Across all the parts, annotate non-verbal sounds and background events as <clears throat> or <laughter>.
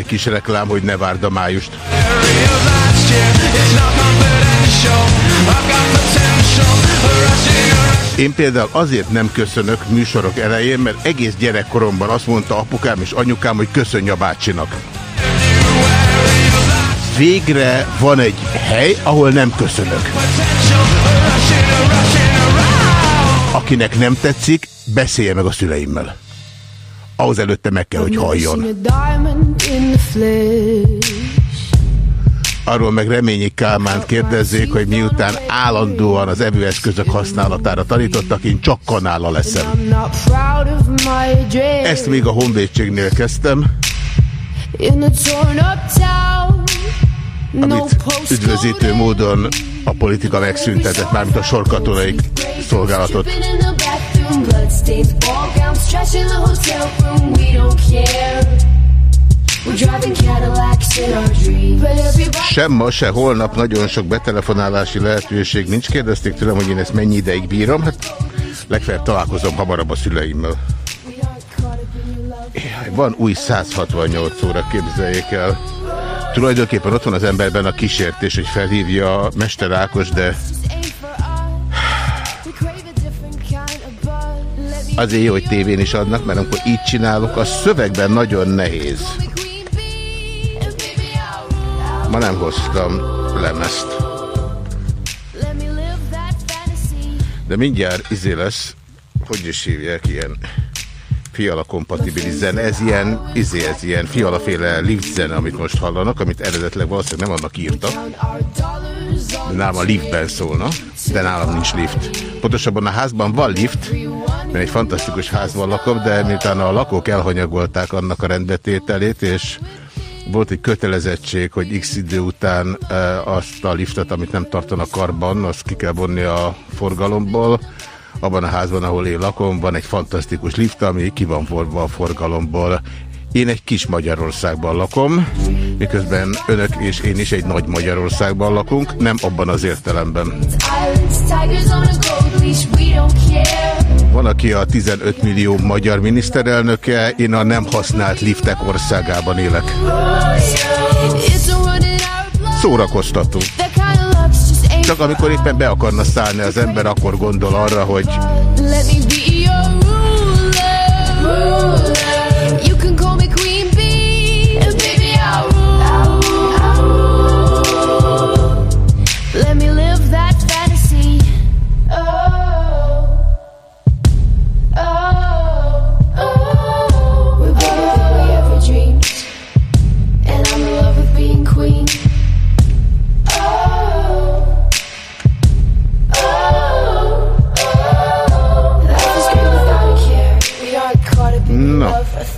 egy kis reklám, hogy ne várd a májust. Én például azért nem köszönök műsorok elején, mert egész gyerekkoromban azt mondta apukám és anyukám, hogy köszönj a bácsinak. Végre van egy hely, ahol nem köszönök. Akinek nem tetszik, beszélje meg a szüleimmel. Ahhoz előtte meg kell, hogy halljon. Arról meg Reményi Kálmánt kérdezzék, hogy miután állandóan az evőeszközök használatára tanítottak, én csak kanála leszem. Ezt még a honvédségnél kezdtem. Amit üdvözítő módon a politika megszüntetett, mármint a sorkatonai szolgálatot. Sem ma, se holnap nagyon sok betelefonálási lehetőség nincs. Kérdezték tőlem, hogy én ezt mennyi ideig bírom. Hát legfeljebb találkozom hamarabb a szüleimmel. Van új 168 óra, képzeljék el. Tulajdonképpen ott van az emberben a kísértés, hogy felhívja Mester Ákos, de azért jó, hogy tévén is adnak, mert amikor így csinálok, a szövegben nagyon nehéz. Ma nem hoztam lemezt. De mindjárt izé lesz, hogy is hívják ilyen fiala kompatibilis zene. Ez ilyen, izé, ez ilyen fialaféle lift zene, amit most hallanak, amit eredetleg valószínűleg nem annak írtak. De nálam a liftben szólna, de nálam nincs lift. Pontosabban a házban van lift, mert egy fantasztikus házban lakom, de miután a lakók elhanyagolták annak a rendbetételét, és volt egy kötelezettség, hogy x idő után e, azt a liftet, amit nem tartanak karban, azt ki kell vonni a forgalomból. Abban a házban, ahol én lakom, van egy fantasztikus lift, ami ki van vonva a forgalomból. Én egy kis Magyarországban lakom, miközben önök és én is egy nagy Magyarországban lakunk, nem abban az értelemben. Van, aki a 15 millió magyar miniszterelnöke, én a nem használt liftek országában élek. Szórakoztató. Csak amikor éppen be akarna szállni az ember, akkor gondol arra, hogy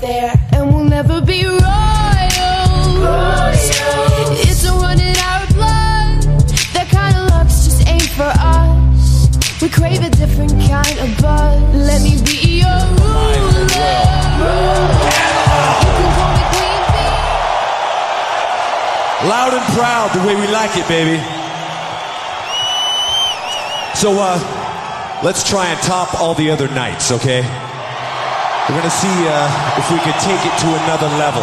there, and we'll never be royal. It's a one in our blood. That kind of luck's just ain't for us. We crave a different kind of buzz. Let me be your ruler. Loud and proud, the way we like it, baby. So, uh, let's try and top all the other nights, okay? We're gonna see uh, if we can take it to another level.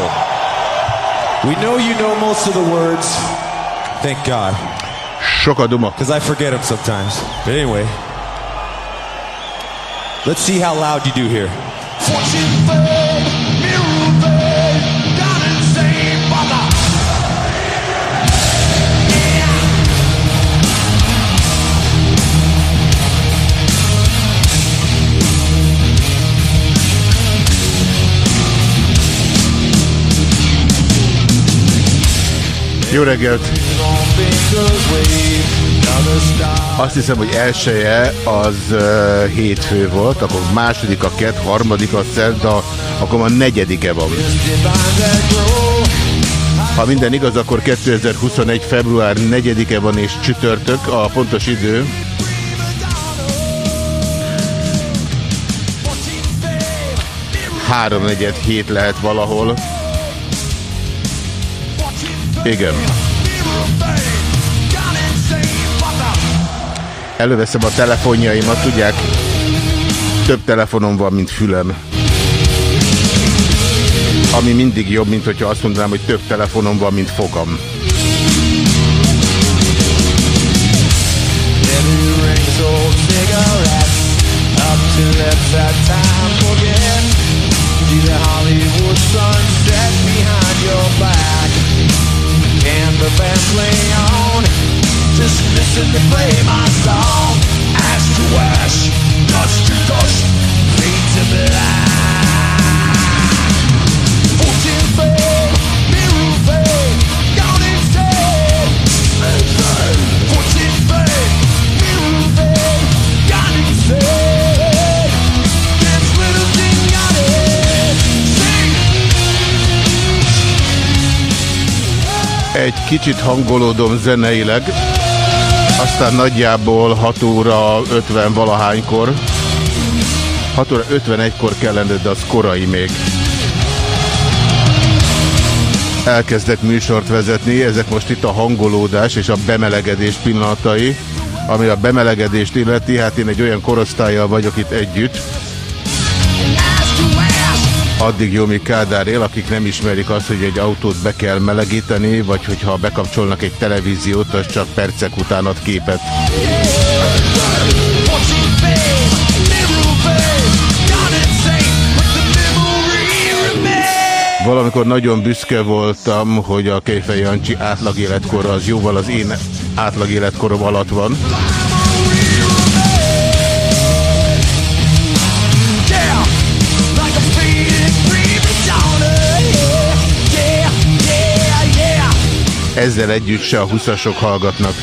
We know you know most of the words. Thank God. Sokaduma. Because I forget them sometimes. But anyway, let's see how loud you do here. Jó reggelt! Azt hiszem, hogy elsője az uh, hétfő volt, akkor második a kett, harmadik a szerda, akkor a negyedike van. Ha minden igaz, akkor 2021. február 4-e van és csütörtök a pontos idő. Háromnegyed hét lehet valahol. Igen. Előveszem a telefonjaimat, tudják, több telefonom van, mint fülem. Ami mindig jobb, mint hogyha azt mondanám, hogy több telefonom van, mint fogam. Kicsit hangolódom zeneileg, aztán nagyjából 6 óra 50 valahánykor, 6 óra 51-kor kellene, de az korai még. Elkezdek műsort vezetni, ezek most itt a hangolódás és a bemelegedés pillanatai. Ami a bemelegedést illeti, hát én egy olyan korosztályjal vagyok itt együtt, addig jó, míg Kádár él, akik nem ismerik azt, hogy egy autót be kell melegíteni, vagy hogyha bekapcsolnak egy televíziót, az csak percek után ad képet. Valamikor nagyon büszke voltam, hogy a Kejfej Jancsi átlag életkor az jóval az én átlag életkorom alatt van. Ezzel együtt se a huszasok hallgatnak.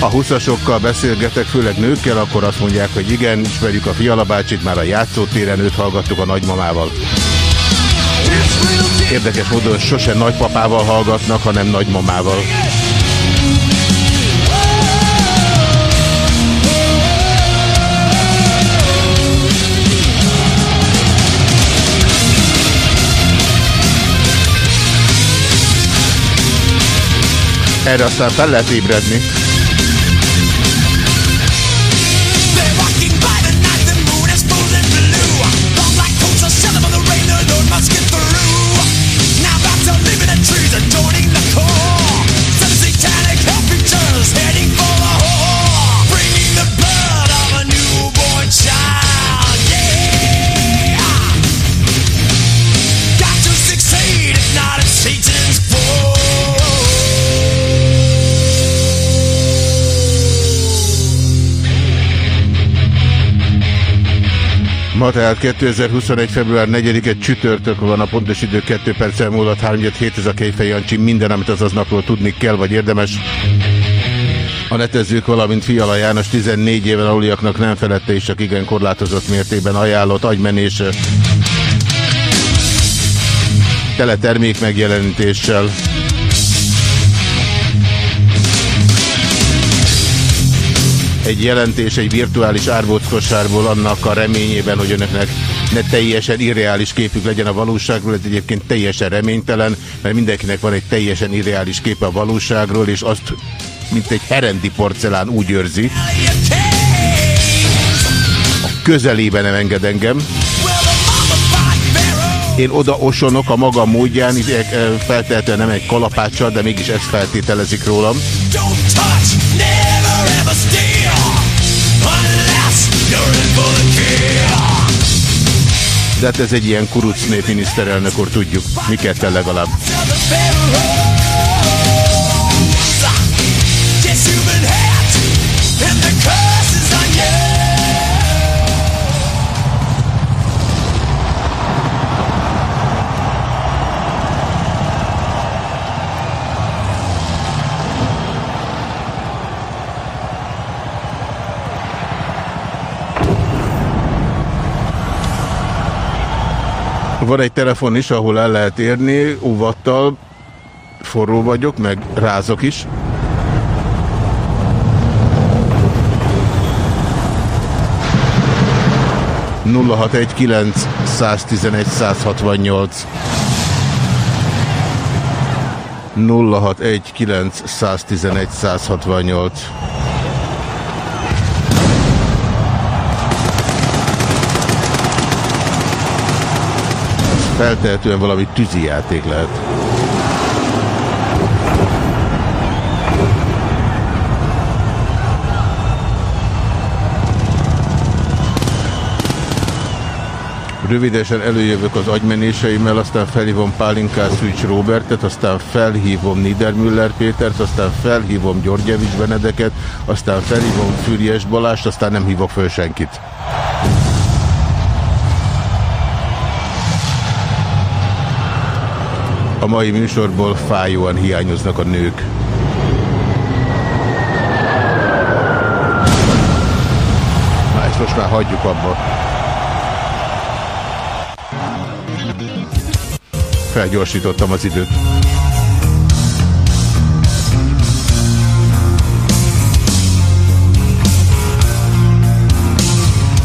A huszasokkal beszélgetek, főleg nőkkel, akkor azt mondják, hogy igen, ismerjük a fialabácsit, már a játszótéren őt hallgattuk a nagymamával. Érdekes módon sose nagypapával hallgatnak, hanem nagymamával. Erre aztán fel lehet ébredni. Ma tehát 2021. február 4-e csütörtök van a pontos idő 2 perccel múlott 3 7 ez a Kejfej Jancsi. Minden, amit azaz napról tudni kell, vagy érdemes. A netezők, valamint Fiala János 14 éven aluliaknak nem felette és csak igen korlátozott mértékben ajánlott agymenés tele termék megjelenítéssel. Egy jelentés egy virtuális árbóckosárból annak a reményében, hogy önöknek ne teljesen irreális képük legyen a valóságról, ez egyébként teljesen reménytelen, mert mindenkinek van egy teljesen irreális képe a valóságról, és azt, mint egy herendi porcelán úgy őrzi. A közelében nem enged engem. Én oda osonok a maga módján, eh, feltehetően nem egy kalapáccsal, de mégis ezt feltételezik rólam. De hát ez egy ilyen kuruc miniszterelnök úr, tudjuk. Mi ketten legalább. Van egy telefon is, ahol el lehet érni, óvattal, forró vagyok, meg rázok is. Nulla hat egy kilenc száz tizenegy száz hatvannyolc. 061 911 168 feltehetően valami tűzijáték lehet. Rövidesen előjövök az agymenéseimmel, aztán felhívom Pálinkás Szűcs Robertet, aztán felhívom Niedermüller Pétert, aztán felhívom Györgyevics Benedeket, aztán felhívom Füriyes Balást, aztán nem hívok föl senkit. A mai műsorból fájóan hiányoznak a nők. Na, ezt most már hagyjuk abba. Felgyorsítottam az időt.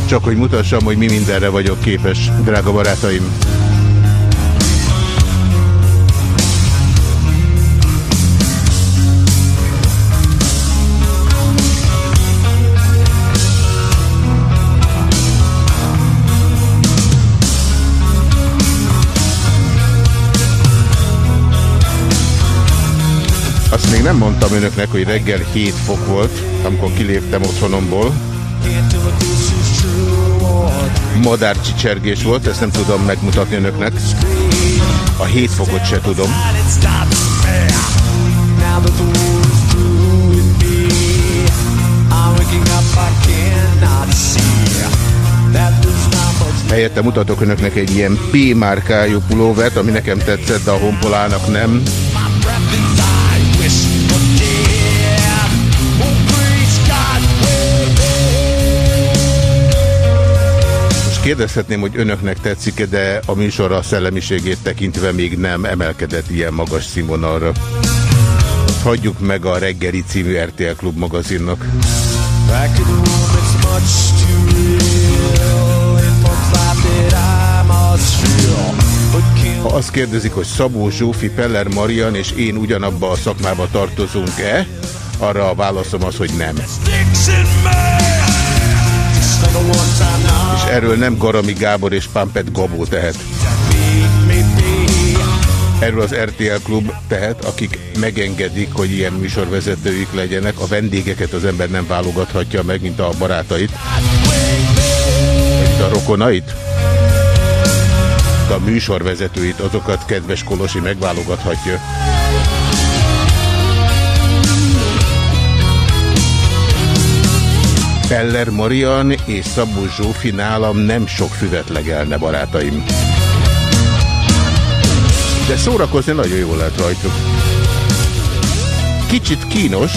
Csak hogy mutassam, hogy mi mindenre vagyok képes, drága barátaim. Még nem mondtam önöknek, hogy reggel 7 fok volt, amikor kiléptem otthonomból. Madárcsicsergés volt, ezt nem tudom megmutatni önöknek. A 7 fokot se tudom. Helyette mutatok önöknek egy ilyen P márkájú pulóvert, ami nekem tetszett, de a honpolának nem. Kérdezhetném, hogy önöknek tetszik-e, de a műsor a szellemiségét tekintve még nem emelkedett ilyen magas színvonalra. Hagyjuk meg a reggeli című RTL Klub magazinnak. Ha azt kérdezik, hogy Szabó Zsófi, Peller Marian és én ugyanabba a szakmába tartozunk-e, arra a válaszom az, hogy nem. És erről nem Garami Gábor és Pampet Gabó tehet. Erről az RTL Klub tehet, akik megengedik, hogy ilyen műsorvezetőik legyenek. A vendégeket az ember nem válogathatja meg, mint a barátait. Mint a rokonait. A műsorvezetőit, azokat kedves Kolosi megválogathatja. Peller Marian és Szabó Zsófi nálam nem sok füvet legelne, barátaim. De szórakozni nagyon jól lehet rajtuk. Kicsit kínos,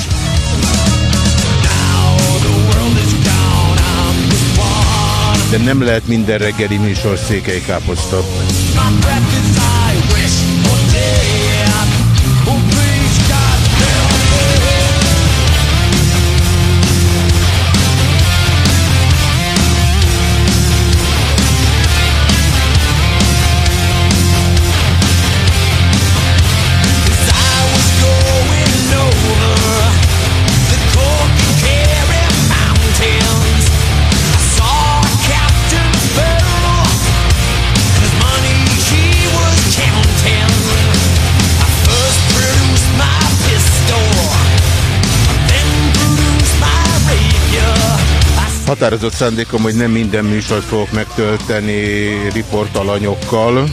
de nem lehet minden reggeli műsor székely káposzta. Határozott szándékom, hogy nem minden műsort fogok megtölteni riportalanyokkal.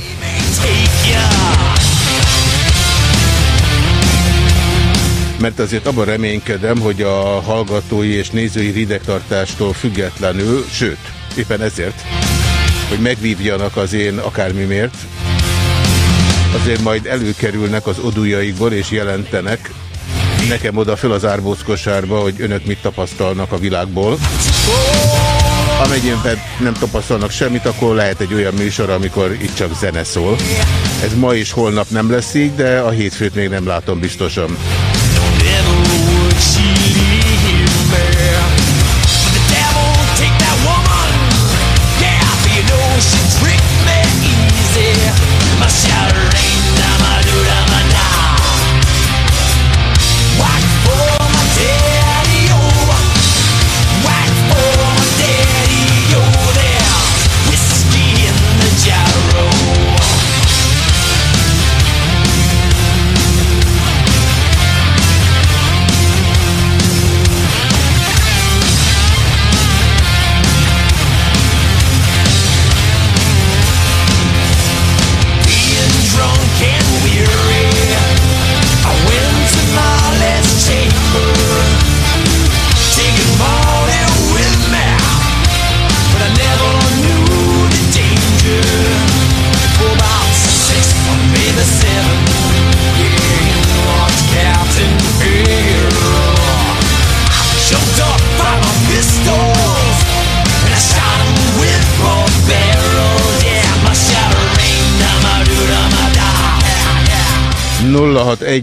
Mert azért abban reménykedem, hogy a hallgatói és nézői ridegtartástól függetlenül, sőt, éppen ezért, hogy megvívjanak az én akármimért, azért majd előkerülnek az odújaikból és jelentenek nekem oda föl az árbózkosárba, hogy önök mit tapasztalnak a világból. Amennyiben nem tapasztalnak semmit, akkor lehet egy olyan műsor, amikor itt csak zene szól. Ez ma és holnap nem lesz így, de a hétfőt még nem látom biztosan.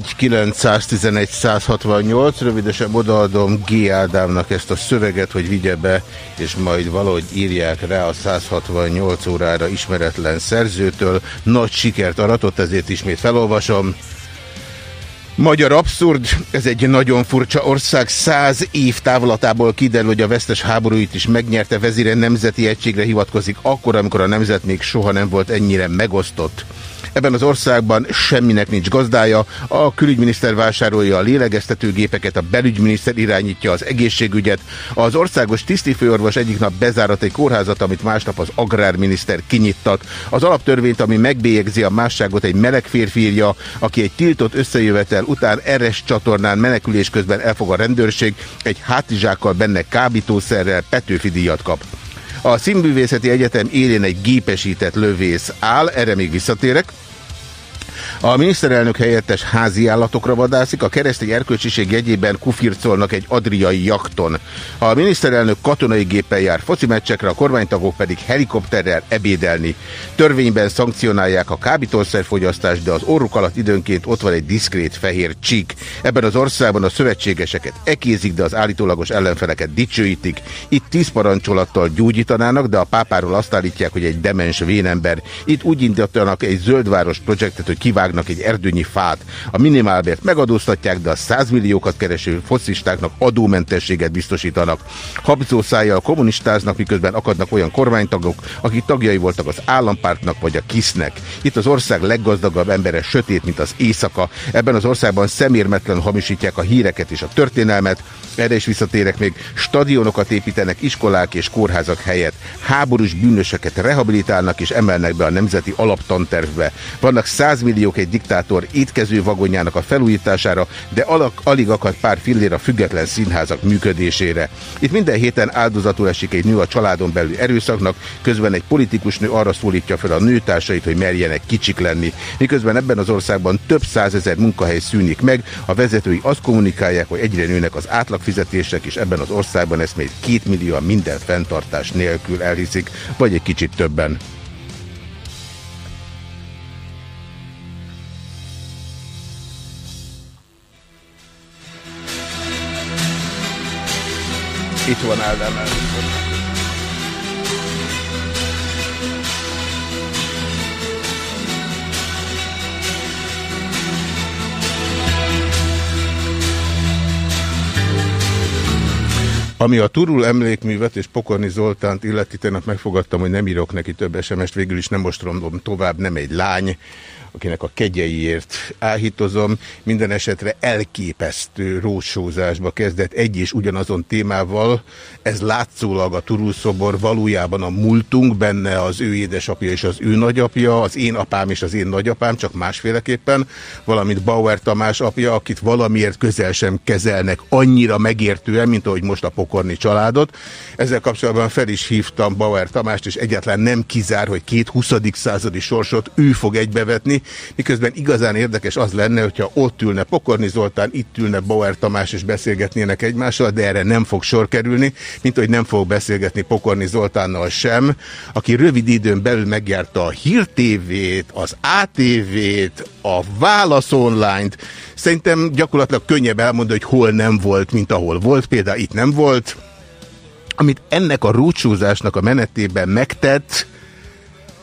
061911 rövidesen odaadom G. Ádámnak ezt a szöveget, hogy vigye be, és majd valahogy írják rá a 168 órára ismeretlen szerzőtől. Nagy sikert aratott, ezért ismét felolvasom. Magyar abszurd, ez egy nagyon furcsa ország, száz év távlatából kiderül, hogy a vesztes háborúit is megnyerte, vezére nemzeti egységre hivatkozik akkor, amikor a nemzet még soha nem volt ennyire megosztott. Ebben az országban semminek nincs gazdája, a külügyminiszter vásárolja a lélegeztetőgépeket, a belügyminiszter irányítja az egészségügyet, az országos tisztifőorvos egyik nap bezárat egy kórházat, amit másnap az agrárminiszter kinyittak. Az alaptörvényt, ami megbélyegzi a másságot, egy meleg férfi írja, aki egy tiltott összejövetel után eres csatornán menekülés közben elfog a rendőrség, egy hátizsákkal benne kábítószerrel Petőfi díjat kap. A Színművészeti Egyetem élén egy gépesített lövész áll, erre még visszatérek. A miniszterelnök helyettes házi állatokra vadászik, a keresztény erkölcsiség jegyében kufircolnak egy adriai jakton. A miniszterelnök katonai géppel jár foci meccsekre, a kormánytagok pedig helikopterrel ebédelni. Törvényben szankcionálják a kábítószerfogyasztást, de az orruk alatt időnként ott van egy diszkrét fehér csík. Ebben az országban a szövetségeseket ekézik, de az állítólagos ellenfeleket dicsőítik. Itt tíz parancsolattal gyógyítanának, de a pápáról azt állítják, hogy egy demens vénember. Itt úgy indítanak egy zöldváros projektet, hogy kivágnak egy erdőnyi fát, a minimálbért megadóztatják, de a 100 milliókat kereső focistáknak adómentességet biztosítanak. Habzószájjal kommunistáznak, miközben akadnak olyan kormánytagok, akik tagjai voltak az állampártnak vagy a kisznek. Itt az ország leggazdagabb embere sötét, mint az éjszaka. Ebben az országban szemérmetlen hamisítják a híreket és a történelmet. Erre is visszatérek még. Stadionokat építenek iskolák és kórházak helyett. Háborús bűnöseket rehabilitálnak és emelnek be a nemzeti alaptantervbe. Vannak 100 millió egy diktátor étkező vagonjának a felújítására, de alak, alig akad pár fillér a független színházak működésére. Itt minden héten áldozatul esik egy nő a családon belül erőszaknak, közben egy politikus nő arra szólítja fel a nőtársait, hogy merjenek kicsik lenni. Miközben ebben az országban több százezer munkahely szűnik meg, a vezetői azt kommunikálják, hogy egyre nőnek az átlagfizetések, és ebben az országban ezt még két millió minden fenntartás nélkül elhiszik, vagy egy kicsit többen. Itt van Ádám Ami a Turul emlékművet és Pokorni Zoltánt illeti, tegnap megfogadtam, hogy nem írok neki több SMS-t, végül is nem most tovább, nem egy lány, akinek a kegyeiért áhítozom. Minden esetre elképesztő rósózásba kezdett egy és ugyanazon témával. Ez látszólag a turulszobor valójában a múltunk, benne az ő édesapja és az ő nagyapja, az én apám és az én nagyapám, csak másféleképpen, valamint Bauer Tamás apja, akit valamiért közel sem kezelnek annyira megértően, mint ahogy most a pokorni családot. Ezzel kapcsolatban fel is hívtam Bauer Tamást, és egyáltalán nem kizár, hogy két 20. századi sorsot ő fog egybevetni, miközben igazán érdekes az lenne, hogyha ott ülne Pokorni Zoltán, itt ülne Bauer Tamás és beszélgetnének egymással, de erre nem fog sor kerülni, mint hogy nem fog beszélgetni Pokorni Zoltánnal sem, aki rövid időn belül megjárta a Hír az ATV-t, a Válasz Online-t. Szerintem gyakorlatilag könnyebb elmondani, hogy hol nem volt, mint ahol volt. Például itt nem volt. Amit ennek a rúcsúzásnak a menetében megtett,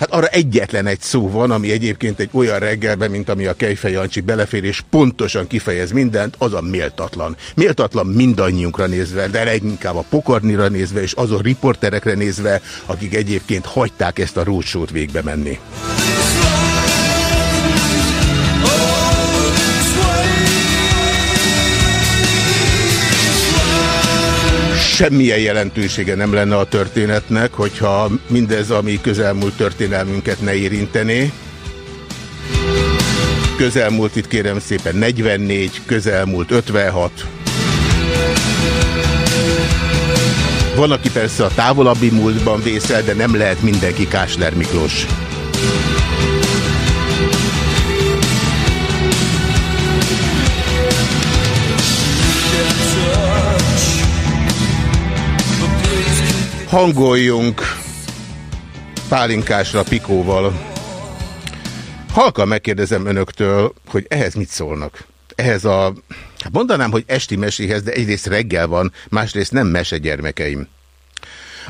Hát arra egyetlen egy szó van, ami egyébként egy olyan reggelben, mint ami a Kejfej Jancsi belefér, és pontosan kifejez mindent, az a méltatlan. Méltatlan mindannyiunkra nézve, de leginkább a pokornira nézve, és azon riporterekre nézve, akik egyébként hagyták ezt a rócsót végbe menni. Semmilyen jelentősége nem lenne a történetnek, hogyha mindez, ami közelmúlt történelmünket ne érintené. Közelmúlt itt kérem szépen 44, közelmúlt 56. Van, aki persze a távolabbi múltban vészel, de nem lehet mindenki Kásler Miklós. Hangoljunk pálinkásra Pikóval. Halkan megkérdezem önöktől, hogy ehhez mit szólnak? Ehhez a, hát mondanám, hogy esti meséhez, de egyrészt reggel van, másrészt nem mese gyermekeim.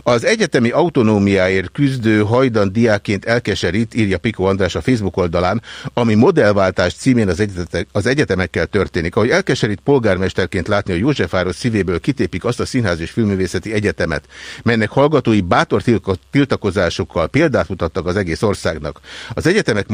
Az egyetemi autonómiáért küzdő hajdan diáként elkeserít, írja Piko András a Facebook oldalán, ami modellváltás címén az, egyetek, az egyetemekkel történik. Ahogy elkeserít polgármesterként látni, hogy Józsefváros szívéből kitépik azt a színház és filmművészeti egyetemet, melynek hallgatói bátor tiltakozásokkal példát mutattak az egész országnak. Az egyetemek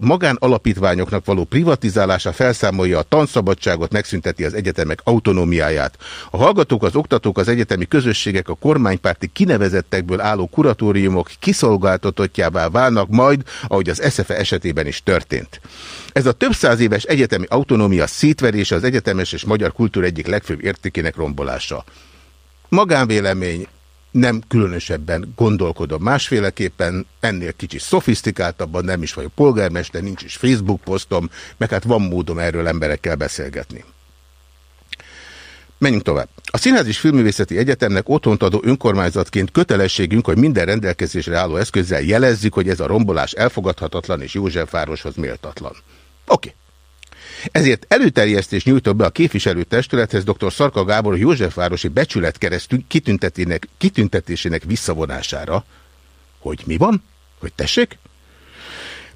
magánalapítványoknak való privatizálása felszámolja a tanszabadságot, megszünteti az egyetemek autonómiáját. A hallgatók, az oktatók, az egyetemi közösségek, a kormánypár kormánypárti kinevezettekből álló kuratóriumok kiszolgáltatottjává válnak majd, ahogy az SZFE esetében is történt. Ez a több száz éves egyetemi autonómia szétverése az egyetemes és magyar kultúra egyik legfőbb értékének rombolása. Magánvélemény, nem különösebben gondolkodom másféleképpen, ennél kicsit szofisztikáltabban, nem is vagyok polgármester, nincs is Facebook posztom, meg hát van módom erről emberekkel beszélgetni. Menjünk tovább. A Színház és Filmművészeti Egyetemnek otthont adó önkormányzatként kötelességünk, hogy minden rendelkezésre álló eszközzel jelezzük, hogy ez a rombolás elfogadhatatlan és Józsefvároshoz méltatlan. Oké. Okay. Ezért előterjesztés nyújtott be a képviselőtestülethez dr. Szarka Gábor Józsefvárosi becsületkeresztű kitüntetésének visszavonására. Hogy mi van? Hogy tessék?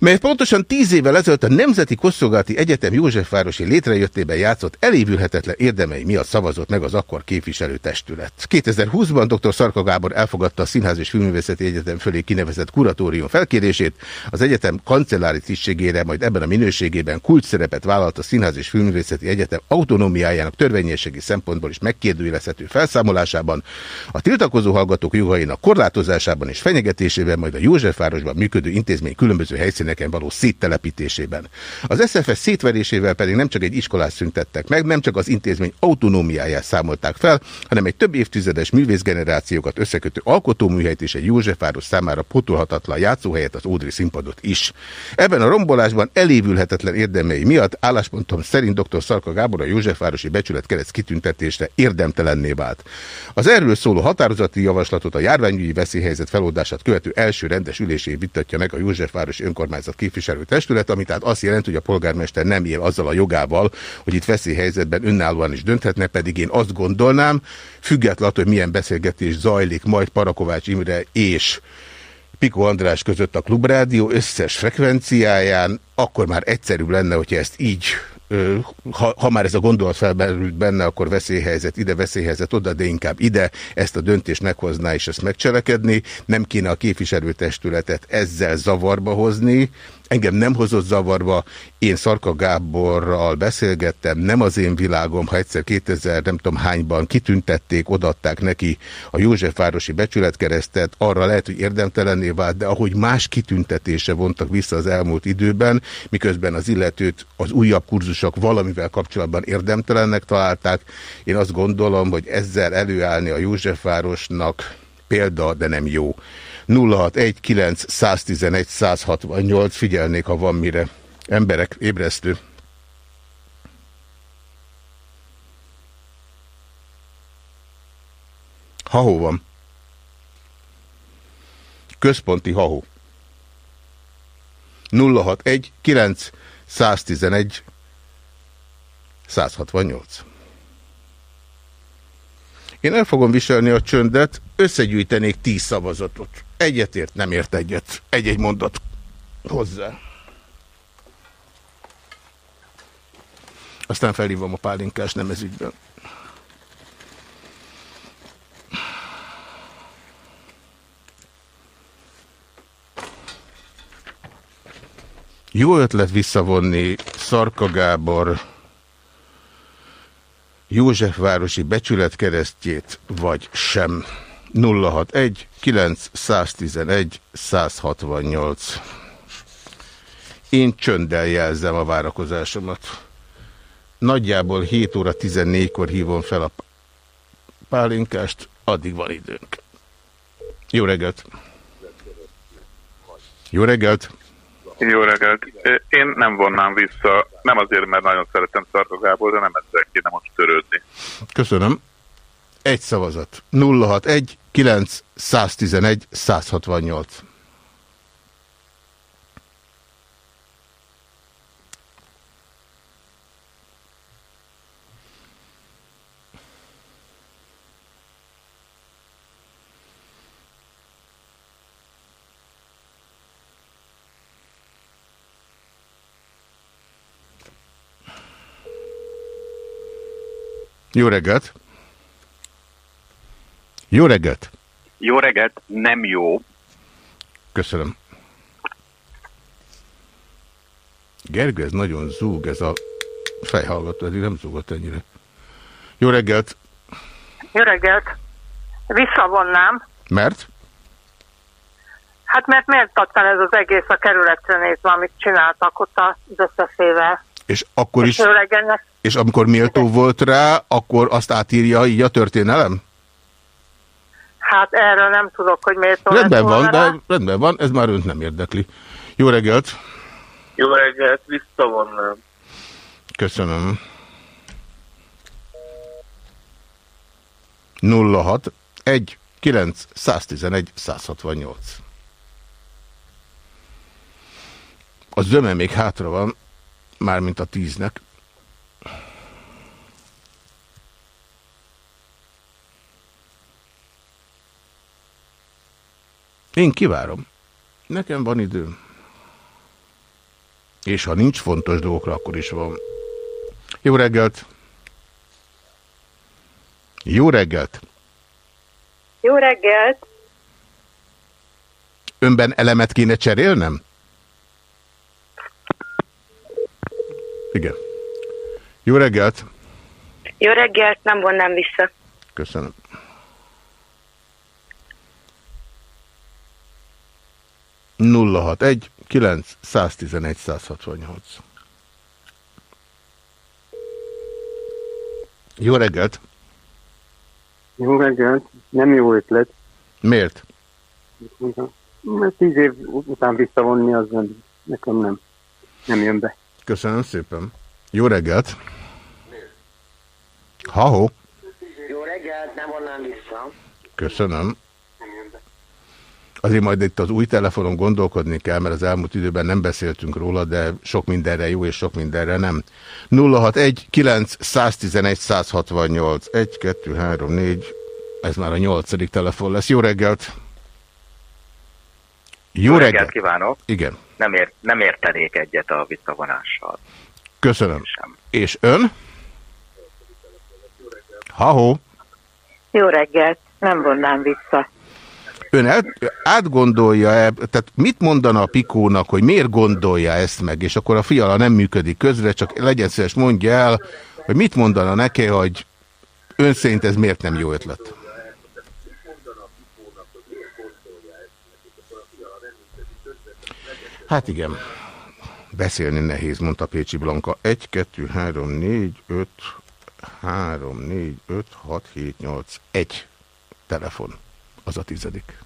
Melyet pontosan tíz évvel ezelőtt a Nemzeti Kosszolgálati Egyetem Józsefvárosi létrejöttében játszott elévülhetetlen érdemei miatt szavazott meg az akkor képviselőtestület. 2020-ban dr. Szarka Gábor elfogadta a Színház és Filmművészeti Egyetem fölé kinevezett kuratórium felkérését, az egyetem kancellári tisztségére, majd ebben a minőségében kult szerepet vállalt a Színház és Filmművészeti Egyetem autonómiájának törvényességi szempontból is megkérdőjelezhető felszámolásában, a tiltakozó hallgatók jogainak korlátozásában és fenyegetésében, majd a Józsefvárosban működő intézmény különböző helyszínek helyszíneken való széttelepítésében. Az SFS szétverésével pedig nem csak egy iskolát szüntettek meg, nem csak az intézmény autonómiáját számolták fel, hanem egy több évtizedes művészgenerációkat összekötő alkotóműhelyt és egy Józsefváros számára potolhatatlan játszóhelyet, az Ódri színpadot is. Ebben a rombolásban elévülhetetlen érdemei miatt álláspontom szerint dr. Szarka Gábor a Józsefvárosi Becsület kereszt kitüntetésre érdemtelenné vált. Az erről szóló határozati javaslatot a járványügyi veszélyhelyzet feloldását követő első rendes ülésé vitatja meg a Józsefvárosi önkormányzat önkormányzat képviselő testület, ami tehát azt jelenti, hogy a polgármester nem él azzal a jogával, hogy itt veszélyhelyzetben önállóan is dönthetne, pedig én azt gondolnám, függetlenül, hogy milyen beszélgetés zajlik majd Parakovács Imre és Piko András között a Klubrádió összes frekvenciáján, akkor már egyszerűbb lenne, hogyha ezt így ha, ha már ez a gondolat felmerült benne, akkor veszélyhelyzet ide, veszélyhelyzet oda, de inkább ide ezt a döntést meghozná és ezt megcselekedni. Nem kéne a képviselőtestületet ezzel zavarba hozni, Engem nem hozott zavarba, én Szarka Gáborral beszélgettem, nem az én világom, ha egyszer 2000 nem tudom hányban kitüntették, odatták neki a Józsefvárosi becsületkeresztet, arra lehet, hogy érdemtelenné vált, de ahogy más kitüntetése vontak vissza az elmúlt időben, miközben az illetőt az újabb kurzusok valamivel kapcsolatban érdemtelennek találták, én azt gondolom, hogy ezzel előállni a Józsefvárosnak példa, de nem jó. 061 111 168, figyelnék, ha van mire. Emberek, ébresztő. Hahó van. Központi hahó. 061 9 111 168. Én el fogom viselni a csöndet, összegyűjtenék tíz szavazatot. Egyetért, nem ért egyet. Egy-egy mondat hozzá. Aztán felhívom a pálinkás nem ez ügyben. Jó ötlet visszavonni Szarka Gábor Józsefvárosi becsületkeresztjét, vagy sem. 061 911 168 Én csönddel jelzem a várakozásomat. Nagyjából 7 óra 14-kor hívom fel a pálinkást, addig van időnk. Jó reggelt! Jó reggelt! Jó reggelt! Én nem vonnám vissza, nem azért, mert nagyon szeretem Szarka Gábor, de nem ezzel kéne most törődni. Köszönöm. Egy szavazat. 061 9 111 168. Jó reggelt! Jó reggelt! Jó reggelt, nem jó. Köszönöm. Gergő, ez nagyon zúg, ez a fejhallgató, eddig nem zúgott ennyire. Jó reggelt! Jó reggelt! Visszavonnám. Mert? Hát mert méltatlan ez az egész a kerületre nézve, amit csináltak ott az összeszével. És akkor is, És öregennek. és amikor méltó volt rá, akkor azt átírja így a történelem? Hát erről nem tudok, hogy miért Rendben van, de rendben van, ez már önt nem érdekli. Jó reggelt! Jó reggelt, visszavonnám. Köszönöm. 06 1 9 111 168. A zöme még hátra van, mármint a tíznek. Én kivárom. Nekem van időm. És ha nincs fontos dolgokra, akkor is van. Jó reggelt! Jó reggelt! Jó reggelt! Önben elemet kéne cserélnem? Igen. Jó reggelt! Jó reggelt, nem vonnám vissza. Köszönöm. Nulla hat egy kilenc száztizenegy százhatvannyolc. Jó reggelt! Jó reggelt, nem jó ötlet. Miért? Mert tíz év után visszavonni az nem, nekem nem, nem jön be. Köszönöm szépen. Jó reggelt! Ha-ho! Jó reggelt, nem vonnám vissza. Köszönöm. Azért majd itt az új telefonon gondolkodni kell, mert az elmúlt időben nem beszéltünk róla, de sok mindenre jó és sok mindenre nem. 061 9 111 168 1, 2, 3, 4 ez már a nyolcadik telefon lesz. Jó reggelt! Jó, Jó reggelt reggelt! kívánok. Igen, Nem, ér, nem értenék egyet a visszavonással. köszönöm. Sem. És ön? Ha-ho! Jó reggelt! Nem vonnám vissza. Ön el, átgondolja-e, tehát mit mondana a Pikónak, hogy miért gondolja ezt meg, és akkor a fiala nem működik közre, csak legyen szíves, mondja el, hogy mit mondana neki, hogy ön szerint ez miért nem jó ötlet? Hát igen, beszélni nehéz, mondta Pécsi Blanka. 1, 2, 3, 4, 5, 3, 4, 5, 6, 7, 8, 1 telefon. Az a tizedik.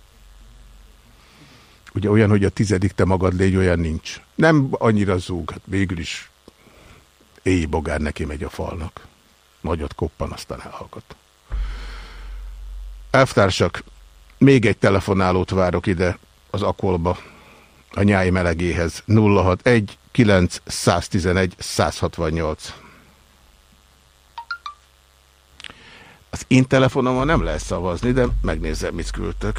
Ugye olyan, hogy a tizedik te magad légy, olyan nincs. Nem annyira zúg, hát végül is éj bogár neki megy a falnak. Nagyot koppan, aztán elhallgat. Elvtársak, még egy telefonálót várok ide az akolba, a nyáj melegéhez. 061 9 111 168. Az én telefonomon nem lehet szavazni, de megnézem, mit küldtök.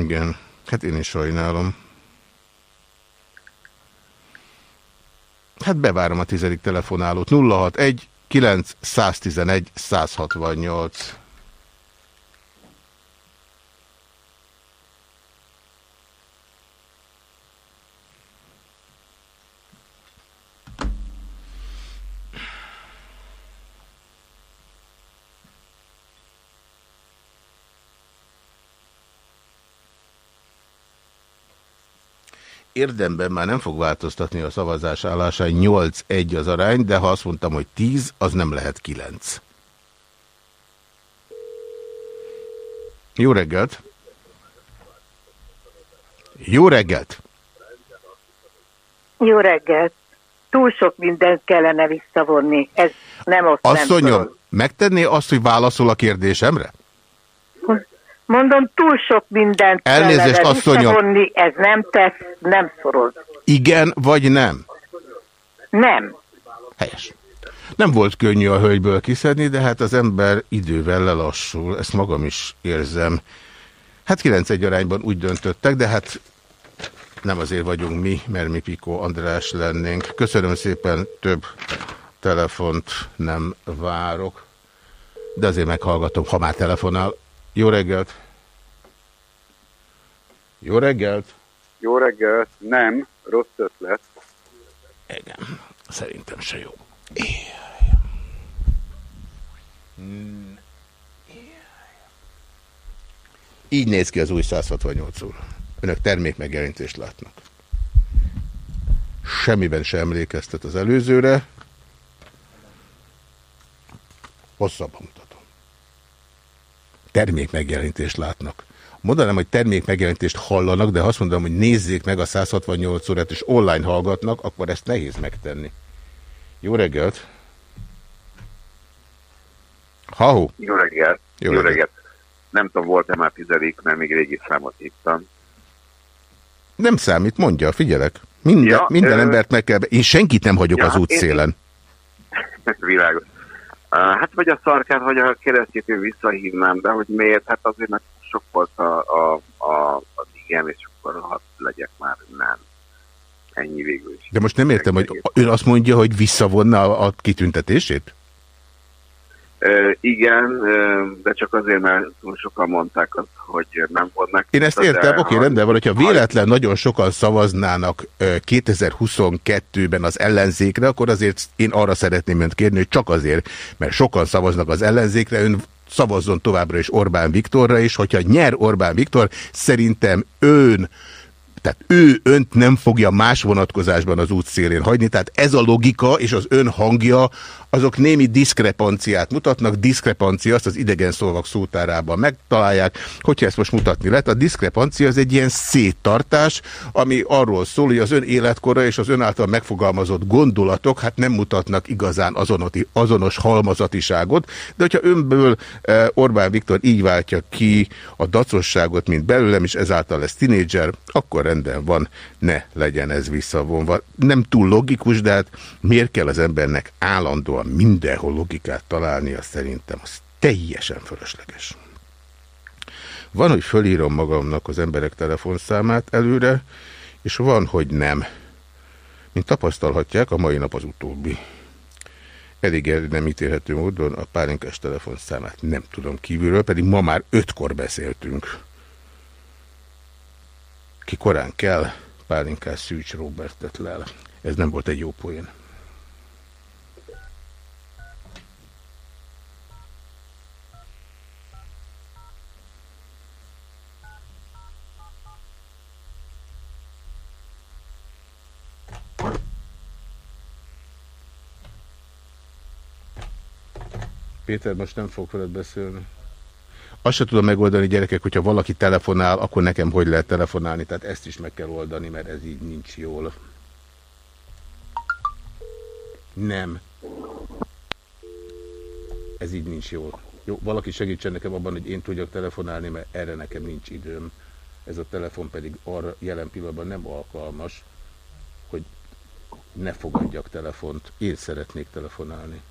Igen, hát én is sajnálom. Hát bevárom a tizedik telefonálót. 061 9 111 168. Érdemben már nem fog változtatni a szavazás állásán 8-1 az arány, de ha azt mondtam, hogy 10, az nem lehet 9. Jó reggelt! Jó reggelt! Jó reggelt! Túl sok mindent kellene visszavonni. Ez nem azt nem Asszonyom, tudom. megtenné azt, hogy válaszol a kérdésemre? Mondom, túl sok mindent Elnézést, asszonyom. ez nem tesz, nem szoroz. Igen vagy nem? Nem. Helyes. Nem volt könnyű a hölgyből kiszedni, de hát az ember idővel lelassul, ezt magam is érzem. Hát 9-1 arányban úgy döntöttek, de hát nem azért vagyunk mi, mert mi Piko András lennénk. Köszönöm szépen, több telefont nem várok, de azért meghallgatom, ha már telefonál. Jó reggelt! Jó reggelt! Jó reggelt! Nem, rossz ötlet. Igen, szerintem se jó. Így néz ki az új 168 úr. Önök termékmegjelentést látnak. Semmiben sem emlékeztet az előzőre. Hosszabban. Termékmegjelentést látnak. Mondanám, hogy termékmegjelentést hallanak, de ha azt mondom, hogy nézzék meg a 168 órát, és online hallgatnak, akkor ezt nehéz megtenni. Jó reggelt! Ha-ho! Jó reggelt! Jó, Jó reggelt! reggelt. Nem tudom, volt-e már tizedik, mert még régi számot hívtam. Nem számít, mondja, figyelek. Minden, ja, minden ö... embert meg kell... Én senkit nem hagyok ja, az útszélen. Én... <laughs> Világos. Hát vagy a szarkát, vagy a keresztjét én visszahívnám, de hogy miért? Hát azért mert sok volt a, a, a, az igen, és akkor ha legyek már nem. Ennyi végül is. De most nem értem, hogy ön azt mondja, hogy visszavonna a kitüntetését? Igen, de csak azért, mert sokan mondták azt, hogy nem vonnak. Én ezt értem, oké, rendben van, hogyha véletlen nagyon sokan szavaznának 2022-ben az ellenzékre, akkor azért én arra szeretném önt kérni, hogy csak azért, mert sokan szavaznak az ellenzékre, ön szavazzon továbbra is Orbán Viktorra, és hogyha nyer Orbán Viktor, szerintem ön tehát ő önt nem fogja más vonatkozásban az út szélén hagyni, tehát ez a logika és az ön hangja azok némi diszkrepanciát mutatnak, diszkrepancia azt az idegen szolvak szótárában megtalálják, hogyha ezt most mutatni lehet, a diszkrepancia az egy ilyen széttartás, ami arról szól, hogy az ön életkora és az ön által megfogalmazott gondolatok hát nem mutatnak igazán azonoti, azonos halmazatiságot, de hogyha önből eh, Orbán Viktor így váltja ki a dacosságot, mint belőlem, és ezáltal lesz tinédzser, akkor rendben van, ne legyen ez visszavonva. Nem túl logikus, de hát miért kell az embernek állandóan mindenhol logikát találnia, szerintem az teljesen fölösleges. Van, hogy fölírom magamnak az emberek telefonszámát előre, és van, hogy nem. Mint tapasztalhatják, a mai nap az utóbbi. Elég nem ítélhető módon a pálinkás telefonszámát nem tudom kívülről, pedig ma már ötkor beszéltünk. Ki korán kell, pálinkás Szűcs Robertet lel. Ez nem volt egy jó poén. Péter, most nem fog veled beszélni. Azt sem tudom megoldani, gyerekek, hogyha valaki telefonál, akkor nekem hogy lehet telefonálni, tehát ezt is meg kell oldani, mert ez így nincs jól. Nem. Ez így nincs jól. Jó, valaki segítsen nekem abban, hogy én tudjak telefonálni, mert erre nekem nincs időm. Ez a telefon pedig arra jelen pillanatban nem alkalmas, ne fogadjak telefont. Én szeretnék telefonálni.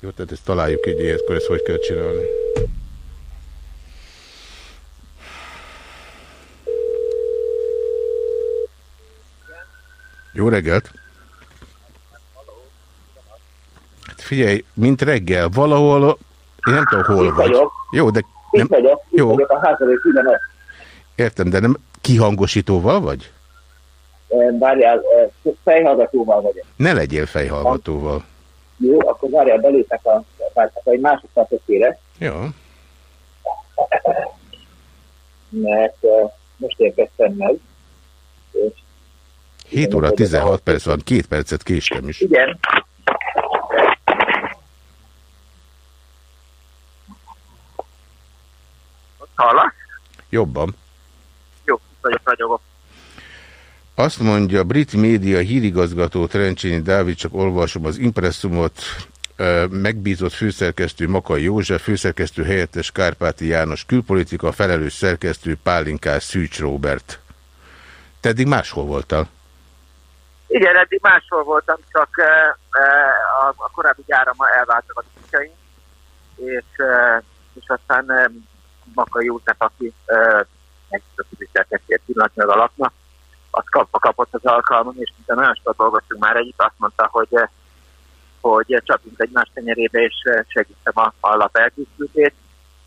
Jó, tehát ezt találjuk egy ilyetkor, ezt hogy kell csinálni. Jó reggelt! Hát figyelj, mint reggel, valahol, én nem tudom hol vagy. Jó, de nem... Itt vagyok, Itt Jó. vagyok a házalék Értem, de nem kihangosítóval vagy? Várjál, fejhallgatóval vagyok. Ne legyél fejhallgatóval. Jó, akkor várjál, belépek a, a egy tapetére. Jó. Mert uh, most érkeztem meg. És 7 óra 16 perc van, két percet késtem is. Igen. Hallasz? Jobban. Jó, vagyok ragyogok. Azt mondja, a brit média hírigazgató Trencsényi Dávid, csak olvasom az impresszumot, megbízott főszerkesztő Makai József, főszerkesztő helyettes Kárpáti János, külpolitika, felelős szerkesztő Pálinkás Szűcs Robert. Te eddig máshol voltál? Igen, eddig máshol voltam, csak a, korábbi gyáram elváltak a cikkeim, és és aztán Maka József, aki megközelített egy pillanatnyi a lapnak, az kapva kapott az alkalmon, és minden nagyon sokat dolgoztunk már együtt, azt mondta, hogy hogy csapjunk egymás tenyerébe, és segítem a, a lap elkészültét.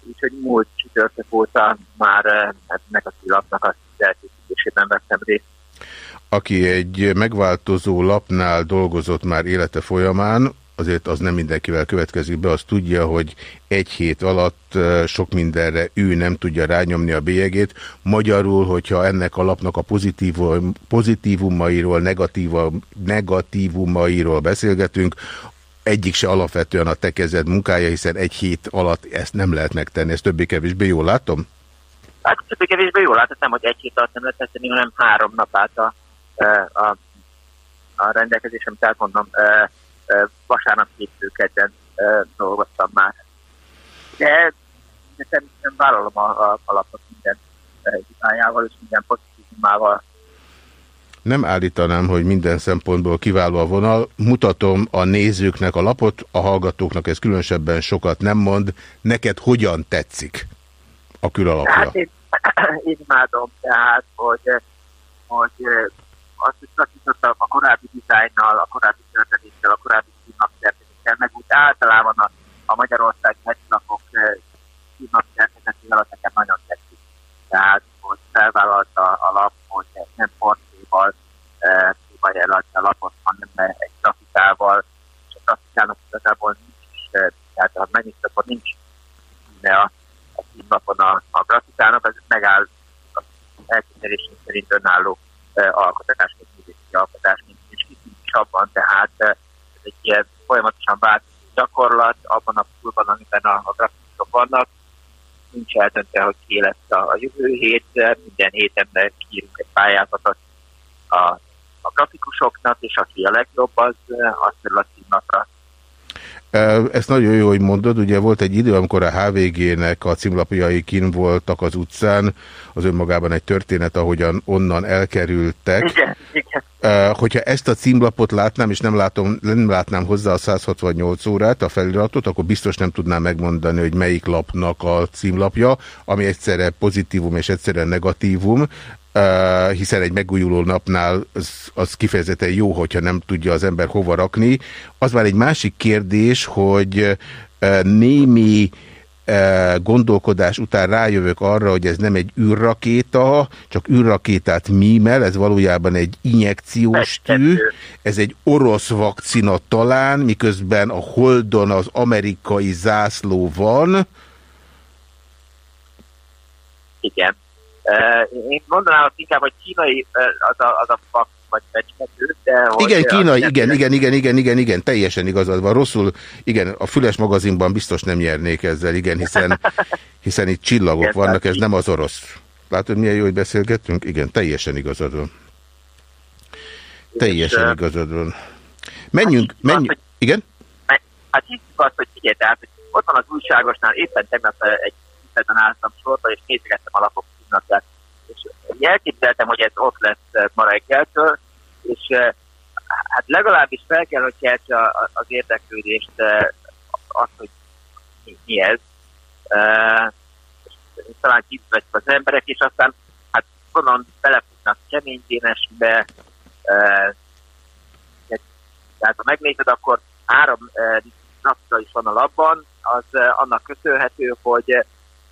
Úgyhogy múlt csütörtök óta már ennek a lapnak az elkészítésében vettem részt. Aki egy megváltozó lapnál dolgozott már élete folyamán, azért az nem mindenkivel következik be, az tudja, hogy egy hét alatt sok mindenre ő nem tudja rányomni a bélyegét. Magyarul, hogyha ennek a lapnak a pozitívum, pozitívumairól, negatívumairól beszélgetünk, egyik se alapvetően a te kezed munkája, hiszen egy hét alatt ezt nem lehet megtenni. Ezt többé-kevésbé jól látom? Hát többé-kevésbé jól látom, nem, hogy egy hét alatt nem lehet megtenni, hanem három nap át a, a, a rendelkezésem, tehát mondom, vasárnap hétfő kedden dolgoztam már. De, de természetesen vállalom a, a, alapot minden hibájával és minden pozitívumával. Nem állítanám, hogy minden szempontból kiváló a vonal. Mutatom a nézőknek a lapot, a hallgatóknak ez különösebben sokat nem mond. Neked hogyan tetszik a külalapja? Hát én, <clears throat> én imádom, tehát, hogy, hogy azt is a korábbi dizájnnal, a korábbi történéssel, a korábbi címnapszerzéssel, meg úgy általában a, a Magyarország hegylapok címnapszerzésével az nekem nagyon tetszik. Tehát, hogy felvállalta a lap, hogy nem portéval próbálja eladni a lapot, hanem egy grafikával, és a grafikának igazából nincs is, tehát ha megnézd, akkor nincs a, a címlapon a, a grafikának, ez megáll elképzelésünk szerint önálló alkotás, mint művészeti alkotás, és is abban, tehát egy ilyen folyamatosan változó gyakorlat, abban a pulban, amiben a, a grafikusok vannak, nincs eltöntve, hogy ki lesz a, a jövő hét, minden héten kiírunk egy pályázatot a, a grafikusoknak, és aki a legjobb, az, az kerül a címlapra. Ezt nagyon jó, hogy mondod. Ugye volt egy idő, amikor a HVG-nek a címlapjai kin voltak az utcán, az önmagában egy történet, ahogyan onnan elkerültek. Igen, igen. Hogyha ezt a címlapot látnám, és nem, látom, nem látnám hozzá a 168 órát, a feliratot, akkor biztos nem tudnám megmondani, hogy melyik lapnak a címlapja, ami egyszerre pozitívum és egyszerre negatívum. Uh, hiszen egy megújuló napnál az, az kifejezetten jó, hogyha nem tudja az ember hova rakni. Az már egy másik kérdés, hogy uh, némi uh, gondolkodás után rájövök arra, hogy ez nem egy űrrakéta, csak űrrakétát mímel, ez valójában egy injekciós tű, ez egy orosz vakcina talán, miközben a Holdon az amerikai zászló van. Igen. Én mondanám azt inkább, hogy kínai az a, az a fak, vagy becskető, de... Hogy igen, kínai, igen, igen, igen, igen, igen, igen, teljesen igazad van. Rosszul, igen, a Füles magazinban biztos nem nyernék ezzel, igen, hiszen, <laughs> hiszen itt csillagok igen, vannak, ez nem az orosz. Látod, milyen jó, hogy beszélgettünk? Igen, teljesen igazad van. Teljesen igazad van. Menjünk, hát menjünk, igen? Hát hiszük azt, hogy figyelj, tehát, hogy ott van az újságosnál, éppen tegnap egy tisztelten álltam sorba, és nézegettem a lapok napját. És elképzeltem, hogy ez ott lesz eh, ma reggeltől, és eh, hát legalábbis fel kell, hogy keltse az érdeklődést eh, azt, hogy mi, mi ez. És talán kívülvetjük az emberek, és aztán hát gondolom belefutnak keménydénesbe, tehát ha megnézed, akkor három napra is van a labban, az annak köszönhető, hogy,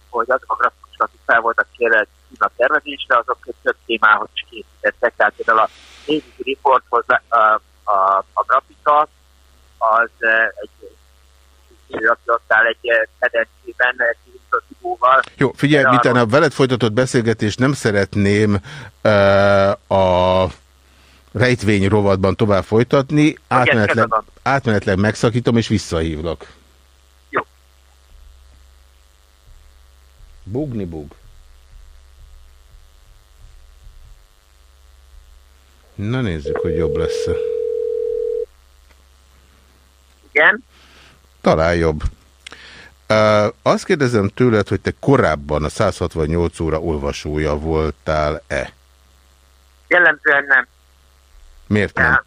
hogy azok a grafikus akik fel voltak kérve a tervezésre, azok több témához is készítettek. Tehát például a Navy Reporthoz a, a, a grafika, az egy rakjottál egy pedencében, Jó, figyelj, De miután a veled folytatott beszélgetést nem szeretném uh, a rejtvény rovatban tovább folytatni, átmenetleg, átmenetleg megszakítom és visszahívlak. Bugni bug. Na nézzük, hogy jobb lesz -e. Igen? Talán jobb. Uh, azt kérdezem tőled, hogy te korábban a 168 óra olvasója voltál-e? Jellemzően nem. Miért nem? Hát,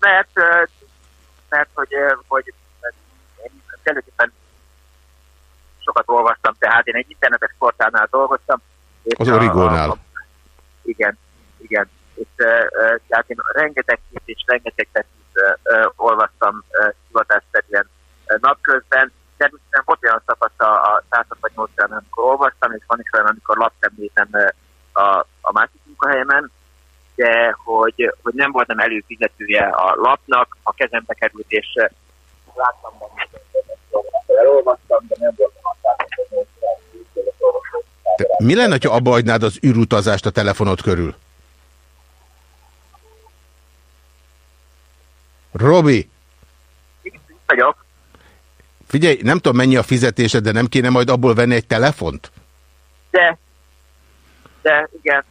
mert, mert, mert hogy, hogy előképpen sokat olvastam, tehát én egy internetes portálnál dolgoztam. Az Origónál. Igen, igen. És uh, tehát én rengeteg kép és rengeteg tetszít uh, olvastam uh, hivatásszerűen uh, napközben. Természetesen volt olyan szakasz a, a 100 vagy 80 amikor olvastam, és van is olyan, amikor lapszemlétem uh, a, a másik munkahelyemen, de hogy, hogy nem voltam előfizetője a lapnak, a kezembe került, és láttam, elolvastam, de nem voltam te mi lenne, ha abba hagynád az űrutazást a telefonod körül? Robi! Vagyok. Figyelj, nem tudom mennyi a fizetésed, de nem kéne majd abból venni egy telefont? De, de igen,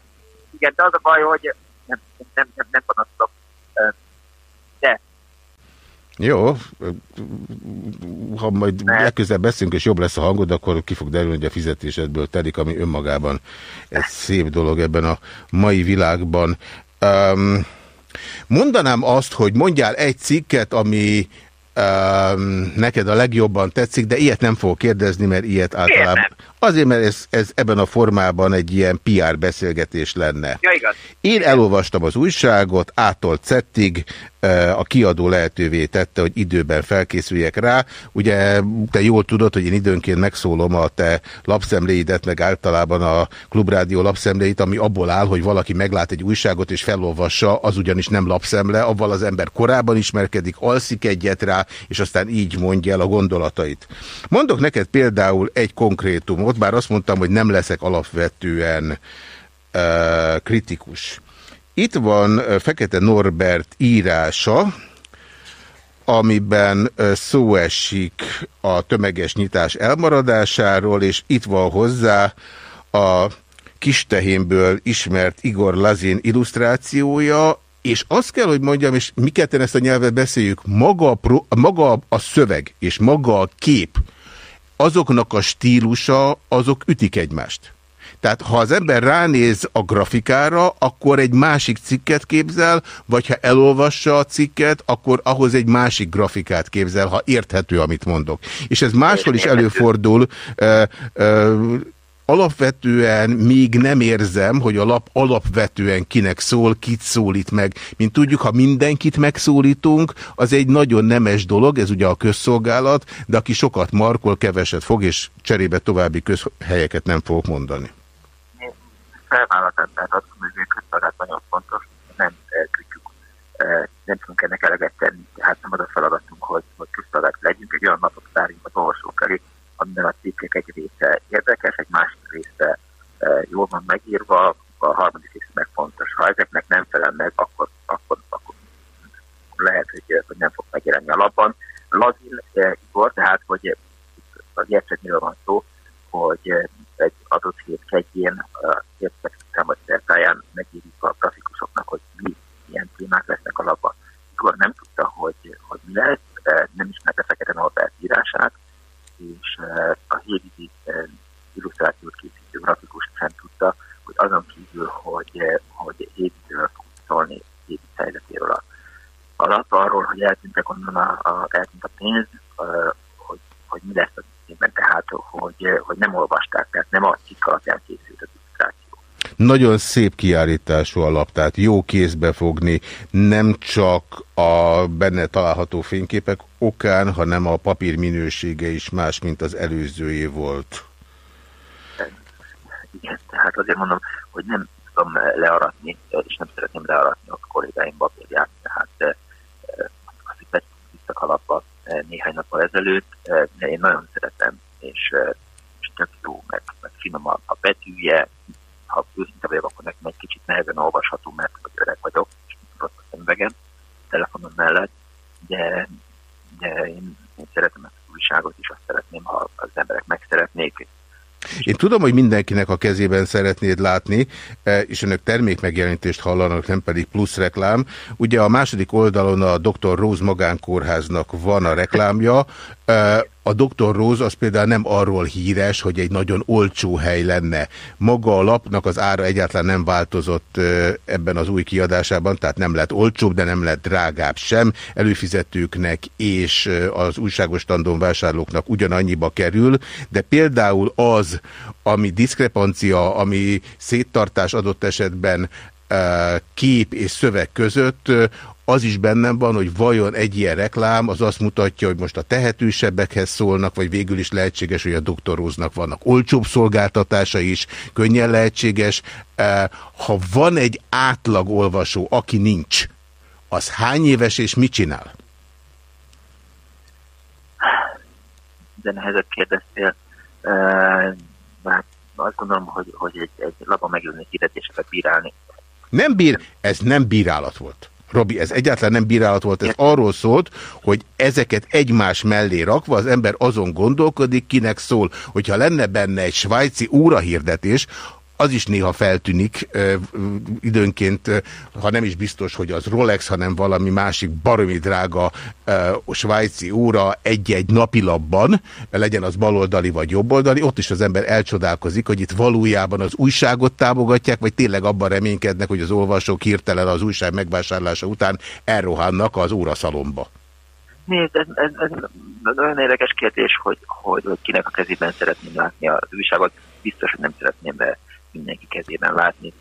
igen, de az a baj, hogy nem, nem, nem, nem panaszolok. Jó, ha majd legközelebb beszélünk, és jobb lesz a hangod, akkor ki fog derülni, hogy a fizetésedből telik, ami önmagában egy szép dolog ebben a mai világban. Um, mondanám azt, hogy mondjál egy cikket, ami um, neked a legjobban tetszik, de ilyet nem fogok kérdezni, mert ilyet általában... Azért, mert ez, ez ebben a formában egy ilyen PR beszélgetés lenne. Ja, igaz. Én elolvastam az újságot, ától cettig, a kiadó lehetővé tette, hogy időben felkészüljek rá. Ugye te jól tudod, hogy én időnként megszólom a te lapszemléidet, meg általában a Klubrádió lapszemléit, ami abból áll, hogy valaki meglát egy újságot és felolvassa, az ugyanis nem lapszemle, avval az ember korábban ismerkedik, alszik egyet rá, és aztán így mondja el a gondolatait. Mondok neked például egy konkrétumot, bár azt mondtam, hogy nem leszek alapvetően uh, kritikus. Itt van Fekete Norbert írása, amiben szó esik a tömeges nyitás elmaradásáról, és itt van hozzá a Kistehénből ismert Igor Lazin illusztrációja, és azt kell, hogy mondjam, és mi ezt a nyelvet beszéljük, maga a, pro, maga a szöveg és maga a kép, azoknak a stílusa, azok ütik egymást. Tehát ha az ember ránéz a grafikára, akkor egy másik cikket képzel, vagy ha elolvassa a cikket, akkor ahhoz egy másik grafikát képzel, ha érthető, amit mondok. És ez máshol is előfordul. Ö, ö, alapvetően még nem érzem, hogy a lap alapvetően kinek szól, kit szólít meg. Mint tudjuk, ha mindenkit megszólítunk, az egy nagyon nemes dolog, ez ugye a közszolgálat, de aki sokat markol, keveset fog, és cserébe további közhelyeket nem fogok mondani felvállalat, tehát azt mondom, hogy nagyon fontos, nem tudjuk, nem tudunk ennek eleget tenni, tehát nem az a feladatunk, hogy, hogy közszolgálat legyünk, egy olyan napot várjunk az olvasók elé, amiben a cikkek egy része érdekes, egy másik része jól van megírva, a harmadik része meg fontos. Ha ezeknek nem felel meg, akkor, akkor, akkor lehet, hogy nem fog megjelenni a lapban. Lazil Igor, tehát, hogy az értségnél van szó, hogy egy adott hét kedjén értekezszámot szertáján megírjuk a grafikusoknak, hogy mi, milyen témák lesznek a labban. Igor nem tudta, hogy, hogy mi lesz, nem ismerte Fekete Norbert írását, és a hévidi illusztrációt készítő grafikus sem tudta, hogy azon kívül, hogy, hogy hévidről fog szólni hévid helyzetéről a, a lap, arról, hogy eltűntek onnan a, a, eltűnt a pénz, hogy, hogy mi lesz a címben, tehát hogy, hogy nem olvasták, tehát nem a cikk alapján készült az illusztráció. Nagyon szép kiállítású a lap, tehát jó kézbe fogni, nem csak a benne található fényképek okán, hanem a papír minősége is más, mint az előzőjé volt. Igen, tehát azért mondom, hogy nem tudom learatni, és nem szeretném learatni a kollégáim papírját, tehát eh, azt, hogy visszak alapba néhány nappal ezelőtt, de én nagyon szeretem, és, és tök jó, meg, meg finom a, a betűje, ha őszinte vagyok, akkor nekem egy kicsit nehezen olvasható, mert hogy öreg vagyok, és rossz a szemüvegem telefonom mellett, de, de én, én szeretem ezt az újságot, és azt szeretném, ha az emberek megszeretnék, én tudom, hogy mindenkinek a kezében szeretnéd látni, e, és önök termékmegjelentést hallanak, nem pedig plusz reklám. Ugye a második oldalon a Dr. Rose magánkórháznak van a reklámja, e, a Dr. Rose az például nem arról híres, hogy egy nagyon olcsó hely lenne. Maga a lapnak az ára egyáltalán nem változott ebben az új kiadásában, tehát nem lett olcsóbb, de nem lett drágább sem. Előfizetőknek és az újságos tandon vásárlóknak ugyanannyiba kerül, de például az, ami diszkrepancia, ami széttartás adott esetben kép és szöveg között, az is bennem van, hogy vajon egy ilyen reklám az azt mutatja, hogy most a tehetősebbekhez szólnak, vagy végül is lehetséges, hogy a doktoróznak vannak olcsóbb szolgáltatása is, könnyen lehetséges. Ha van egy átlag olvasó, aki nincs, az hány éves és mit csinál? De nehezebb kérdeztél. Már azt gondolom, hogy, hogy egy, egy lapon megjelenő hirdetéseket bírálni. Nem bír, ez nem bírálat volt. Robi, ez egyáltalán nem bírálat volt, ez arról szólt, hogy ezeket egymás mellé rakva az ember azon gondolkodik, kinek szól. Hogyha lenne benne egy svájci órahirdetés, az is néha feltűnik időnként, ha nem is biztos, hogy az Rolex, hanem valami másik baromi drága svájci óra egy-egy napilapban, legyen az baloldali vagy jobboldali, ott is az ember elcsodálkozik, hogy itt valójában az újságot támogatják, vagy tényleg abban reménykednek, hogy az olvasók hirtelen az újság megvásárlása után elrohannak az óraszalomba. Nézd, ez, ez, ez nagyon érdekes kérdés, hogy, hogy, kinek a kezében szeretném látni az újságot. Biztos, hogy nem szeretném be mindenki kezében látni.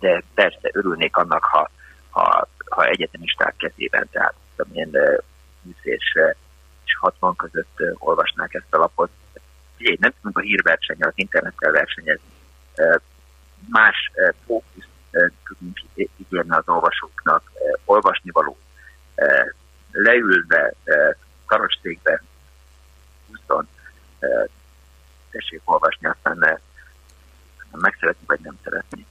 De persze örülnék annak, ha, ha, ha egyetemisták kezében, tehát amilyen 20 és, és 60 között olvasnák ezt a lapot. Ugye, nem tudunk a hírverseny, az internettel versenyezni. Más fókuszt tudunk ígérni az olvasóknak, olvasni való, leülve, karosszékben, 20 tessék olvasni, aztán ne, meg szeretni, vagy nem szeretni.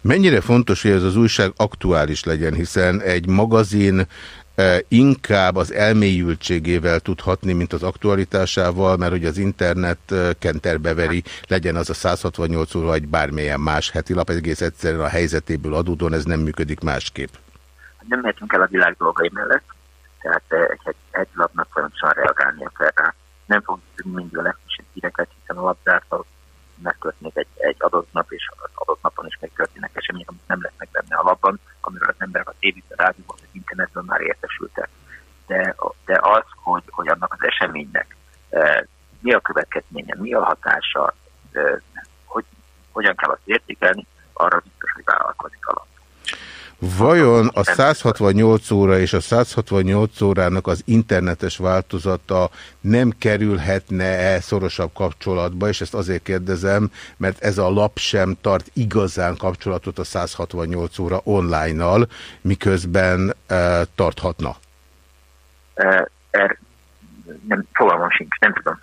Mennyire fontos, hogy ez az újság aktuális legyen, hiszen egy magazin e, inkább az elmélyültségével tud hatni, mint az aktualitásával, mert hogy az internet e, kenterbe veri, legyen az a 168 óra, vagy bármilyen más heti lap, egész egyszerűen a helyzetéből adódóan ez nem működik másképp. Nem mehetünk el a világ dolgai mellett, tehát e, egy, egy, egy lapnak folyamatosan reagálnia kell rá. Nem fogunk mindig a legkisebb híreket, hiszen a labdártal megtörténik egy, egy adott nap, és az adott napon is megtörténnek események, amik nem lesznek benne a labban, amiről az emberek a tévében, rádióban, az internetben már értesültek. De, de az, hogy, hogy annak az eseménynek e, mi a következménye, mi a hatása, e, hogy, hogyan kell azt értékelni, arra biztos, hogy vállalkozik alap. Vajon a 168 óra és a 168 órának az internetes változata nem kerülhetne-e szorosabb kapcsolatba, és ezt azért kérdezem, mert ez a lap sem tart igazán kapcsolatot a 168 óra online-nal, miközben e, tarthatna? E, er, nem, fogalmam sincs, nem tudom.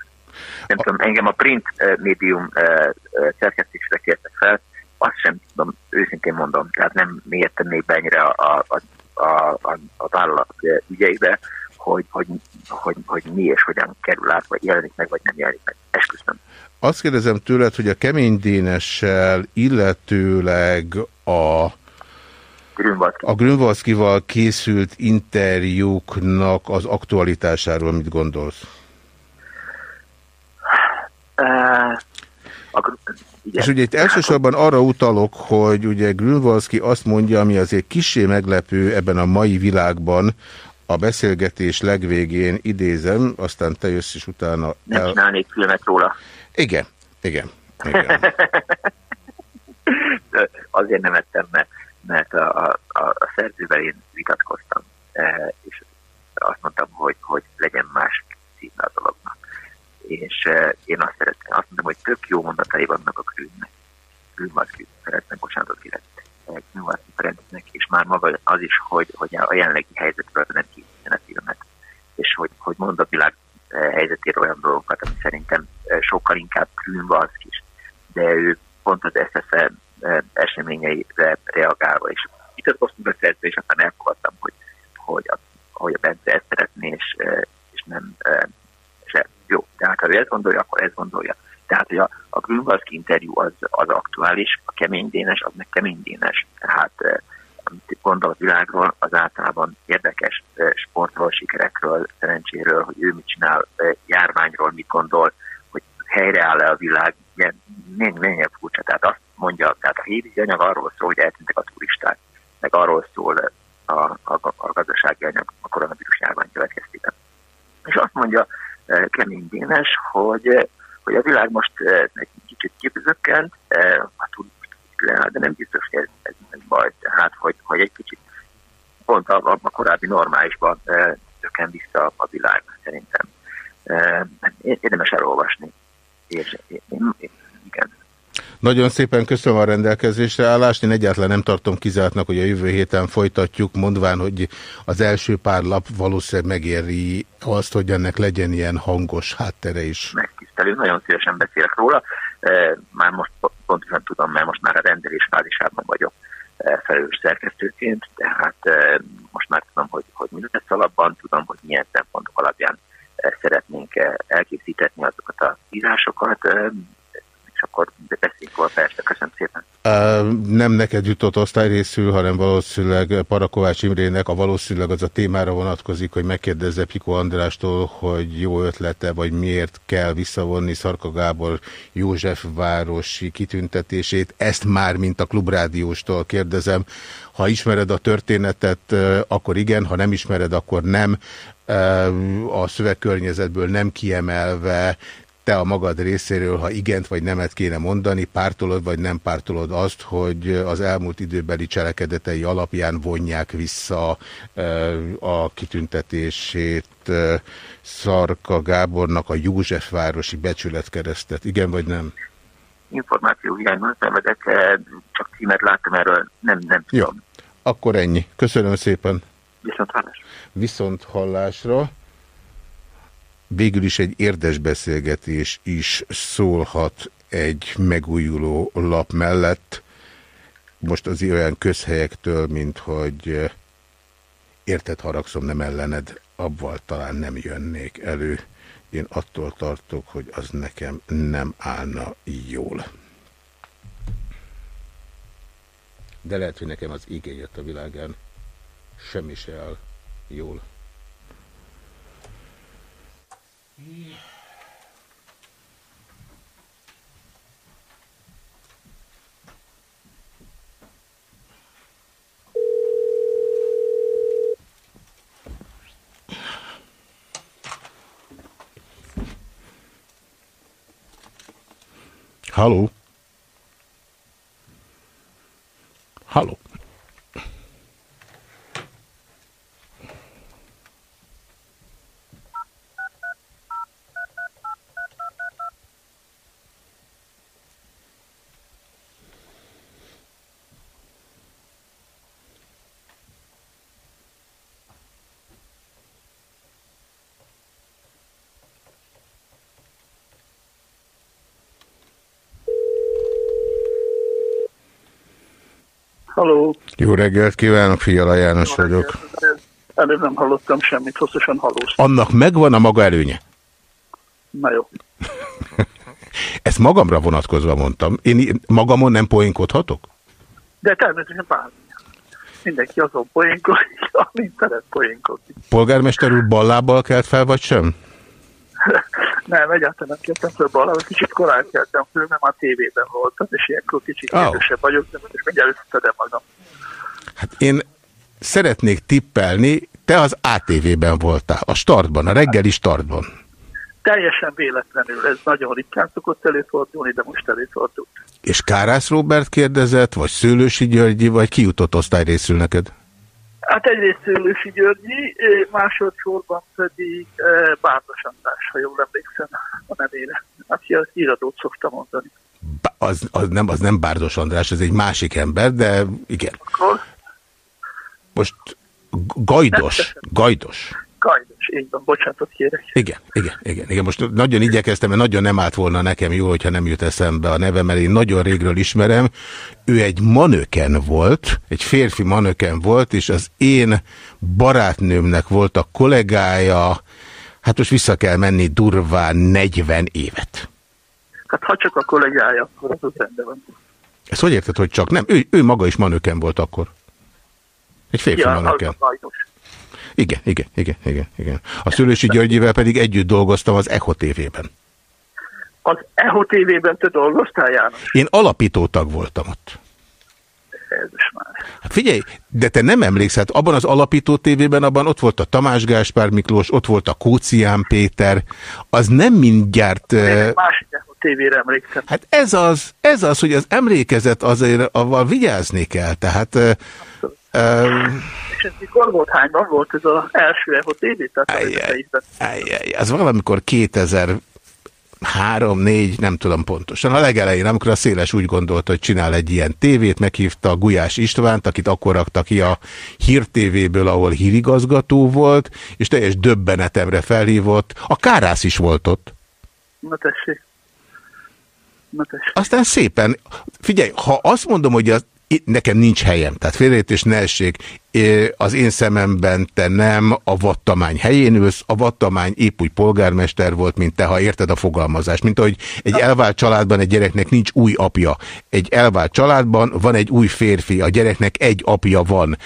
Nem a... tudom, engem a print e, médium e, e, szerkesztésre kértek fel, azt sem tudom, őszintén mondom, tehát nem értem még be ennyire a, a, a, a, a vállalat ügyeibe, hogy, hogy, hogy, hogy mi és hogyan kerül át, vagy jelenik meg, vagy nem jelenik meg. Esküszöm. Azt kérdezem tőled, hogy a kemény dénessel, illetőleg a a Grünwaldskival készült interjúknak az aktualitásáról mit gondolsz? Uh, a, igen. És ugye itt elsősorban arra utalok, hogy ugye Grünwalski azt mondja, ami azért kisé meglepő ebben a mai világban, a beszélgetés legvégén idézem, aztán te jössz is utána... El... Nem csinálnék filmet róla. Igen, igen. igen. <laughs> Azért nem ettem, mert, mert a, a, a szerzővel én vitatkoztam, e, és azt mondtam, hogy, hogy legyen más címe a dolognak és én azt szeretném, azt mondom, hogy tök jó mondatai vannak a Krűnnek. Krűn Marki szeretnek, bocsánatot kérek, Krűn Ferencnek, és már maga az is, hogy, hogy a jelenlegi helyzetről nem készítsen a filmet, és hogy, hogy mond a világ helyzetéről olyan dolgokat, ami szerintem sokkal inkább Krűn is, de ő pont az SSE eseményeire reagálva, és vitatkoztunk a szerző, és aztán elfogadtam, hogy, hogy a, hogy a Bence ezt szeretné, és, és nem jó, tehát ha ő ezt gondolja, akkor ezt gondolja. Tehát, hogy a, a Grünwaldski interjú az, az aktuális, a kemény dénes, az meg kemény dénes. Tehát amit gondol a világról, az általában érdekes sportról, sikerekről, szerencséről, hogy ő mit csinál, járványról mit gondol, hogy helyreáll-e a világ, mennyire furcsa. Tehát azt mondja, tehát a híri anyag arról szól, hogy eltűntek a turisták, meg arról szól a, a, a gazdasági anyag a koronavírus járvány következtében. És azt mondja Kemény Dénes, hogy, hogy a világ most egy kicsit kipüzökkent, a turisták de nem biztos, hogy ez, ez, ez baj. Tehát, hogy, hogy egy kicsit pont a, a korábbi normálisban csökken vissza a világ szerintem. Érdemes elolvasni. És én, én, igen. Nagyon szépen köszönöm a rendelkezésre állást. Én egyáltalán nem tartom kizártnak, hogy a jövő héten folytatjuk, mondván, hogy az első pár lap valószínűleg megéri azt, hogy ennek legyen ilyen hangos háttere is. Megtisztelő, nagyon szívesen beszélek róla. Már most pontosan tudom, mert most már a rendelés fázisában vagyok felelős szerkesztőként, tehát most már tudom, hogy, hogy mi lesz alapban, tudom, hogy milyen szempontok alapján szeretnénk elkészítetni azokat a írásokat, akkor beszéljünk róla, persze. Köszönöm szépen. Nem neked jutott osztályrészül, hanem valószínűleg Parakovács Imrének a valószínűleg az a témára vonatkozik, hogy megkérdezze Piko Andrástól, hogy jó ötlete, vagy miért kell visszavonni Szarka Gábor József városi kitüntetését. Ezt már, mint a klubrádióstól kérdezem. Ha ismered a történetet, akkor igen, ha nem ismered, akkor nem a szövegkörnyezetből nem kiemelve te a magad részéről, ha igent vagy nemet kéne mondani, pártolod vagy nem pártolod azt, hogy az elmúlt időbeli cselekedetei alapján vonják vissza a kitüntetését Szarka Gábornak a Józsefvárosi becsületkeresztet. Igen vagy nem? Információ hiányban szenvedek, csak címet láttam erről, nem, nem tudom. Jó, akkor ennyi. Köszönöm szépen. Viszont hallásra. Viszont hallásra végül is egy érdesbeszélgetés is szólhat egy megújuló lap mellett. Most az olyan közhelyektől, mint hogy eh, érted, haragszom, nem ellened, abval talán nem jönnék elő. Én attól tartok, hogy az nekem nem állna jól. De lehet, hogy nekem az igény jött a világán. Semmi se áll jól. Hallo? Hallo? Jó reggelt kívánok, Fiala János vagyok. Előbb nem hallottam semmit, hosszasan hallóztam. Annak megvan a maga előnye? Na jó. <laughs> Ezt magamra vonatkozva mondtam. Én magamon nem poénkodhatok? De természetesen bármi. Mindenki azon poénkodik, <laughs> amint szeret poénkodni. Polgármester úr ballábbal kelt fel, vagy sem? <laughs> nem, egyáltalán nem keltem föl ballábbal, kicsit korán keltem föl, mert már tévében voltam, és ilyenkor kicsit oh. idősebb vagyok, de most mindjárt összeszedem magam. Hát én szeretnék tippelni, te az ATV-ben voltál, a startban, a reggeli startban. Teljesen véletlenül, ez nagyon ritkán szokott előfordulni, de most előfordult. És Kárász Robert kérdezett, vagy Szőlősi Györgyi, vagy ki jutott osztályrészül neked? Hát egyrészt Szőlősi Györgyi, másodszorban pedig Bárdos András, ha jól emlékszem a nevére, aki az íradót szokta mondani. Az, az, nem, az nem Bárdos András, ez egy másik ember, de igen. Akkor? Most Gajdos, Gajdos. Gajdos, így van, bocsánatot kérek. Igen, igen, igen, igen. Most nagyon igyekeztem, mert nagyon nem állt volna nekem jó, hogyha nem jut eszembe a neve, mert én nagyon régről ismerem. Ő egy manöken volt, egy férfi manöken volt, és az én barátnőmnek volt a kollégája, hát most vissza kell menni durván 40 évet. Hát ha csak a kollégája, akkor az rendben van. Ezt hogy érted, hogy csak nem? Ő, ő maga is manöken volt akkor. Egy férfinőnek kell. Igen, igen, igen, igen, igen. A Szülősi Györgyivel pedig együtt dolgoztam az Echo TV-ben. Az Echo TV-ben te dolgoztál, János? Én alapítótag voltam ott. Jézus már. Hát figyelj, de te nem emlékszel, abban az alapító tévében, abban ott volt a Tamás Gáspár Miklós, ott volt a Kócián Péter, az nem mindjárt... Másik tévére emlékszem. Hát ez az, ez az, hogy az emlékezet azért avval vigyázni kell, tehát... És ez mikor volt? Hányban volt ez az első EHO TV? Ez valamikor 2000 három, négy, nem tudom pontosan. A legelején, amikor a Széles úgy gondolta, hogy csinál egy ilyen tévét, meghívta Gulyás Istvánt, akit akkor rakta ki a Hír TV-ből, ahol hírigazgató volt, és teljes döbbenetemre felhívott. A Kárász is volt ott. Na tessék. Na tessék. Aztán szépen, figyelj, ha azt mondom, hogy az nekem nincs helyem, tehát félreértés ne essék. Az én szememben te nem a vattamány helyén ülsz, a vattamány épp úgy polgármester volt, mint te, ha érted a fogalmazást. Mint ahogy egy elvált családban egy gyereknek nincs új apja. Egy elvált családban van egy új férfi, a gyereknek egy apja van.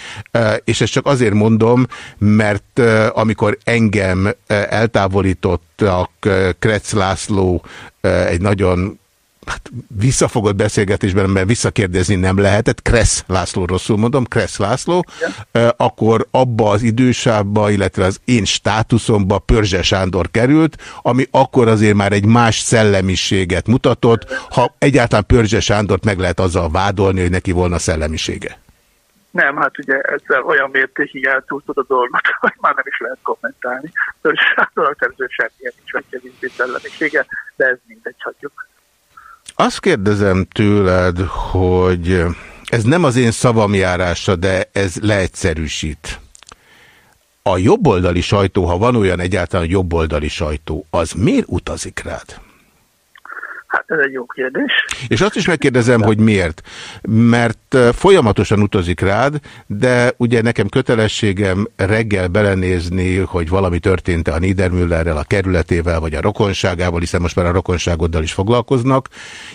És ezt csak azért mondom, mert amikor engem eltávolítottak Kretz László egy nagyon hát visszafogott beszélgetésben, mert visszakérdezni nem lehetett, Kressz László, rosszul mondom, Kressz László, Igen. akkor abba az idősávba, illetve az én státuszomba Pörzse Sándor került, ami akkor azért már egy más szellemiséget mutatott, ha egyáltalán Pörzse Sándort meg lehet azzal vádolni, hogy neki volna szellemisége. Nem, hát ugye ezzel olyan mértékig eltúltod a dolgot, <laughs> hogy már nem is lehet kommentálni. Pörzse Sándornak természetesen semmilyen nincs vagy kevésbé szellemisége, de ez mindegy, hagyjuk. Azt kérdezem tőled, hogy ez nem az én szavamjárása, de ez leegyszerűsít. A jobboldali sajtó, ha van olyan egyáltalán jobboldali sajtó, az miért utazik rád? Hát ez egy jó kérdés. És azt is megkérdezem, hogy miért. Mert folyamatosan utazik rád, de ugye nekem kötelességem reggel belenézni, hogy valami történt-e a Niedermüllerrel, a kerületével, vagy a rokonságával, hiszen most már a rokonságoddal is foglalkoznak.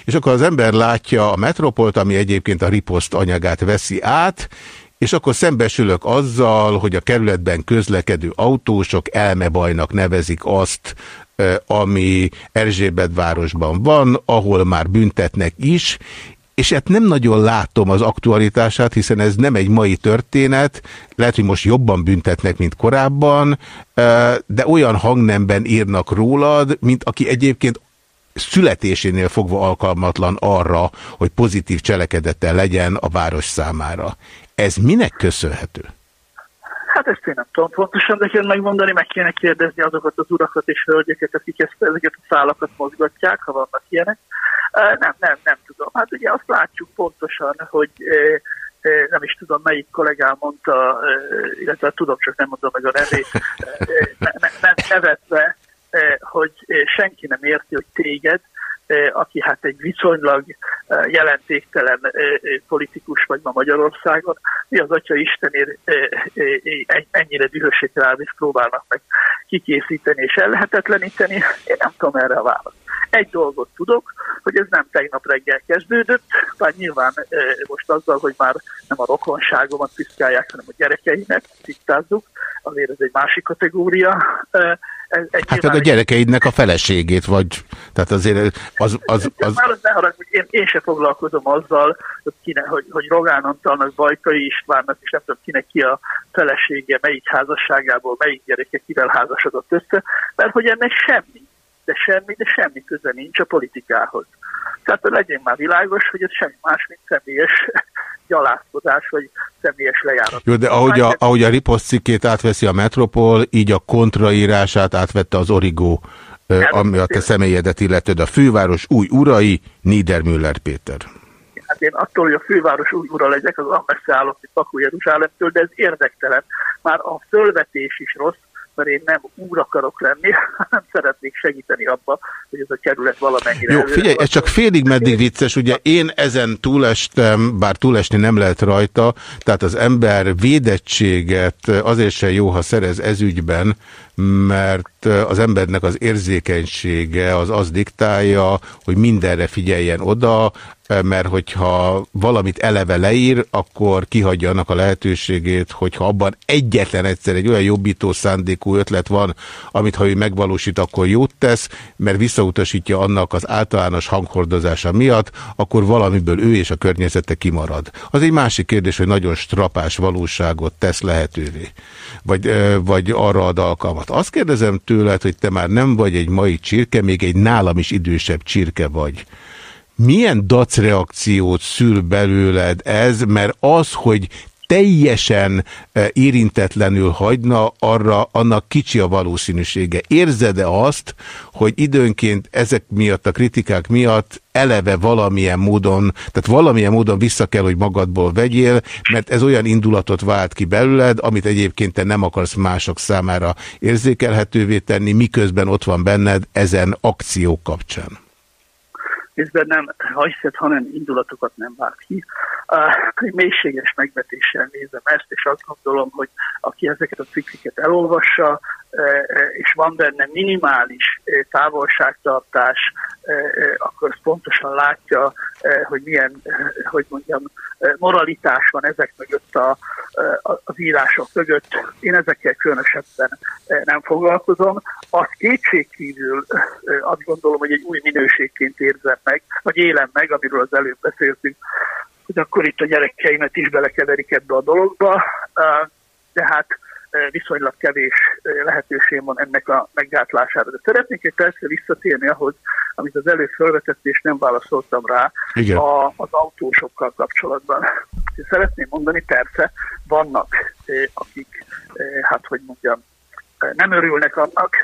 És akkor az ember látja a metropolt, ami egyébként a riposzt anyagát veszi át, és akkor szembesülök azzal, hogy a kerületben közlekedő autósok elmebajnak nevezik azt, ami Erzsébetvárosban van, ahol már büntetnek is, és hát nem nagyon látom az aktualitását, hiszen ez nem egy mai történet, lehet, hogy most jobban büntetnek, mint korábban, de olyan hangnemben írnak rólad, mint aki egyébként születésénél fogva alkalmatlan arra, hogy pozitív cselekedete legyen a város számára. Ez minek köszönhető? Hát ezt én nem tudom pontosan neked megmondani, meg kéne kérdezni azokat az urakat és hölgyeket, akik ezt, ezeket a szálakat mozgatják, ha vannak ilyenek. Nem, nem, nem tudom. Hát ugye azt látjuk pontosan, hogy nem is tudom, melyik kollégám mondta, illetve tudom, csak nem mondom meg a nevét, nem nevetve, hogy senki nem érti, hogy téged aki hát egy viszonylag jelentéktelen politikus vagy ma Magyarországon, mi az Atya Istenért ennyire dühösét rád és próbálnak meg kikészíteni és ellehetetleníteni, én nem tudom erre a választ. Egy dolgot tudok, hogy ez nem tegnap reggel kezdődött, bár nyilván most azzal, hogy már nem a rokonságomat piszkálják, hanem a gyerekeinek, tisztázzuk, azért ez egy másik kategória, ez, ez hát a gyerekeidnek a feleségét, vagy tehát azért az... az, az... Már ne haragudj, én, én se foglalkozom azzal, hogy, kine, hogy, hogy Rogán Antalnak, Bajkai Istvánnak, és nem tudom kinek ki a felesége, melyik házasságából, melyik gyereke kivel házasodott össze, mert hogy ennek semmi, de semmi, de semmi köze nincs a politikához. Tehát legyen már világos, hogy ez semmi más, mint személyes gyalázkodás, vagy személyes lejárat. Jó, de ahogy a, ahogy a riposzt cikkét átveszi a Metropol, így a kontraírását átvette az Origo, ami a te személyedet illetőd. A főváros új urai, Niedermüller Péter. Hát én attól, hogy a főváros új ura legyek, az messze állok, mint Pakú Jeruzsálemtől, de ez érdektelen. Már a fölvetés is rossz, mert én nem úr akarok lenni, <laughs> hanem szeretnék segíteni abba, hogy ez a kerület valamennyire... Jó, figyelj, ez csak félig meddig vicces, ugye én ezen túlestem, bár túlesni nem lehet rajta, tehát az ember védettséget azért sem jó, ha szerez ezügyben, mert az embernek az érzékenysége az az diktálja, hogy mindenre figyeljen oda, mert hogyha valamit eleve leír, akkor kihagyja annak a lehetőségét, hogyha abban egyetlen egyszer egy olyan jobbító szándékú ötlet van, amit ha ő megvalósít, akkor jót tesz, mert visszautasítja annak az általános hanghordozása miatt, akkor valamiből ő és a környezete kimarad. Az egy másik kérdés, hogy nagyon strapás valóságot tesz lehetővé, vagy, vagy arra ad alkalmat. Azt kérdezem tőled, hogy te már nem vagy egy mai csirke, még egy nálam is idősebb csirke vagy milyen dacreakciót szül belőled ez, mert az, hogy teljesen e, érintetlenül hagyna, arra annak kicsi a valószínűsége. Érzed-e azt, hogy időnként ezek miatt, a kritikák miatt eleve valamilyen módon, tehát valamilyen módon vissza kell, hogy magadból vegyél, mert ez olyan indulatot vált ki belőled, amit egyébként te nem akarsz mások számára érzékelhetővé tenni, miközben ott van benned ezen akciók kapcsán részben nem hajszet, hanem indulatokat nem vált ki. Uh, mélységes megvetéssel nézem ezt, és azt gondolom, hogy aki ezeket a cikkeket elolvassa, és van benne minimális távolságtartás, akkor pontosan látja, hogy milyen, hogy mondjam, moralitás van ezek mögött a, az írások mögött. Én ezekkel különösebben nem foglalkozom. Azt kétségkívül azt gondolom, hogy egy új minőségként érzem meg, vagy élem meg, amiről az előbb beszéltünk, hogy akkor itt a gyerekeimet is belekeverik ebbe a dologba. Tehát viszonylag kevés lehetőség van ennek a meggátlására. De szeretnék egy percre visszatérni ahhoz, amit az előbb felvetett, és nem válaszoltam rá Igen. A, az autósokkal kapcsolatban. Én szeretném mondani, persze, vannak akik, hát hogy mondjam, nem örülnek annak,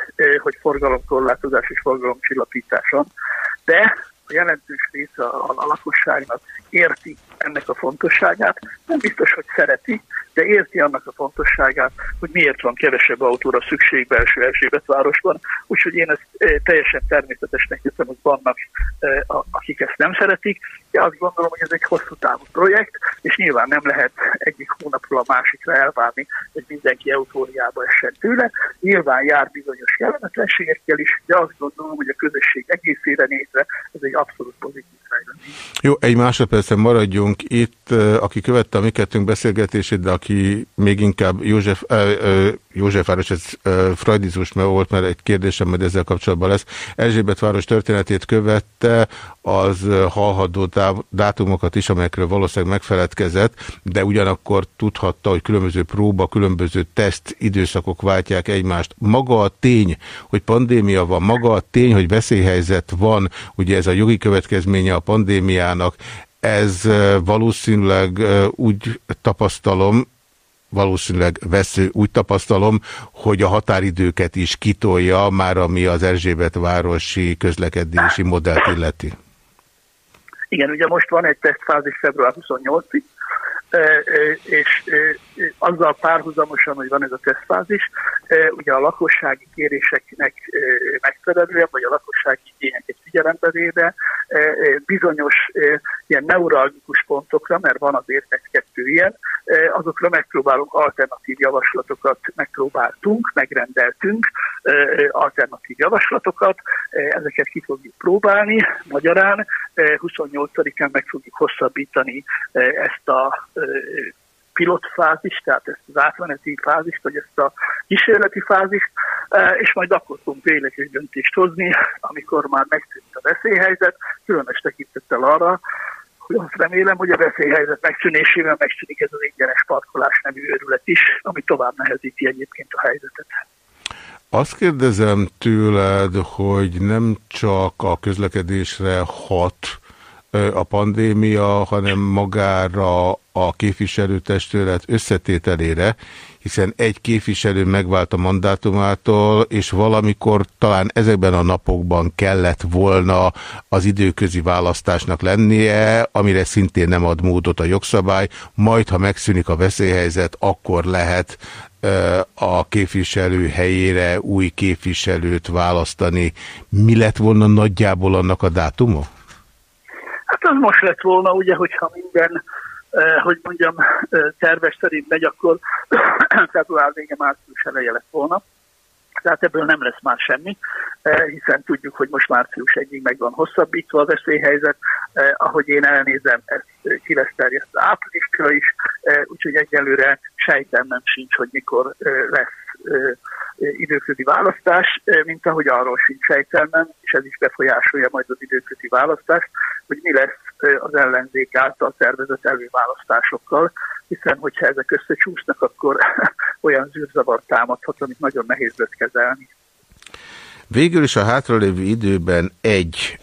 hogy forgalomkorlátozás és forgalomcsillapítás van, de a jelentős része a, a lakosságnak érti ennek a fontosságát, nem biztos, hogy szereti, de érti annak a fontosságát, hogy miért van kevesebb autóra szükség belső Erzsébet városban. Úgyhogy én ezt e, teljesen természetesnek hiszem, hogy vannak, e, akik ezt nem szeretik, de azt gondolom, hogy ez egy hosszú távú projekt, és nyilván nem lehet egyik hónapról a másikra elvárni, hogy mindenki eufóriába essen tőle. Nyilván jár bizonyos kellemetlenségekkel is, de azt gondolom, hogy a közösség egészére nézve ez egy abszolút pozitív fejlemény. Jó, egy másodpercen maradjunk itt, aki követte a mi kettőnk beszélgetését, de aki még inkább József, uh, József város, ez uh, freudizmus volt, mert egy kérdésem majd ezzel kapcsolatban lesz. Erzsébet város történetét követte, az hallható dátumokat is, amelyekről valószínűleg megfeledkezett, de ugyanakkor tudhatta, hogy különböző próba, különböző teszt időszakok váltják egymást. Maga a tény, hogy pandémia van, maga a tény, hogy veszélyhelyzet van, ugye ez a jogi következménye a pandémiának, ez valószínűleg úgy tapasztalom, valószínűleg vesző, úgy tapasztalom, hogy a határidőket is kitolja, már ami az Erzsébet városi közlekedési modellt illeti. Igen, ugye most van egy tesztfázis február 28-ig, és azzal párhuzamosan, hogy van ez a tesztfázis, ugye a lakossági kéréseknek megfelelően, vagy a lakossági igényeket figyelembe véve bizonyos ilyen neuralgikus pontokra, mert van azért egy kettő ilyen, azokra megpróbálunk alternatív javaslatokat, megpróbáltunk, megrendeltünk alternatív javaslatokat, ezeket ki fogjuk próbálni magyarán, 28-án meg fogjuk hosszabbítani ezt a pilotfázist, tehát ezt az átmeneti fázist, vagy ezt a kísérleti fázist, és majd akkor fogunk végleges döntést hozni, amikor már megszűnik a veszélyhelyzet, különös tekintettel arra, hogy azt remélem, hogy a veszélyhelyzet megszűnésével megszűnik ez az ingyenes parkolás nevű őrület is, ami tovább nehezíti egyébként a helyzetet. Azt kérdezem tőled, hogy nem csak a közlekedésre hat a pandémia, hanem magára a képviselőtestület összetételére, hiszen egy képviselő megvált a mandátumától, és valamikor talán ezekben a napokban kellett volna az időközi választásnak lennie, amire szintén nem ad módot a jogszabály, majd ha megszűnik a veszélyhelyzet, akkor lehet a képviselő helyére új képviselőt választani. Mi lett volna nagyjából annak a dátuma? Hát az most lett volna, ugye, hogyha minden, eh, hogy mondjam, eh, terves szerint megy, akkor <clears throat> február vége, március eleje lett volna. Tehát ebből nem lesz már semmi, eh, hiszen tudjuk, hogy most március egyig meg van hosszabbítva a veszélyhelyzet. Eh, ahogy én elnézem, ez ki lesz terjesztve áprilisra is, úgyhogy egyelőre sejtelmem sincs, hogy mikor lesz időközi választás, mint ahogy arról sincs sejtelmem, és ez is befolyásolja majd az időközi választást, hogy mi lesz az ellenzék által szervezett előválasztásokkal, hiszen hogyha ezek összecsúsznak, akkor <laughs> olyan zűrzavar támadhat, amit nagyon nehéz lesz kezelni. Végül is a hátralévő időben egy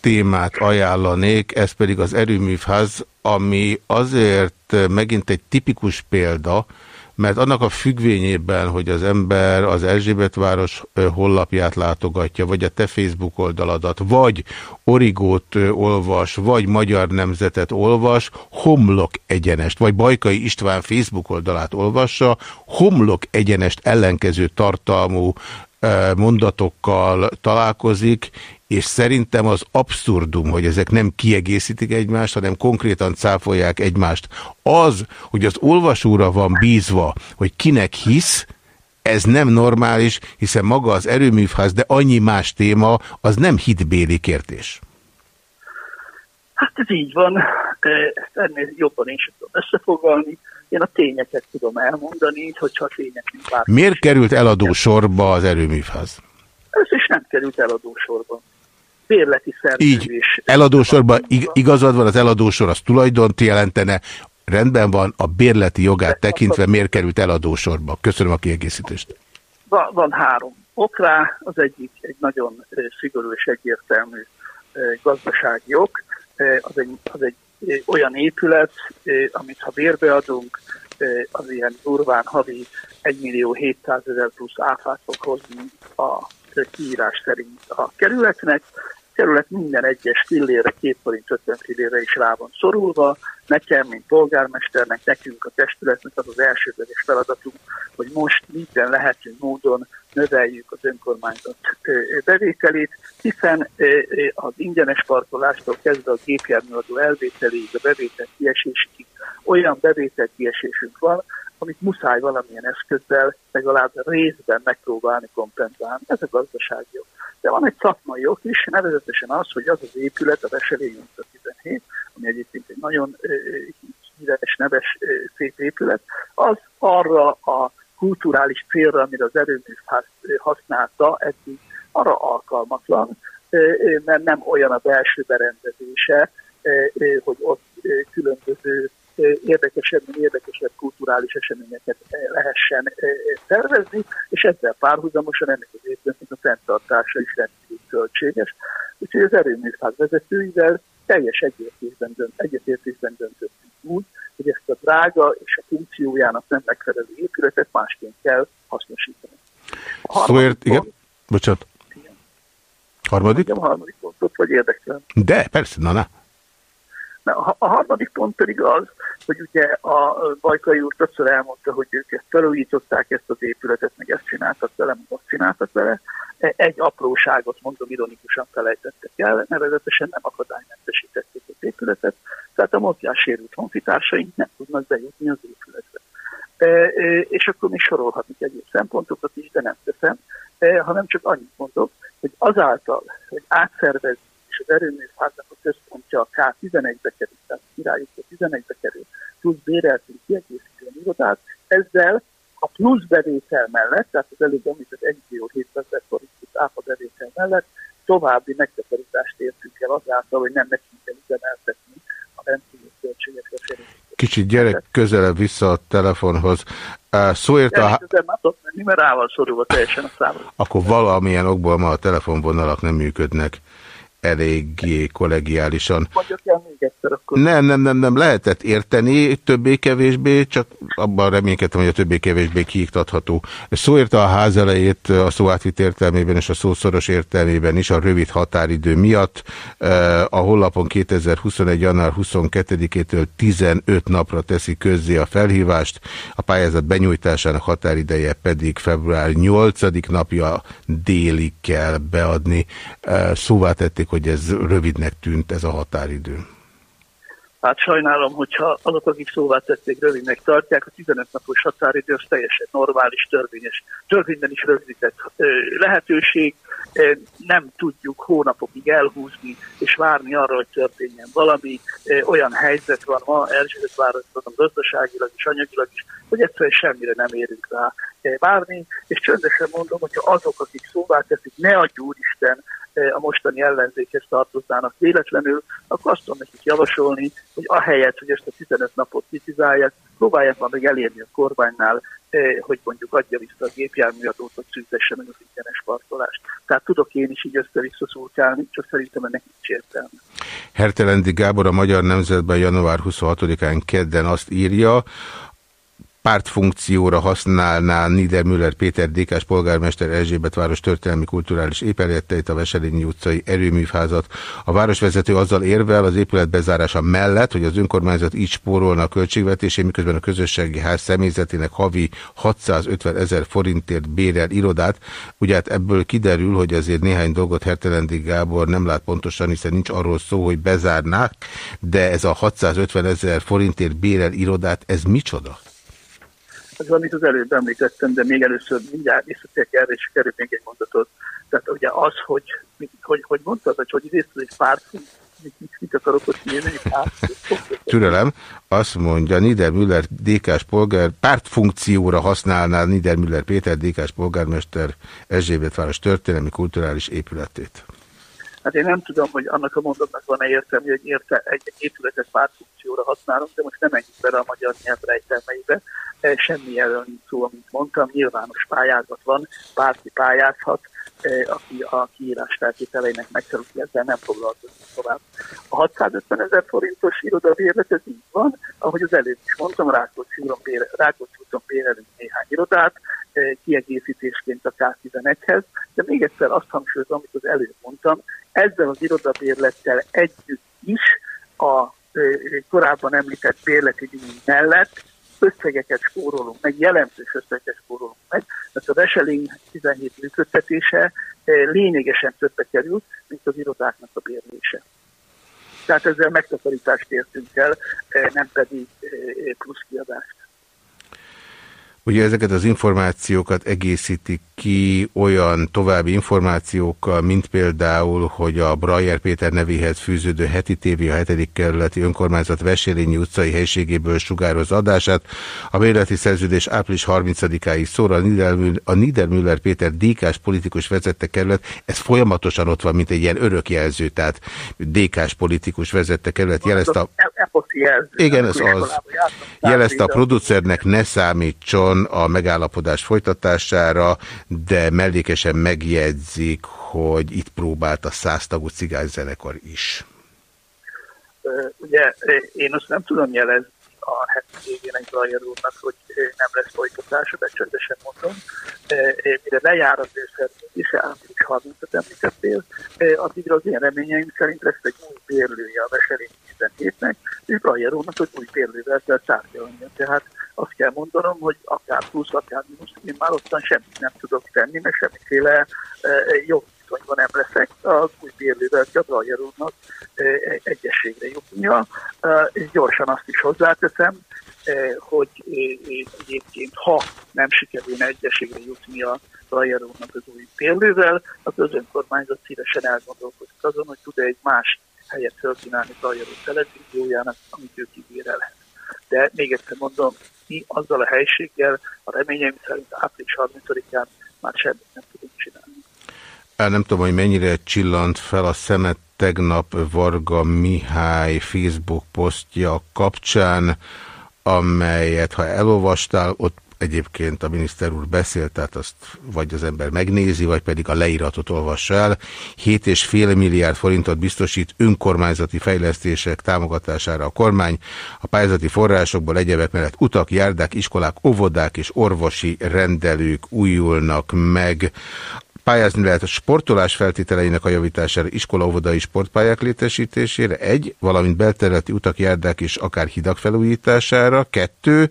témát ajánlanék, ez pedig az erőművház, ami azért megint egy tipikus példa, mert annak a függvényében, hogy az ember az Erzsébet város hollapját látogatja, vagy a te Facebook oldaladat, vagy Origót olvas, vagy Magyar Nemzetet olvas, homlok egyenest, vagy Bajkai István Facebook oldalát olvassa, homlok egyenest ellenkező tartalmú mondatokkal találkozik, és szerintem az abszurdum, hogy ezek nem kiegészítik egymást, hanem konkrétan cáfolják egymást. Az, hogy az olvasóra van bízva, hogy kinek hisz, ez nem normális, hiszen maga az erőművház, de annyi más téma, az nem hitbéli kérdés. Hát ez így van, ezt ennél jobban sem tudom összefoglalni. Én a tényeket tudom elmondani, hogyha a tények nem Miért került eladó sorba az erőművház? Ez is nem került eladó sorba bérleti szerződés. Így, eladósorban igazad van, az eladósor az tulajdont jelentene, rendben van, a bérleti jogát tekintve miért került eladósorba? Köszönöm a kiegészítést. Van, van három ok rá, az egyik egy nagyon szigorú és egyértelmű gazdasági ok, az egy, az egy olyan épület, amit ha bérbe adunk, az ilyen durván havi 1 millió 700 ezer plusz áfát fog hozni a kiírás szerint a kerületnek, kerület minden egyes fillére, két forint 50 fillére is rá van szorulva. Nekem, mint polgármesternek, nekünk a testületnek az az elsődleges feladatunk, hogy most minden lehető módon növeljük az önkormányzat bevételét, hiszen az ingyenes parkolástól kezdve a gépjárműadó elvételéig, a bevétel kiesésig olyan bevétel kiesésünk van, amit muszáj valamilyen eszközzel legalább részben megpróbálni kompenzálni. Ez a gazdasági jog. De van egy szakmai ok is, nevezetesen az, hogy az az épület, a Veselény 17, ami egyébként egy nagyon híres, neves, szép épület, az arra a kulturális célra, amire az erőműház használta, eddig arra alkalmatlan, mert nem olyan a belső berendezése, hogy ott különböző érdekesebb, érdekesebb kulturális eseményeket lehessen szervezni, és ezzel párhuzamosan ennek az épületnek a fenntartása is rendkívül költséges. Úgyhogy az erőműfáz vezetőivel teljes egyetértésben, dönt, egyetértésben döntöttünk úgy, hogy ezt a drága és a funkciójának nem megfelelő épületet másként kell hasznosítani. Szóért, igen, bocsánat. Igen. Harmadik? A harmadik pontot, vagy érdekel. De, persze, na, na. A, harmadik pont pedig az, hogy ugye a Bajkai úr többször elmondta, hogy ők ezt felújították, ezt az épületet, meg ezt csináltak vele, meg azt csináltak vele. Egy apróságot, mondom, ironikusan felejtettek el, nevezetesen nem akadálymentesítették az épületet, tehát a mozgássérült honfitársaink nem tudnak bejutni az épületbe. E, e, és akkor még sorolhatnék egyéb szempontokat is, de nem teszem, e, hanem csak annyit mondok, hogy azáltal, hogy átszervez és az erőműháznak a központja a K11-be kerül, tehát királyuk a 11-be kerül, plusz béreltünk kiegészítő irodát, ezzel a plusz bevétel mellett, tehát az előbb említett 1 millió 700 forint áfa bevétel mellett további megtakarítást értünk el azáltal, hogy nem nekünk kell üzemeltetni a rendkívül költséges Kicsit gyerek közelebb vissza a telefonhoz. Szóért a... rá van szorulva teljesen a számot. Akkor valamilyen okból ma a telefonvonalak nem működnek eléggé kollegiálisan. Nem, nem, nem, nem, lehetett érteni többé-kevésbé, csak abban reménykedtem, hogy a többé-kevésbé kiiktatható. Szó érte a ház elejét a szó átvit értelmében és a szószoros értelmében is a rövid határidő miatt. A hollapon 2021. január 22-től 15 napra teszi közzé a felhívást, a pályázat benyújtásának határideje pedig február 8. napja délig kell beadni. Szóvá tették, hogy ez rövidnek tűnt ez a határidő. Hát sajnálom, hogyha azok, akik szóvá tették, rövidnek tartják, a 15 napos határidő az teljesen normális, törvényes, törvényben is rögzített lehetőség. Nem tudjuk hónapokig elhúzni és várni arra, hogy történjen valami. Olyan helyzet van ma Erzsébetvárosban, gazdaságilag és anyagilag is, hogy egyszerűen semmire nem érünk rá várni, és csöndesen mondom, hogyha azok, akik szóvá teszik, ne adj Úristen, a mostani ellenzékhez tartoznának véletlenül, akkor azt tudom nekik javasolni, hogy ahelyett, hogy ezt a 15 napot kritizálják, próbálják már meg elérni a kormánynál, hogy mondjuk adja vissza a gépjárműadót, vagy szüntesse meg az ingyenes parkolást. Tehát tudok én is így össze-vissza szurkálni, csak szerintem ennek nincs értelme. Hertelendi Gábor a Magyar Nemzetben január 26-án kedden azt írja, pártfunkcióra használná Niedermüller Péter Dékás polgármester Erzsébet város történelmi kulturális épületeit, a Veselényi utcai erőművházat. A városvezető azzal érvel az épület bezárása mellett, hogy az önkormányzat így spórolna a költségvetésén, miközben a közösségi ház személyzetének havi 650 ezer forintért bérel irodát. Ugye hát ebből kiderül, hogy azért néhány dolgot Hertelendi Gábor nem lát pontosan, hiszen nincs arról szó, hogy bezárnák, de ez a 650 ezer forintért bérel irodát, ez micsoda? Az, amit az előbb említettem, de még először mindjárt visszatérek erre, és kerül még egy mondatot. Tehát ugye az, hogy, hogy, hogy mondtad, hogy hogy idézted, hogy párt mit, mit, mit akarok ott írni, Türelem, azt mondja, Niedermüller DK-s polgár, pártfunkcióra használná Niedermüller Péter DK-s polgármester Erzsébetváros történelmi kulturális épületét. Hát én nem tudom, hogy annak a mondatnak van-e értelme, hogy érte, egy épületet pártfunkcióra használunk, de most nem menjünk bele a magyar nyelv rejtelmeibe. E, semmi erről nincs szó, amit mondtam, nyilvános pályázat van, bárki pályázhat, e, aki a kiírás feltételeinek megfelelő, ezzel nem foglalkozik tovább. A 650 ezer forintos irodabérlet, ez így van, ahogy az előbb is mondtam, Rákóczi úton bérelünk néhány irodát, e, kiegészítésként a K11-hez, de még egyszer azt hangsúlyozom, amit az előbb mondtam, ezzel az irodabérlettel együtt is a korábban említett bérleti díj mellett összegeket spórolunk meg, jelentős összegeket spórolunk meg, mert a Veseling 17 működtetése lényegesen többe került, mint az irodáknak a bérlése. Tehát ezzel megtakarítást értünk el, nem pedig plusz kiadást. Ugye ezeket az információkat egészítik ki olyan további információkkal, mint például, hogy a Brajer Péter nevéhez fűződő heti tévé a 7. kerületi önkormányzat Vesélényi utcai helységéből sugároz adását. A bérleti szerződés április 30-áig szól a, a Niedermüller Péter DK-s politikus vezette kerület. Ez folyamatosan ott van, mint egy ilyen örökjelző, tehát DK-s politikus vezette kerület. Jelezte a... Igen, ez az. Jelezte a producernek ne számítson a megállapodás folytatására, de mellékesen megjegyzik, hogy itt próbált a száztagú cigányzenekar is. Ugye én azt nem tudom jelezni a heti végén egy Zajer úrnak, hogy nem lesz folytatása, de csöndesen mondom. Mire lejár az ő szerződése, április 30-at említettél, addigra az én reményeim szerint lesz egy új bérlője a Veselény 17-nek, és Zajer úrnak, hogy új bérlővel kell tárgyalni. Tehát azt kell mondanom, hogy akár plusz, akár mínusz, én már ottan semmit nem tudok tenni, mert semmiféle e, jobb viszonyban nem leszek. Az új bérlővel kell Brajer úrnak e, egyességre jutnia, e, és gyorsan azt is hozzáteszem, e, hogy egyébként ha nem sikerülne egyességre jutni a Brajer az új bérlővel, az önkormányzat szívesen elgondolkozik azon, hogy tud-e egy más helyet felkínálni úr televíziójának, amit ő kibérelhet. De még egyszer mondom, mi azzal a helységgel, a reményeim szerint április 30-án már semmit nem tudunk csinálni. Nem tudom, hogy mennyire csillant fel a szemet tegnap Varga Mihály Facebook posztja kapcsán, amelyet ha elolvastál, ott egyébként a miniszter úr beszélt, tehát azt vagy az ember megnézi, vagy pedig a leíratot olvassa el. 7,5 milliárd forintot biztosít önkormányzati fejlesztések támogatására a kormány. A pályázati forrásokból egyebek mellett utak, járdák, iskolák, óvodák és orvosi rendelők újulnak meg Pályázni lehet a sportolás feltételeinek a javítására, iskola-óvodai sportpályák létesítésére, egy, valamint belterületi utak, járdák és akár hidak felújítására, kettő,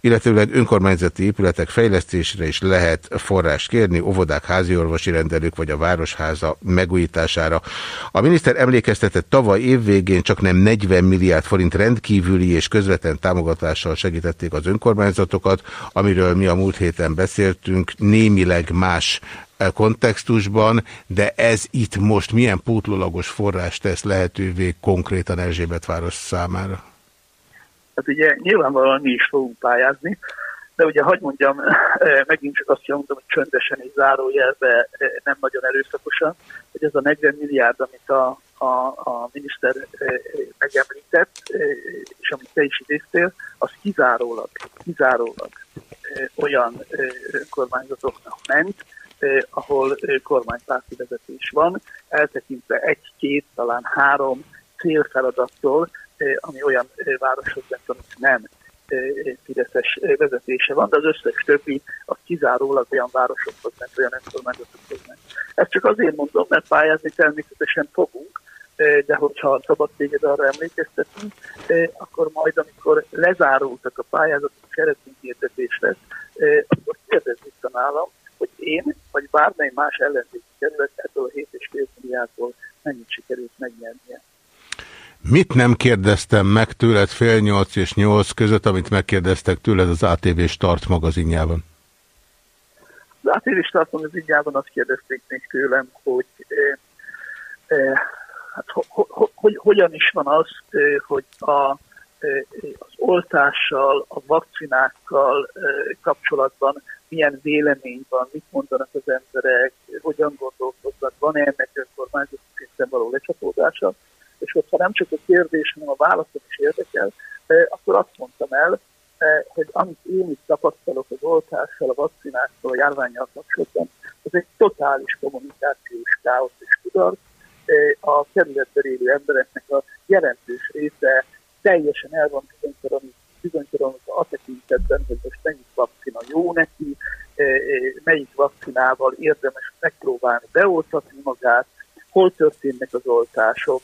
illetőleg önkormányzati épületek fejlesztésére is lehet forrás kérni, óvodák, háziorvosi rendelők vagy a városháza megújítására. A miniszter emlékeztetett tavaly évvégén csak nem 40 milliárd forint rendkívüli és közvetlen támogatással segítették az önkormányzatokat, amiről mi a múlt héten beszéltünk, némileg más kontextusban, de ez itt most milyen pótlólagos forrás tesz lehetővé konkrétan Erzsébet város számára? Hát ugye nyilvánvalóan mi is fogunk pályázni, de ugye hagyd mondjam, eh, megint csak azt mondom, hogy csöndesen és zárójelbe eh, nem nagyon erőszakosan, hogy ez a 40 milliárd, amit a, a, a miniszter eh, megemlített, és amit te is idéztél, az kizárólag, kizárólag olyan önkormányzatoknak ment, ahol kormánypárti vezetés van, eltekintve egy-két, talán három célfeladattól, ami olyan városhoz lett, amit nem Fideszes vezetése van, de az összes többi az kizárólag olyan városokhoz ment, olyan önkormányzatokhoz ment. Ezt csak azért mondom, mert pályázni természetesen fogunk, de hogyha szabad téged arra emlékeztetünk, akkor majd, amikor lezárultak a pályázatok és eredményhirdetés lesz, akkor kérdezz vissza nálam, hogy én, vagy bármely más ellenzéki kerület ebből a 7,5 milliárdból mennyit sikerült megnyernie. Mit nem kérdeztem meg tőled fél nyolc és nyolc között, amit megkérdeztek tőled az ATV Start magazinjában? Az ATV Start magazinjában azt kérdezték még tőlem, hogy eh, eh, hát, ho, ho, ho, hogyan is van az, eh, hogy a, eh, az oltással, a vakcinákkal eh, kapcsolatban milyen vélemény van, mit mondanak az emberek, hogyan gondolkodnak, van-e ennek önkormányzati szinten való lecsapódása, és hogyha nem csak a kérdés, hanem a válaszok is érdekel, akkor azt mondtam el, hogy amit én itt tapasztalok az oltással, a vakcinákkal, a járványjal kapcsolatban, az egy totális kommunikációs káosz és kudarc. A kerületben élő embereknek a jelentős része teljesen el van bizonytalanodva a tekintetben, hogy most melyik vakcina jó neki, melyik vakcinával érdemes megpróbálni beoltatni magát, hol történnek az oltások,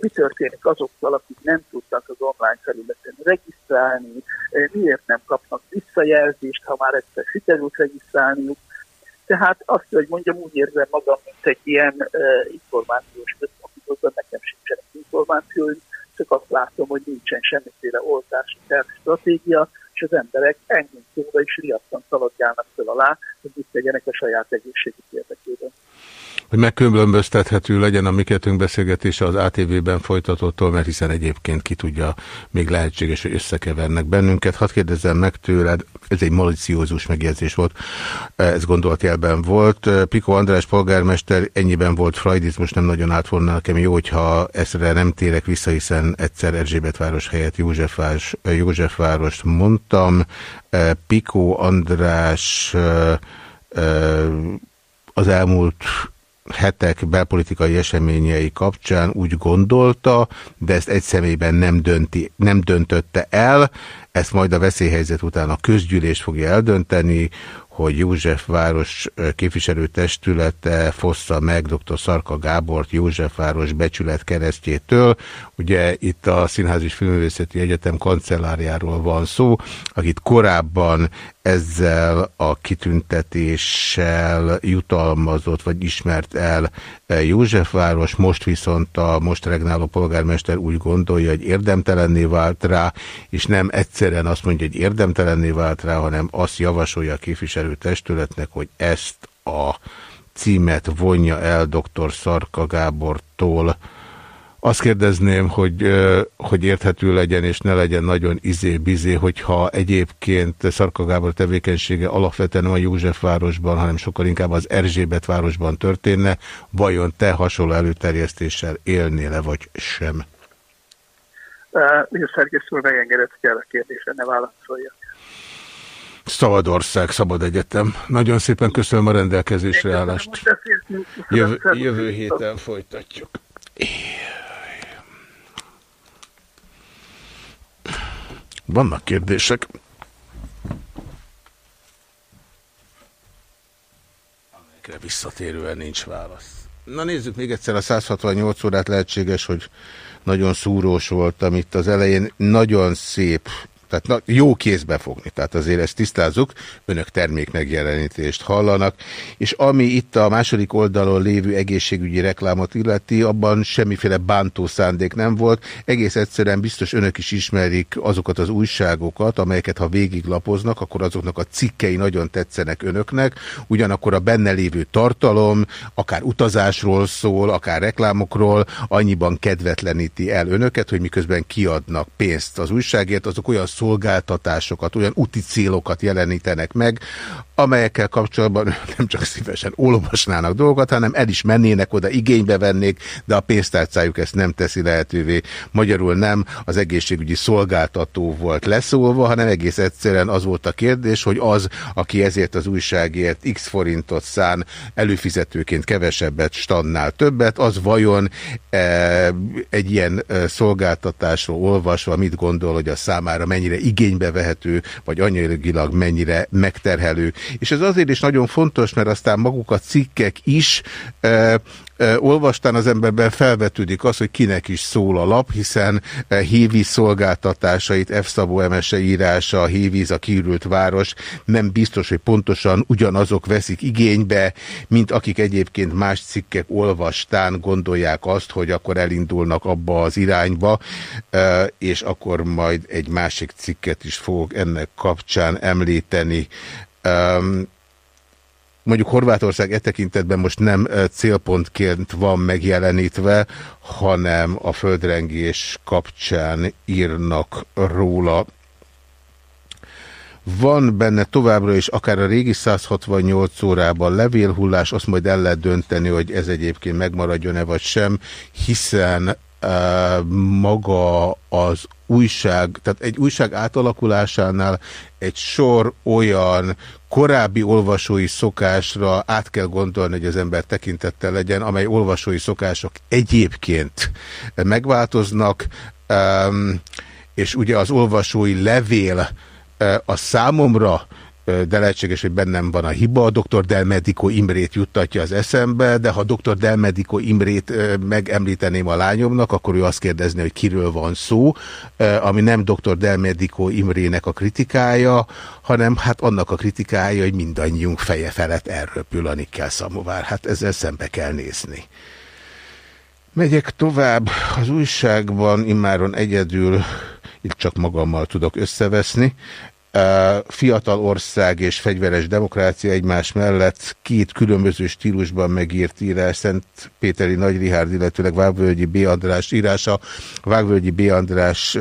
mi történik azokkal, akik nem tudtak az online felületen regisztrálni, miért nem kapnak visszajelzést, ha már egyszer sikerült regisztrálniuk. Tehát azt, hogy mondjam, úgy érzem magam, mint egy ilyen uh, információs központ, nekem sincsenek információim, csak azt látom, hogy nincsen semmiféle oltási terv stratégia, és az emberek engem szóra is riadtan szaladgálnak föl alá, hogy mit tegyenek a saját egészségük érdekében hogy megkülönböztethető legyen a mi kettőnk beszélgetése az ATV-ben folytatottól, mert hiszen egyébként ki tudja, még lehetséges, hogy összekevernek bennünket. Hadd kérdezzem meg tőled, ez egy maliciózus megjegyzés volt, ez gondolatjelben volt. Piko András polgármester ennyiben volt frajdizmus, nem nagyon át volna nekem jó, hogyha ezre nem térek vissza, hiszen egyszer Erzsébetváros helyett Józsefváros, Józsefvárost mondtam. Piko András az elmúlt hetek belpolitikai eseményei kapcsán úgy gondolta, de ezt egy személyben nem, dönti, nem döntötte el, ezt majd a veszélyhelyzet után a közgyűlés fogja eldönteni, hogy József város képviselőtestülete fossza meg dr. Szarka Gábort József város becsület keresztjétől. Ugye itt a Színház és Egyetem kancellárjáról van szó, akit korábban ezzel a kitüntetéssel jutalmazott, vagy ismert el Józsefváros, most viszont a most regnáló polgármester úgy gondolja, hogy érdemtelenné vált rá, és nem egyszerűen azt mondja, hogy érdemtelenné vált rá, hanem azt javasolja a képviselőtestületnek, hogy ezt a címet vonja el dr. Szarka Gábortól, azt kérdezném, hogy, hogy érthető legyen, és ne legyen nagyon izé-bizé, hogyha egyébként Szarka Gábor tevékenysége alapvetően nem a Józsefvárosban, hanem sokkal inkább az Erzsébet városban történne, vajon te hasonló előterjesztéssel élnél-e, vagy sem? Uh, szerkesztő megengedett, hogy a kérdésre ne válaszoljak. Szabad ország, szabad egyetem. Nagyon szépen köszönöm a rendelkezésre állást. Jövő, jövő héten folytatjuk. Vannak kérdések. Ezekre visszatérően nincs válasz. Na nézzük még egyszer a 168 órát, lehetséges, hogy nagyon szúrós voltam itt az elején. Nagyon szép tehát na, jó kézbe fogni, tehát azért ezt tisztázzuk, önök termékmegjelenítést hallanak, és ami itt a második oldalon lévő egészségügyi reklámot illeti, abban semmiféle bántó szándék nem volt, egész egyszerűen biztos önök is ismerik azokat az újságokat, amelyeket ha végiglapoznak, akkor azoknak a cikkei nagyon tetszenek önöknek, ugyanakkor a benne lévő tartalom, akár utazásról szól, akár reklámokról, annyiban kedvetleníti el önöket, hogy miközben kiadnak pénzt az újságért, azok olyan szolgáltatásokat, olyan úti célokat jelenítenek meg, amelyekkel kapcsolatban <laughs> nem csak szívesen olvasnának dolgokat, hanem el is mennének oda, igénybe vennék, de a pénztárcájuk ezt nem teszi lehetővé. Magyarul nem az egészségügyi szolgáltató volt leszólva, hanem egész egyszerűen az volt a kérdés, hogy az, aki ezért az újságért x forintot szán előfizetőként kevesebbet, stannál többet, az vajon e, egy ilyen e, szolgáltatásról olvasva mit gondol, hogy a számára mennyire igénybe vehető, vagy anyagilag mennyire megterhelő. És ez azért is nagyon fontos, mert aztán maguk a cikkek is e, olvastán az emberben felvetődik az, hogy kinek is szól a lap, hiszen Hévíz szolgáltatásait, F. Szabó Emese írása, Hévíz a kiürült város nem biztos, hogy pontosan ugyanazok veszik igénybe, mint akik egyébként más cikkek olvastán gondolják azt, hogy akkor elindulnak abba az irányba, és akkor majd egy másik cikket is fog ennek kapcsán említeni mondjuk Horvátország e tekintetben most nem célpontként van megjelenítve, hanem a földrengés kapcsán írnak róla. Van benne továbbra is akár a régi 168 órában levélhullás, azt majd el lehet dönteni, hogy ez egyébként megmaradjon-e vagy sem, hiszen maga az újság, tehát egy újság átalakulásánál egy sor olyan korábbi olvasói szokásra át kell gondolni, hogy az ember tekintettel legyen, amely olvasói szokások egyébként megváltoznak, és ugye az olvasói levél a számomra de lehetséges, hogy bennem van a hiba. A dr. Delmedico Imrét juttatja az eszembe, de ha dr. Delmedico Imrét megemlíteném a lányomnak, akkor ő azt kérdezni, hogy kiről van szó, ami nem dr. Delmedico Imrének a kritikája, hanem hát annak a kritikája, hogy mindannyiunk feje felett elröpül a Nikkel Szamovár. Hát ezzel szembe kell nézni. Megyek tovább. Az újságban immáron egyedül itt csak magammal tudok összeveszni fiatal ország és fegyveres demokrácia egymás mellett két különböző stílusban megírt írás, Szent Péteri Nagy Rihárd, illetőleg Vágvölgyi B. András írása. Vágvölgyi B. András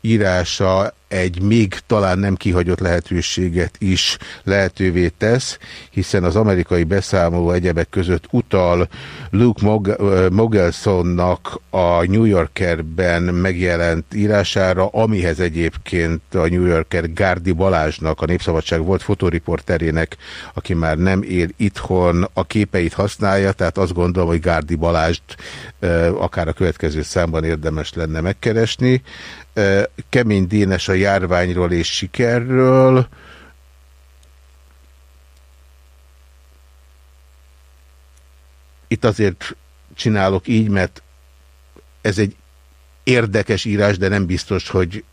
írása egy még talán nem kihagyott lehetőséget is lehetővé tesz, hiszen az amerikai beszámoló egyebek között utal Luke Mog Mogelsonnak a New Yorkerben megjelent írására, amihez egyébként a New Yorker Gárdi Balázsnak, a Népszabadság volt fotoriporterének, aki már nem él itthon, a képeit használja, tehát azt gondolom, hogy Gárdi Balázst akár a következő számban érdemes lenne megkeresni kemény dénes a járványról és sikerről. Itt azért csinálok így, mert ez egy érdekes írás, de nem biztos, hogy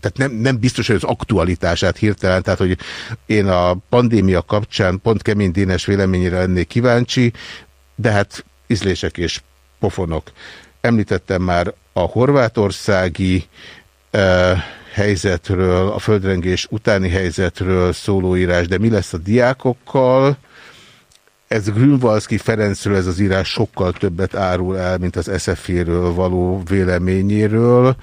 tehát nem, nem biztos, hogy az aktualitását hirtelen, tehát hogy én a pandémia kapcsán pont kemény dénes véleményére lennék kíváncsi, de hát ízlések és pofonok. Említettem már a horvátországi uh, helyzetről, a földrengés utáni helyzetről szóló írás, de mi lesz a diákokkal? Ez Grünwalski Ferencről ez az írás sokkal többet árul el, mint az SZF-ről való véleményéről,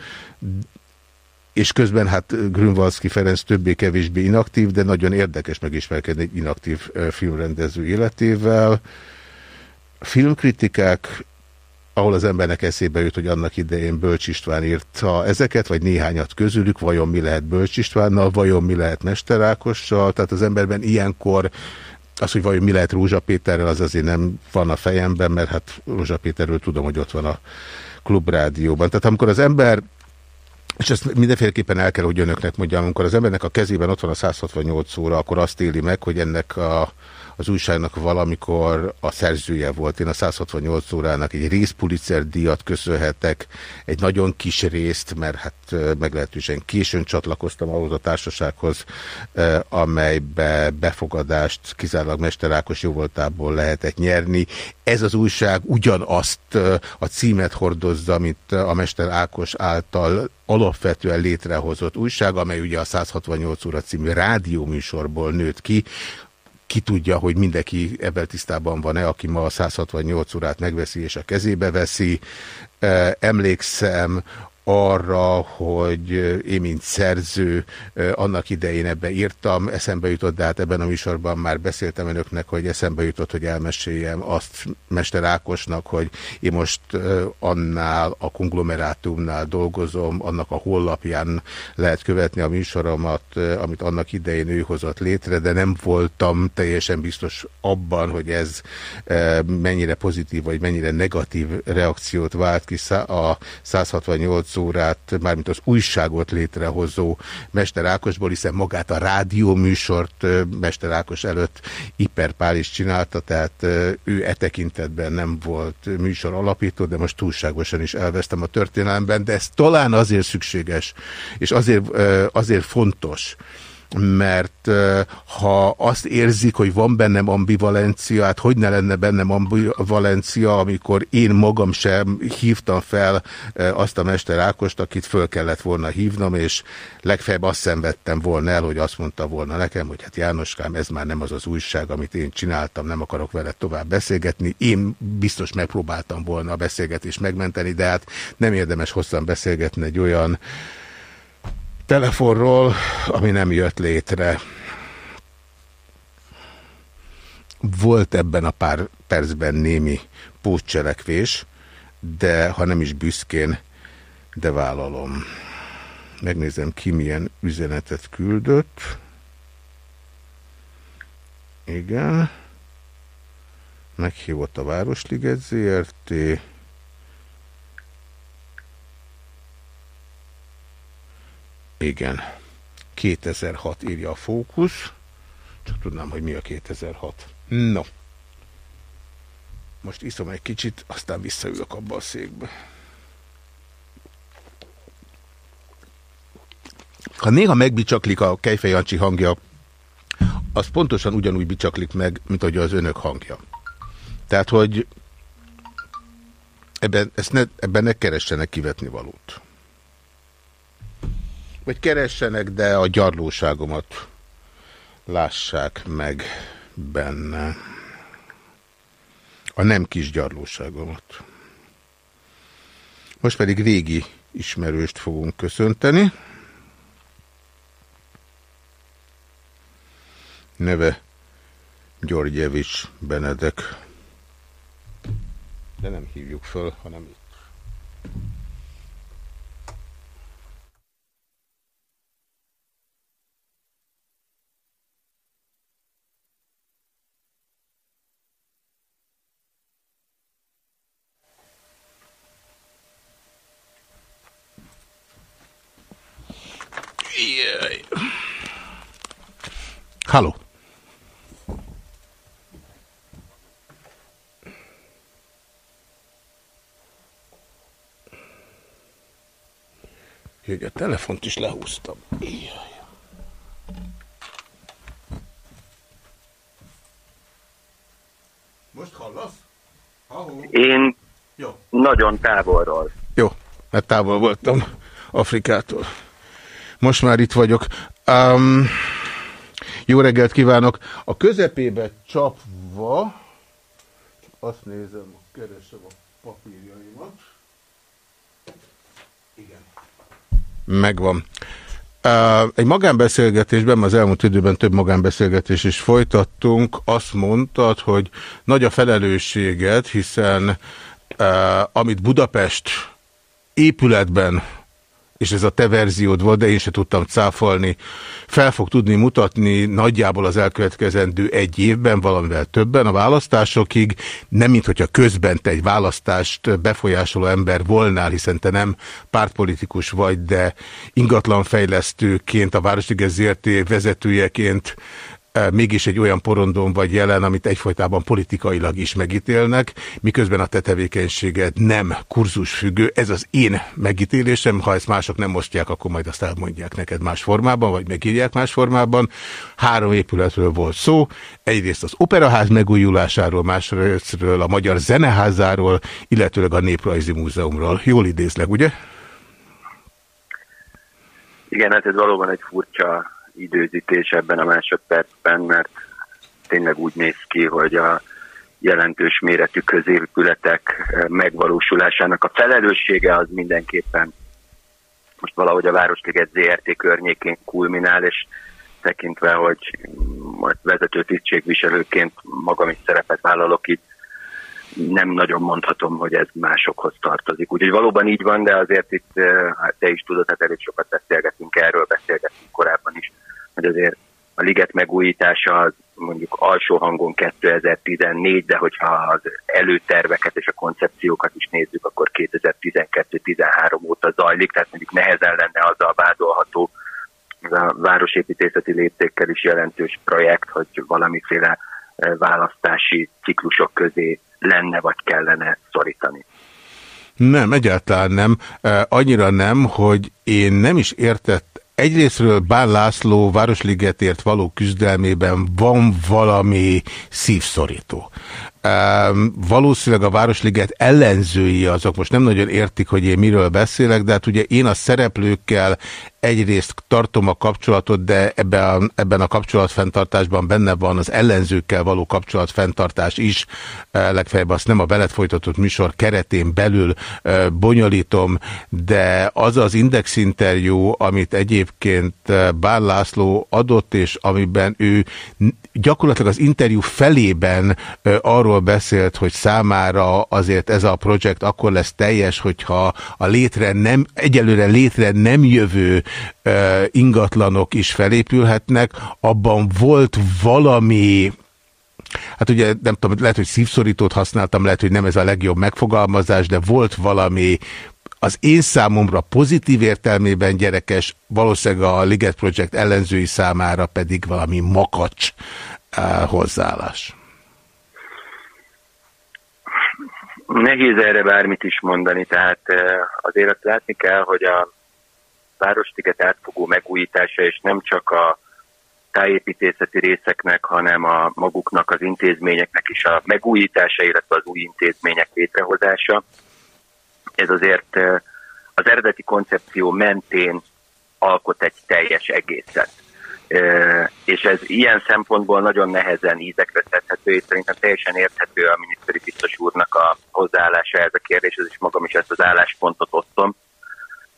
és közben hát Grünwalski Ferenc többé-kevésbé inaktív, de nagyon érdekes megismerkedni egy inaktív filmrendező életével. Filmkritikák ahol az embernek eszébe jut, hogy annak idején Bölcs István írta ezeket, vagy néhányat közülük, vajon mi lehet Bölcs Istvánnal, vajon mi lehet Mester Ákossal, tehát az emberben ilyenkor az, hogy vajon mi lehet Rózsa Péterrel, az azért nem van a fejemben, mert hát Rózsa Péterről tudom, hogy ott van a klubrádióban. Tehát amikor az ember és ezt mindenféleképpen el kell, hogy önöknek mondjam, amikor az embernek a kezében ott van a 168 óra, akkor azt éli meg, hogy ennek a az újságnak valamikor a szerzője volt. Én a 168 órának egy részpulicer díjat köszönhetek, egy nagyon kis részt, mert hát meglehetősen későn csatlakoztam ahhoz a társasághoz, amelybe befogadást kizárólag Mester Ákos jóvoltából lehetett nyerni. Ez az újság ugyanazt a címet hordozza, mint a Mester Ákos által alapvetően létrehozott újság, amely ugye a 168 óra című rádióműsorból nőtt ki, ki tudja, hogy mindenki ebben tisztában van-e, aki ma a 168 órát megveszi és a kezébe veszi. Emlékszem arra, hogy én, mint szerző, annak idején ebbe írtam, eszembe jutott, de hát ebben a műsorban már beszéltem önöknek, hogy eszembe jutott, hogy elmeséljem azt Mester Ákosnak, hogy én most annál a konglomerátumnál dolgozom, annak a hollapján lehet követni a műsoromat, amit annak idején ő hozott létre, de nem voltam teljesen biztos abban, hogy ez mennyire pozitív, vagy mennyire negatív reakciót vált ki a 168 órát, mármint az újságot létrehozó Mester Ákosból, hiszen magát a rádióműsort Mester Ákos előtt Iper Pál is csinálta, tehát ő e tekintetben nem volt műsor alapító, de most túlságosan is elvesztem a történelemben, de ez talán azért szükséges, és azért, azért fontos, mert ha azt érzik, hogy van bennem ambivalencia, hát hogy ne lenne bennem ambivalencia, amikor én magam sem hívtam fel azt a Mester Ákost, akit föl kellett volna hívnom, és legfeljebb azt szenvedtem volna el, hogy azt mondta volna nekem, hogy hát Jánoskám, ez már nem az az újság, amit én csináltam, nem akarok vele tovább beszélgetni. Én biztos megpróbáltam volna a beszélgetést megmenteni, de hát nem érdemes hosszan beszélgetni egy olyan telefonról, ami nem jött létre. Volt ebben a pár percben némi pótcselekvés, de ha nem is büszkén, de vállalom. Megnézem ki milyen üzenetet küldött. Igen. Meghívott a Városliget ZRT. Igen. 2006 írja a fókusz. Csak tudnám, hogy mi a 2006. No. Most iszom egy kicsit, aztán visszaülök abba a székbe. Ha néha megbicsaklik a Kejfej Jancsi hangja, az pontosan ugyanúgy bicsaklik meg, mint ahogy az önök hangja. Tehát, hogy ebben, ezt ne, ebben ne keressenek kivetni valót. Vagy keressenek, de a gyarlóságomat lássák meg benne. A nem kis gyarlóságomat. Most pedig régi ismerőst fogunk köszönteni. Neve Györgyevics Benedek. De nem hívjuk föl, hanem itt. Jaj. Halló. Jaj, a telefont is lehúztam. Jaj. Most hallasz? Ahó. Én Jó. nagyon távolról. Jó, mert távol voltam Afrikától. Most már itt vagyok. Um, jó reggelt kívánok! A közepébe csapva, azt nézem, keresem a papírjaimat. Igen. Megvan. Egy magánbeszélgetésben, az elmúlt időben több magánbeszélgetés is folytattunk, azt mondtad, hogy nagy a felelősséget, hiszen amit Budapest épületben és ez a te verziód volt, de én se tudtam cáfolni, fel fog tudni mutatni nagyjából az elkövetkezendő egy évben, valamivel többen a választásokig, nem mint hogyha közben te egy választást befolyásoló ember volnál, hiszen te nem pártpolitikus vagy, de ingatlanfejlesztőként, a Városliges ZRT. vezetőjeként mégis egy olyan porondon vagy jelen, amit egyfolytában politikailag is megítélnek, miközben a te tevékenységed nem kurzusfüggő. Ez az én megítélésem, ha ezt mások nem osztják, akkor majd azt elmondják neked más formában, vagy megírják más formában. Három épületről volt szó, egyrészt az Operaház megújulásáról, másrésztről a Magyar Zeneházáról, illetőleg a Néprajzi Múzeumról. Jól idézleg, ugye? Igen, hát ez valóban egy furcsa időzítés ebben a másodpercben, mert tényleg úgy néz ki, hogy a jelentős méretű középületek megvalósulásának a felelőssége az mindenképpen most valahogy a Városliget ZRT környékén kulminál, és tekintve, hogy majd vezető tisztségviselőként magam is szerepet vállalok itt, nem nagyon mondhatom, hogy ez másokhoz tartozik. Úgyhogy valóban így van, de azért itt, hát te is tudod, hát elég sokat beszélgetünk erről, beszélgetünk korábban is, hogy azért a liget megújítása az mondjuk alsó hangon 2014, de hogyha az előterveket és a koncepciókat is nézzük, akkor 2012-13 óta zajlik, tehát mondjuk nehezen lenne azzal vádolható, a városépítészeti léptékkel is jelentős projekt, hogy valamiféle választási ciklusok közé lenne vagy kellene szorítani. Nem, egyáltalán nem. Annyira nem, hogy én nem is értett Egyrésztről Bán László Városligetért való küzdelmében van valami szívszorító. Valószínűleg a Városliget ellenzői azok most nem nagyon értik, hogy én miről beszélek, de hát ugye én a szereplőkkel egyrészt tartom a kapcsolatot, de ebben ebben a kapcsolatfenntartásban benne van az ellenzőkkel való kapcsolatfenntartás is. Legfeljebb azt nem a veled folytatott műsor keretén belül bonyolítom, de az az indexinterjú, amit egyébként Bár László adott, és amiben ő gyakorlatilag az interjú felében arról beszélt, hogy számára azért ez a projekt akkor lesz teljes, hogyha a létre nem, egyelőre létre nem jövő ingatlanok is felépülhetnek, abban volt valami Hát ugye nem tudom, lehet, hogy szívszorítót használtam, lehet, hogy nem ez a legjobb megfogalmazás, de volt valami az én számomra pozitív értelmében gyerekes, valószínűleg a Liget Project ellenzői számára pedig valami makacs uh, hozzáállás. Nehéz erre bármit is mondani, tehát azért azt látni kell, hogy a Városliget átfogó megújítása, és nem csak a tájépítészeti részeknek, hanem a maguknak az intézményeknek is a megújítása, illetve az új intézmények létrehozása. Ez azért az eredeti koncepció mentén alkot egy teljes egészet. És ez ilyen szempontból nagyon nehezen ízekre szedhető, és szerintem teljesen érthető a miniszteri biztos úrnak a hozzáállása ez a kérdéshez, és magam is ezt az álláspontot osztom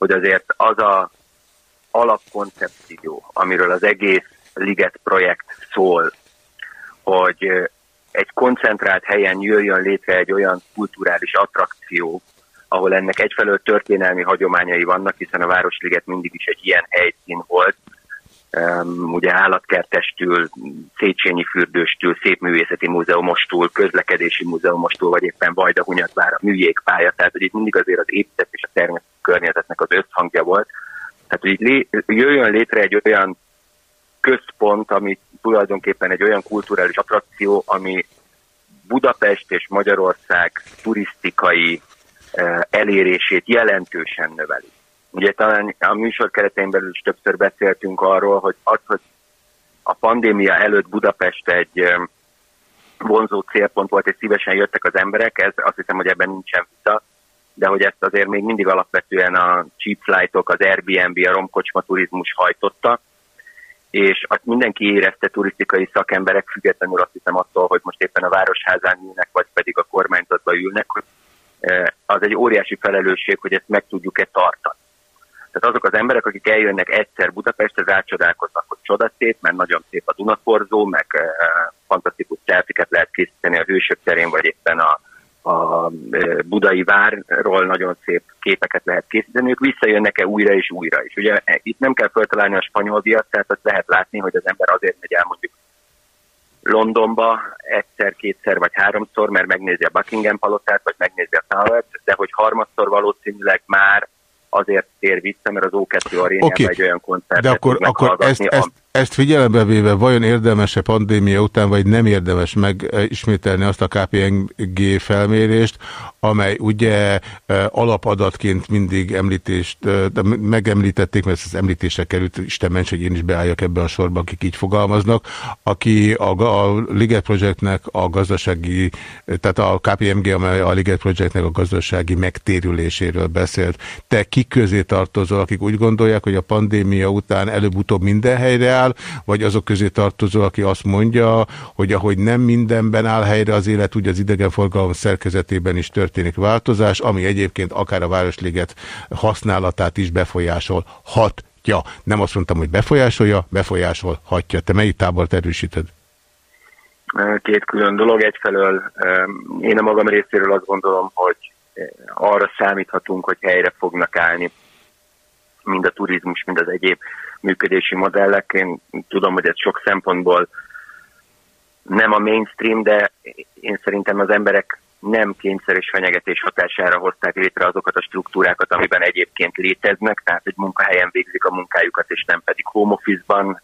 hogy azért az a alapkoncepció, amiről az egész Liget projekt szól, hogy egy koncentrált helyen jöjjön létre egy olyan kulturális attrakció, ahol ennek egyfelől történelmi hagyományai vannak, hiszen a Városliget mindig is egy ilyen helyszín volt, um, ugye állatkertestül, Széchenyi fürdőstül, Szépművészeti Múzeumostól, Közlekedési Múzeumostól, vagy éppen Vajda Hunyadvár a műjégpálya, tehát hogy itt mindig azért az épület és a természet környezetnek az összhangja volt. Tehát, hogy lé, jöjjön létre egy olyan központ, ami tulajdonképpen egy olyan kulturális attrakció, ami Budapest és Magyarország turisztikai uh, elérését jelentősen növeli. Ugye talán a műsor keretein belül is többször beszéltünk arról, hogy az, hogy a pandémia előtt Budapest egy vonzó célpont volt, és szívesen jöttek az emberek, ez azt hiszem, hogy ebben nincsen vita, de hogy ezt azért még mindig alapvetően a cheap flightok, az Airbnb, a romkocsma turizmus hajtotta, és azt mindenki érezte turisztikai szakemberek, függetlenül azt hiszem attól, hogy most éppen a városházán ülnek, vagy pedig a kormányzatban ülnek, hogy az egy óriási felelősség, hogy ezt meg tudjuk-e tartani. Tehát azok az emberek, akik eljönnek egyszer Budapestre, rácsodálkoznak, hogy csodaszép, mert nagyon szép a Dunakorzó, meg fantasztikus szelfiket lehet készíteni a Hősök terén, vagy éppen a, a budai várról nagyon szép képeket lehet készíteni, ők visszajönnek-e újra és újra is. Ugye e, itt nem kell feltalálni a spanyol diat, tehát azt lehet látni, hogy az ember azért megy el mondjuk Londonba egyszer, kétszer vagy háromszor, mert megnézi a Buckingham palotát, vagy megnézi a Tower, de hogy harmadszor valószínűleg már azért tér vissza, mert az O2 arénában okay. egy olyan koncertet De akkor, akkor ezt, ezt, Ezt figyelembe véve vajon érdemes-e pandémia után, vagy nem érdemes megismételni azt a KPNG felmérést, amely ugye alapadatként mindig említést, de megemlítették, mert ez említésre került, Isten ments, hogy én is beálljak ebbe a sorba, akik így fogalmaznak, aki a, a Liget Projectnek a gazdasági, tehát a KPMG, amely a Liget Projectnek a gazdasági megtérüléséről beszélt. Te kik közé tartozol, akik úgy gondolják, hogy a pandémia után előbb-utóbb minden helyre áll, vagy azok közé tartozol, aki azt mondja, hogy ahogy nem mindenben áll helyre az élet, úgy az idegenforgalom szerkezetében is történik változás, ami egyébként akár a Városliget használatát is befolyásol. Hat nem azt mondtam, hogy befolyásolja, befolyásolhatja. Te melyik tábort erősíted? Két külön dolog. Egyfelől én a magam részéről azt gondolom, hogy arra számíthatunk, hogy helyre fognak állni mind a turizmus, mind az egyéb működési modellek. Én tudom, hogy ez sok szempontból nem a mainstream, de én szerintem az emberek nem kényszer és fenyegetés hatására hozták létre azokat a struktúrákat, amiben egyébként léteznek, tehát hogy munkahelyen végzik a munkájukat, és nem pedig home office-ban.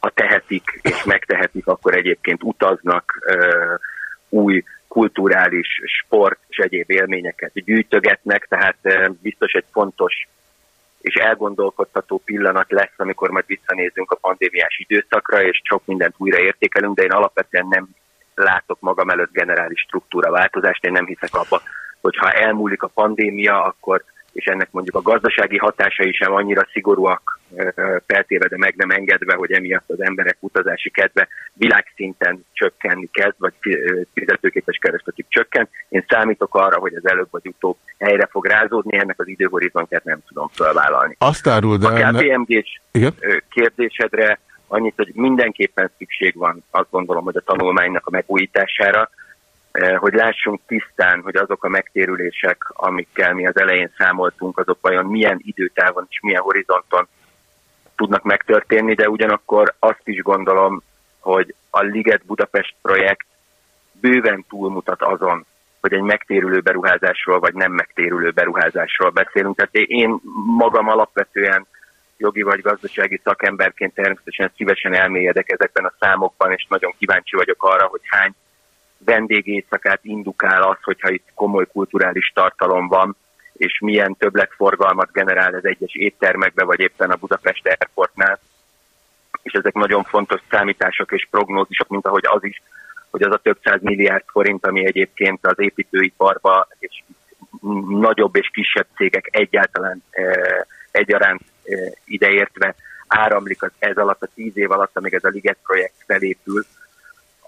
Ha tehetik és megtehetik, akkor egyébként utaznak, új kulturális, sport és egyéb élményeket gyűjtögetnek, tehát biztos egy fontos és elgondolkodható pillanat lesz, amikor majd visszanézünk a pandémiás időszakra, és sok mindent újra értékelünk, de én alapvetően nem látok magam előtt generális struktúra változást, én nem hiszek abba, hogy ha elmúlik a pandémia, akkor és ennek mondjuk a gazdasági hatásai sem annyira szigorúak feltéve, de meg nem engedve, hogy emiatt az emberek utazási kedve világszinten csökkenni kezd, vagy fizetőképes keresletük csökken. Én számítok arra, hogy ez előbb vagy utóbb helyre fog rázódni, ennek az időhorizontját nem tudom felvállalni. Azt árul, de... A KPMG-s kérdésedre annyit, hogy mindenképpen szükség van, azt gondolom, hogy a tanulmánynak a megújítására, hogy lássunk tisztán, hogy azok a megtérülések, amikkel mi az elején számoltunk, azok vajon milyen időtávon és milyen horizonton tudnak megtörténni, de ugyanakkor azt is gondolom, hogy a Liget Budapest projekt bőven túlmutat azon, hogy egy megtérülő beruházásról vagy nem megtérülő beruházásról beszélünk. Tehát én magam alapvetően jogi vagy gazdasági szakemberként természetesen szívesen elmélyedek ezekben a számokban, és nagyon kíváncsi vagyok arra, hogy hány vendégészakát indukál az, hogyha itt komoly kulturális tartalom van, és milyen többletforgalmat generál az egyes éttermekbe, vagy éppen a Budapest Airportnál. És ezek nagyon fontos számítások és prognózisok, mint ahogy az is, hogy az a több száz milliárd forint, ami egyébként az építőiparba és nagyobb és kisebb cégek egyáltalán e, egyaránt e, ideértve áramlik az ez alatt a tíz év alatt, amíg ez a Liget projekt felépül,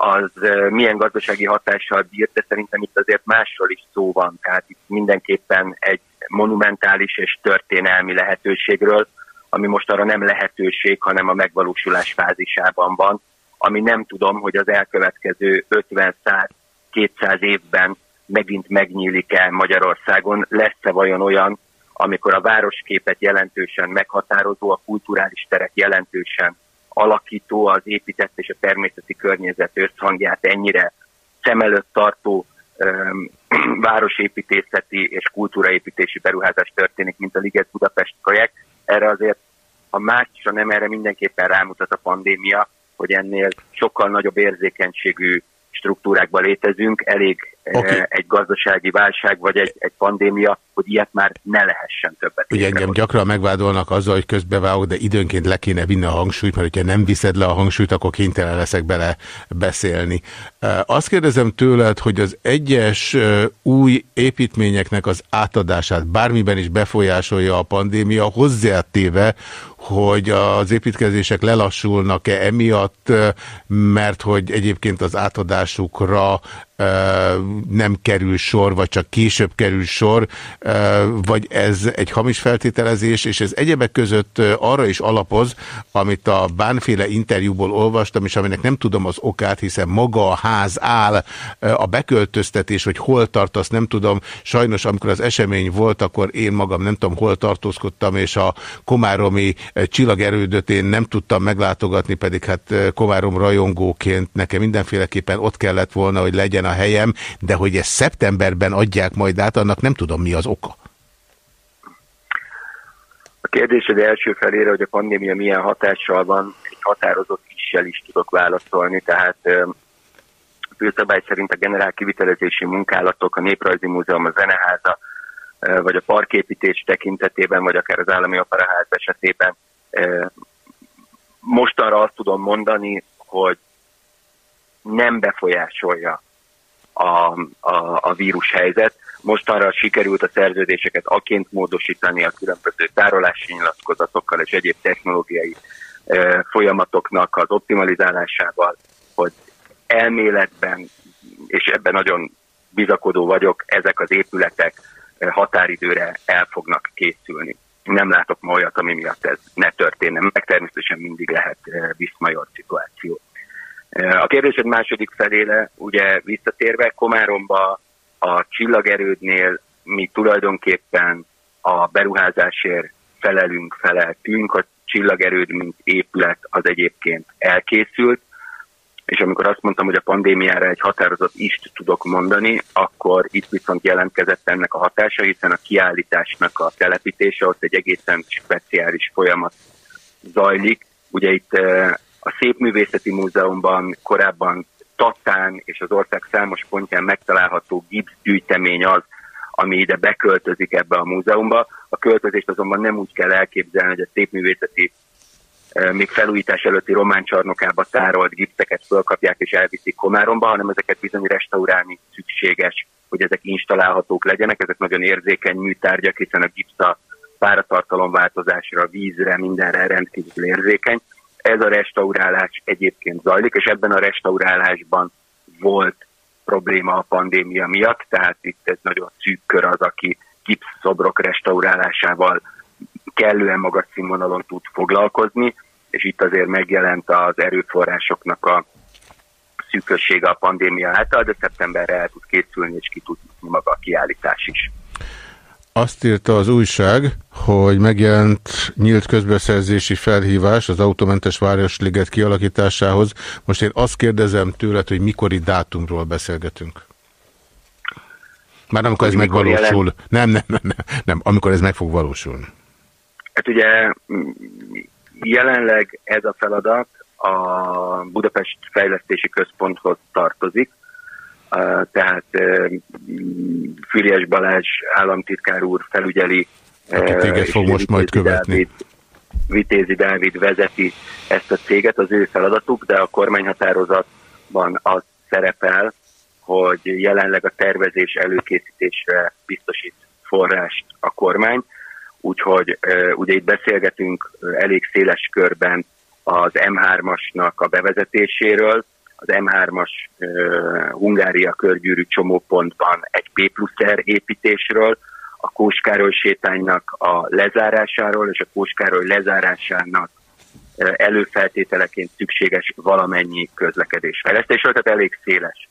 az milyen gazdasági hatással bír, de szerintem itt azért másról is szó van. Tehát itt mindenképpen egy monumentális és történelmi lehetőségről, ami most arra nem lehetőség, hanem a megvalósulás fázisában van, ami nem tudom, hogy az elkövetkező 50-100-200 évben megint megnyílik-e Magyarországon, lesz-e vajon olyan, amikor a városképet jelentősen meghatározó, a kulturális teret jelentősen alakító, az épített és a természeti környezet összhangját ennyire szem előtt tartó um, <clears throat> városépítészeti és kultúraépítési beruházás történik, mint a Liget Budapest projekt. Erre azért, ha másra nem erre mindenképpen rámutat a pandémia, hogy ennél sokkal nagyobb érzékenységű struktúrákban létezünk, elég okay. Egy gazdasági válság vagy egy, egy pandémia, hogy ilyet már ne lehessen többet. Ugye engem gyakran megvádolnak azzal, hogy közbevágok, de időnként le kéne vinni a hangsúlyt, mert hogyha nem viszed le a hangsúlyt, akkor kénytelen leszek bele beszélni. Azt kérdezem tőled, hogy az egyes új építményeknek az átadását bármiben is befolyásolja a pandémia, hozzátéve, hogy az építkezések lelassulnak-e emiatt, mert hogy egyébként az átadásukra nem kerül sor, vagy csak később kerül sor, vagy ez egy hamis feltételezés, és ez egyebek között arra is alapoz, amit a bánféle interjúból olvastam, és aminek nem tudom az okát, hiszen maga a ház áll, a beköltöztetés, hogy hol tart, azt nem tudom. Sajnos, amikor az esemény volt, akkor én magam nem tudom, hol tartózkodtam, és a komáromi csillagerődöt én nem tudtam meglátogatni, pedig hát komárom rajongóként nekem mindenféleképpen ott kellett volna, hogy legyen a helyem, de hogy ezt szeptemberben adják majd át, annak nem tudom mi az oka. A kérdésed első felére, hogy a pandémia milyen hatással van, egy határozott kissel is tudok válaszolni, tehát főszabály szerint a generál kivitelezési munkálatok, a Néprajzi Múzeum, a Zeneháza, vagy a parképítés tekintetében, vagy akár az állami operaház esetében mostanra azt tudom mondani, hogy nem befolyásolja a, a, a vírus helyzet. Mostanra sikerült a szerződéseket aként módosítani a különböző tárolási nyilatkozatokkal és egyéb technológiai e, folyamatoknak az optimalizálásával, hogy elméletben, és ebben nagyon bizakodó vagyok, ezek az épületek határidőre el fognak készülni. Nem látok ma olyat, ami miatt ez ne történne, meg természetesen mindig lehet viszmajor szituáció. A kérdésed második felére, ugye visszatérve, Komáromba a csillagerődnél mi tulajdonképpen a beruházásért felelünk, feleltünk, a csillagerőd, mint épület az egyébként elkészült, és amikor azt mondtam, hogy a pandémiára egy határozott ist tudok mondani, akkor itt viszont jelentkezett ennek a hatása, hiszen a kiállításnak a telepítése ott egy egészen speciális folyamat zajlik. Ugye itt a Szépművészeti Múzeumban korábban Tatán és az ország számos pontján megtalálható gipszgyűjtemény az, ami ide beköltözik ebbe a múzeumba. A költözést azonban nem úgy kell elképzelni, hogy a Szépművészeti még felújítás előtti román csarnokába tárolt gipszeket fölkapják és elviszik Komáromba, hanem ezeket bizony restaurálni szükséges, hogy ezek installálhatók legyenek. Ezek nagyon érzékeny műtárgyak, hiszen a gipsz a páratartalom változásra, vízre, mindenre rendkívül érzékeny. Ez a restaurálás egyébként zajlik, és ebben a restaurálásban volt probléma a pandémia miatt, tehát itt ez nagyon szűk kör az, aki gipszszobrok restaurálásával kellően magas színvonalon tud foglalkozni, és itt azért megjelent az erőforrásoknak a szűkössége a pandémia által, de szeptemberre el tud készülni, és ki tud maga a kiállítás is. Azt írta az újság, hogy megjelent nyílt közbeszerzési felhívás az autómentes Városliget kialakításához. Most én azt kérdezem tőled, hogy mikori dátumról beszélgetünk. Már amikor ez megvalósul. Jelent... Nem, nem, nem, nem, nem, amikor ez meg fog valósulni. Hát ugye jelenleg ez a feladat a Budapest Fejlesztési Központhoz tartozik, tehát Füriás Balázs államtitkár úr felügyeli. Aki téged fog most majd követni. Dávid, Vitézi Dávid vezeti ezt a céget, az ő feladatuk, de a kormányhatározatban az szerepel, hogy jelenleg a tervezés előkészítésre biztosít forrást a kormány, úgyhogy ugye itt beszélgetünk elég széles körben az M3-asnak a bevezetéséről, az M3-as Hungária körgyűrű csomópontban egy P plusz építésről, a Kóskároly sétánynak a lezárásáról és a Kóskároly lezárásának előfeltételeként szükséges valamennyi közlekedés fejlesztésről, tehát elég széles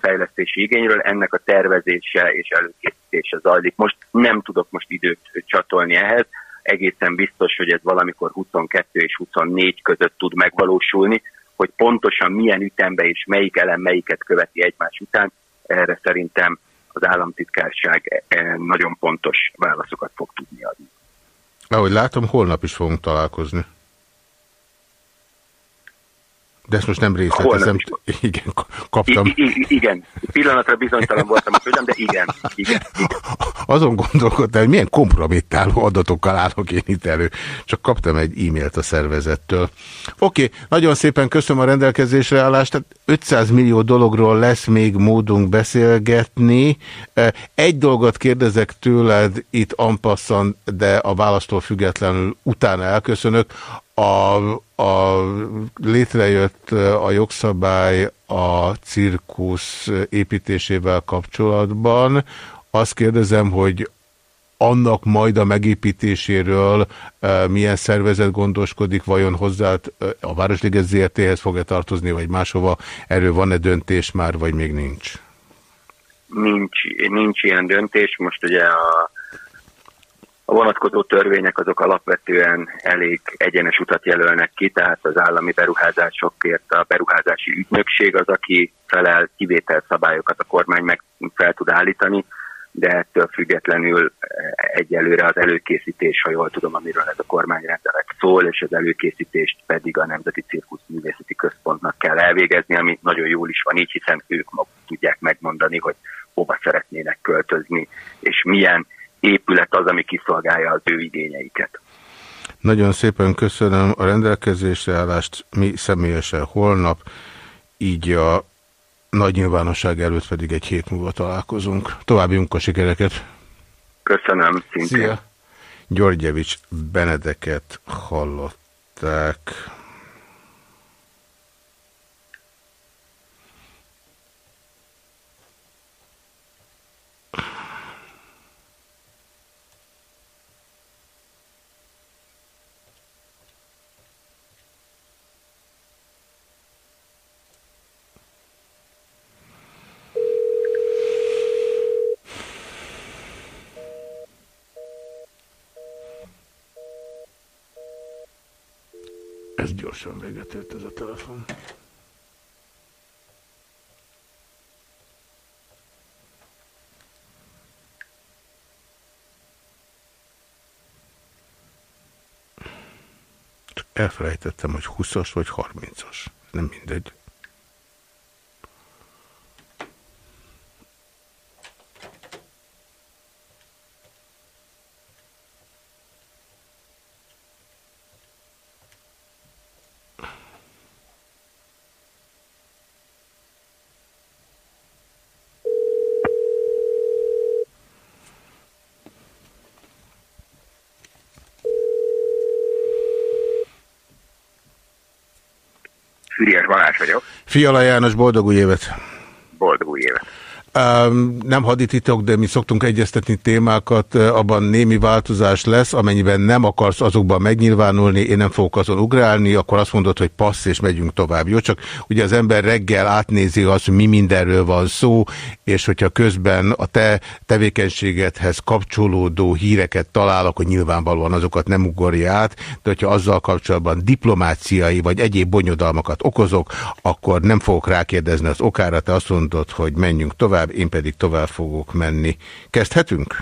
fejlesztési igényről, ennek a tervezése és előkészítése zajlik. Most nem tudok most időt csatolni ehhez, egészen biztos, hogy ez valamikor 22 és 24 között tud megvalósulni, hogy pontosan milyen ütembe és melyik elem melyiket követi egymás után, erre szerintem az államtitkárság e, nagyon pontos válaszokat fog tudni adni. Ahogy látom, holnap is fogunk találkozni. De ezt most nem részletezem. Igen, kaptam. I I igen, pillanatra bizonytalan voltam, hogy de igen, igen, igen. Azon gondolkodtam, hogy milyen kompromittáló adatokkal állok én itt elő. Csak kaptam egy e-mailt a szervezettől. Oké, okay, nagyon szépen köszönöm a rendelkezésre állást. Tehát 500 millió dologról lesz még módunk beszélgetni. Egy dolgot kérdezek tőled itt ampasszan, de a választól függetlenül utána elköszönök a, a, létrejött a jogszabály a cirkusz építésével kapcsolatban. Azt kérdezem, hogy annak majd a megépítéséről e, milyen szervezet gondoskodik, vajon hozzá a Városliget ZRT-hez fog-e tartozni, vagy máshova? Erről van-e döntés már, vagy még nincs? Nincs, nincs ilyen döntés. Most ugye a a vonatkozó törvények azok alapvetően elég egyenes utat jelölnek ki, tehát az állami beruházásokért a beruházási ügynökség az, aki felel kivétel szabályokat a kormány meg fel tud állítani. de ettől függetlenül egyelőre az előkészítés, ha jól tudom, amiről ez a kormányrendelet szól, és az előkészítést pedig a Nemzeti Cirkusz Művészeti Központnak kell elvégezni, ami nagyon jól is van így, hiszen ők maguk tudják megmondani, hogy hova szeretnének költözni, és milyen épület az, ami kiszolgálja az ő igényeiket. Nagyon szépen köszönöm a rendelkezésre állást, mi személyesen holnap, így a nagy nyilvánosság előtt pedig egy hét múlva találkozunk. További munkasikereket! Köszönöm, szintén. Szia! Györgyevics Benedeket hallották. Ez gyorsan véget ért ez a telefon. elfelejtettem, hogy 20-as vagy 30-as. Nem mindegy. Füriyes Balázs vagyok. Fiala János, boldog új évet! Boldog új évet! Nem hadititok, de mi szoktunk egyeztetni témákat, abban némi változás lesz, amennyiben nem akarsz azokban megnyilvánulni, én nem fogok azon ugrálni, akkor azt mondod, hogy passz és megyünk tovább. Jó, csak ugye az ember reggel átnézi azt, hogy mi mindenről van szó, és hogyha közben a te tevékenységedhez kapcsolódó híreket talál, akkor nyilvánvalóan azokat nem ugorja át, de hogyha azzal kapcsolatban diplomáciai vagy egyéb bonyodalmakat okozok, akkor nem fogok rákérdezni az okára, te azt mondod, hogy menjünk tovább, tovább, én pedig tovább fogok menni. Kezdhetünk?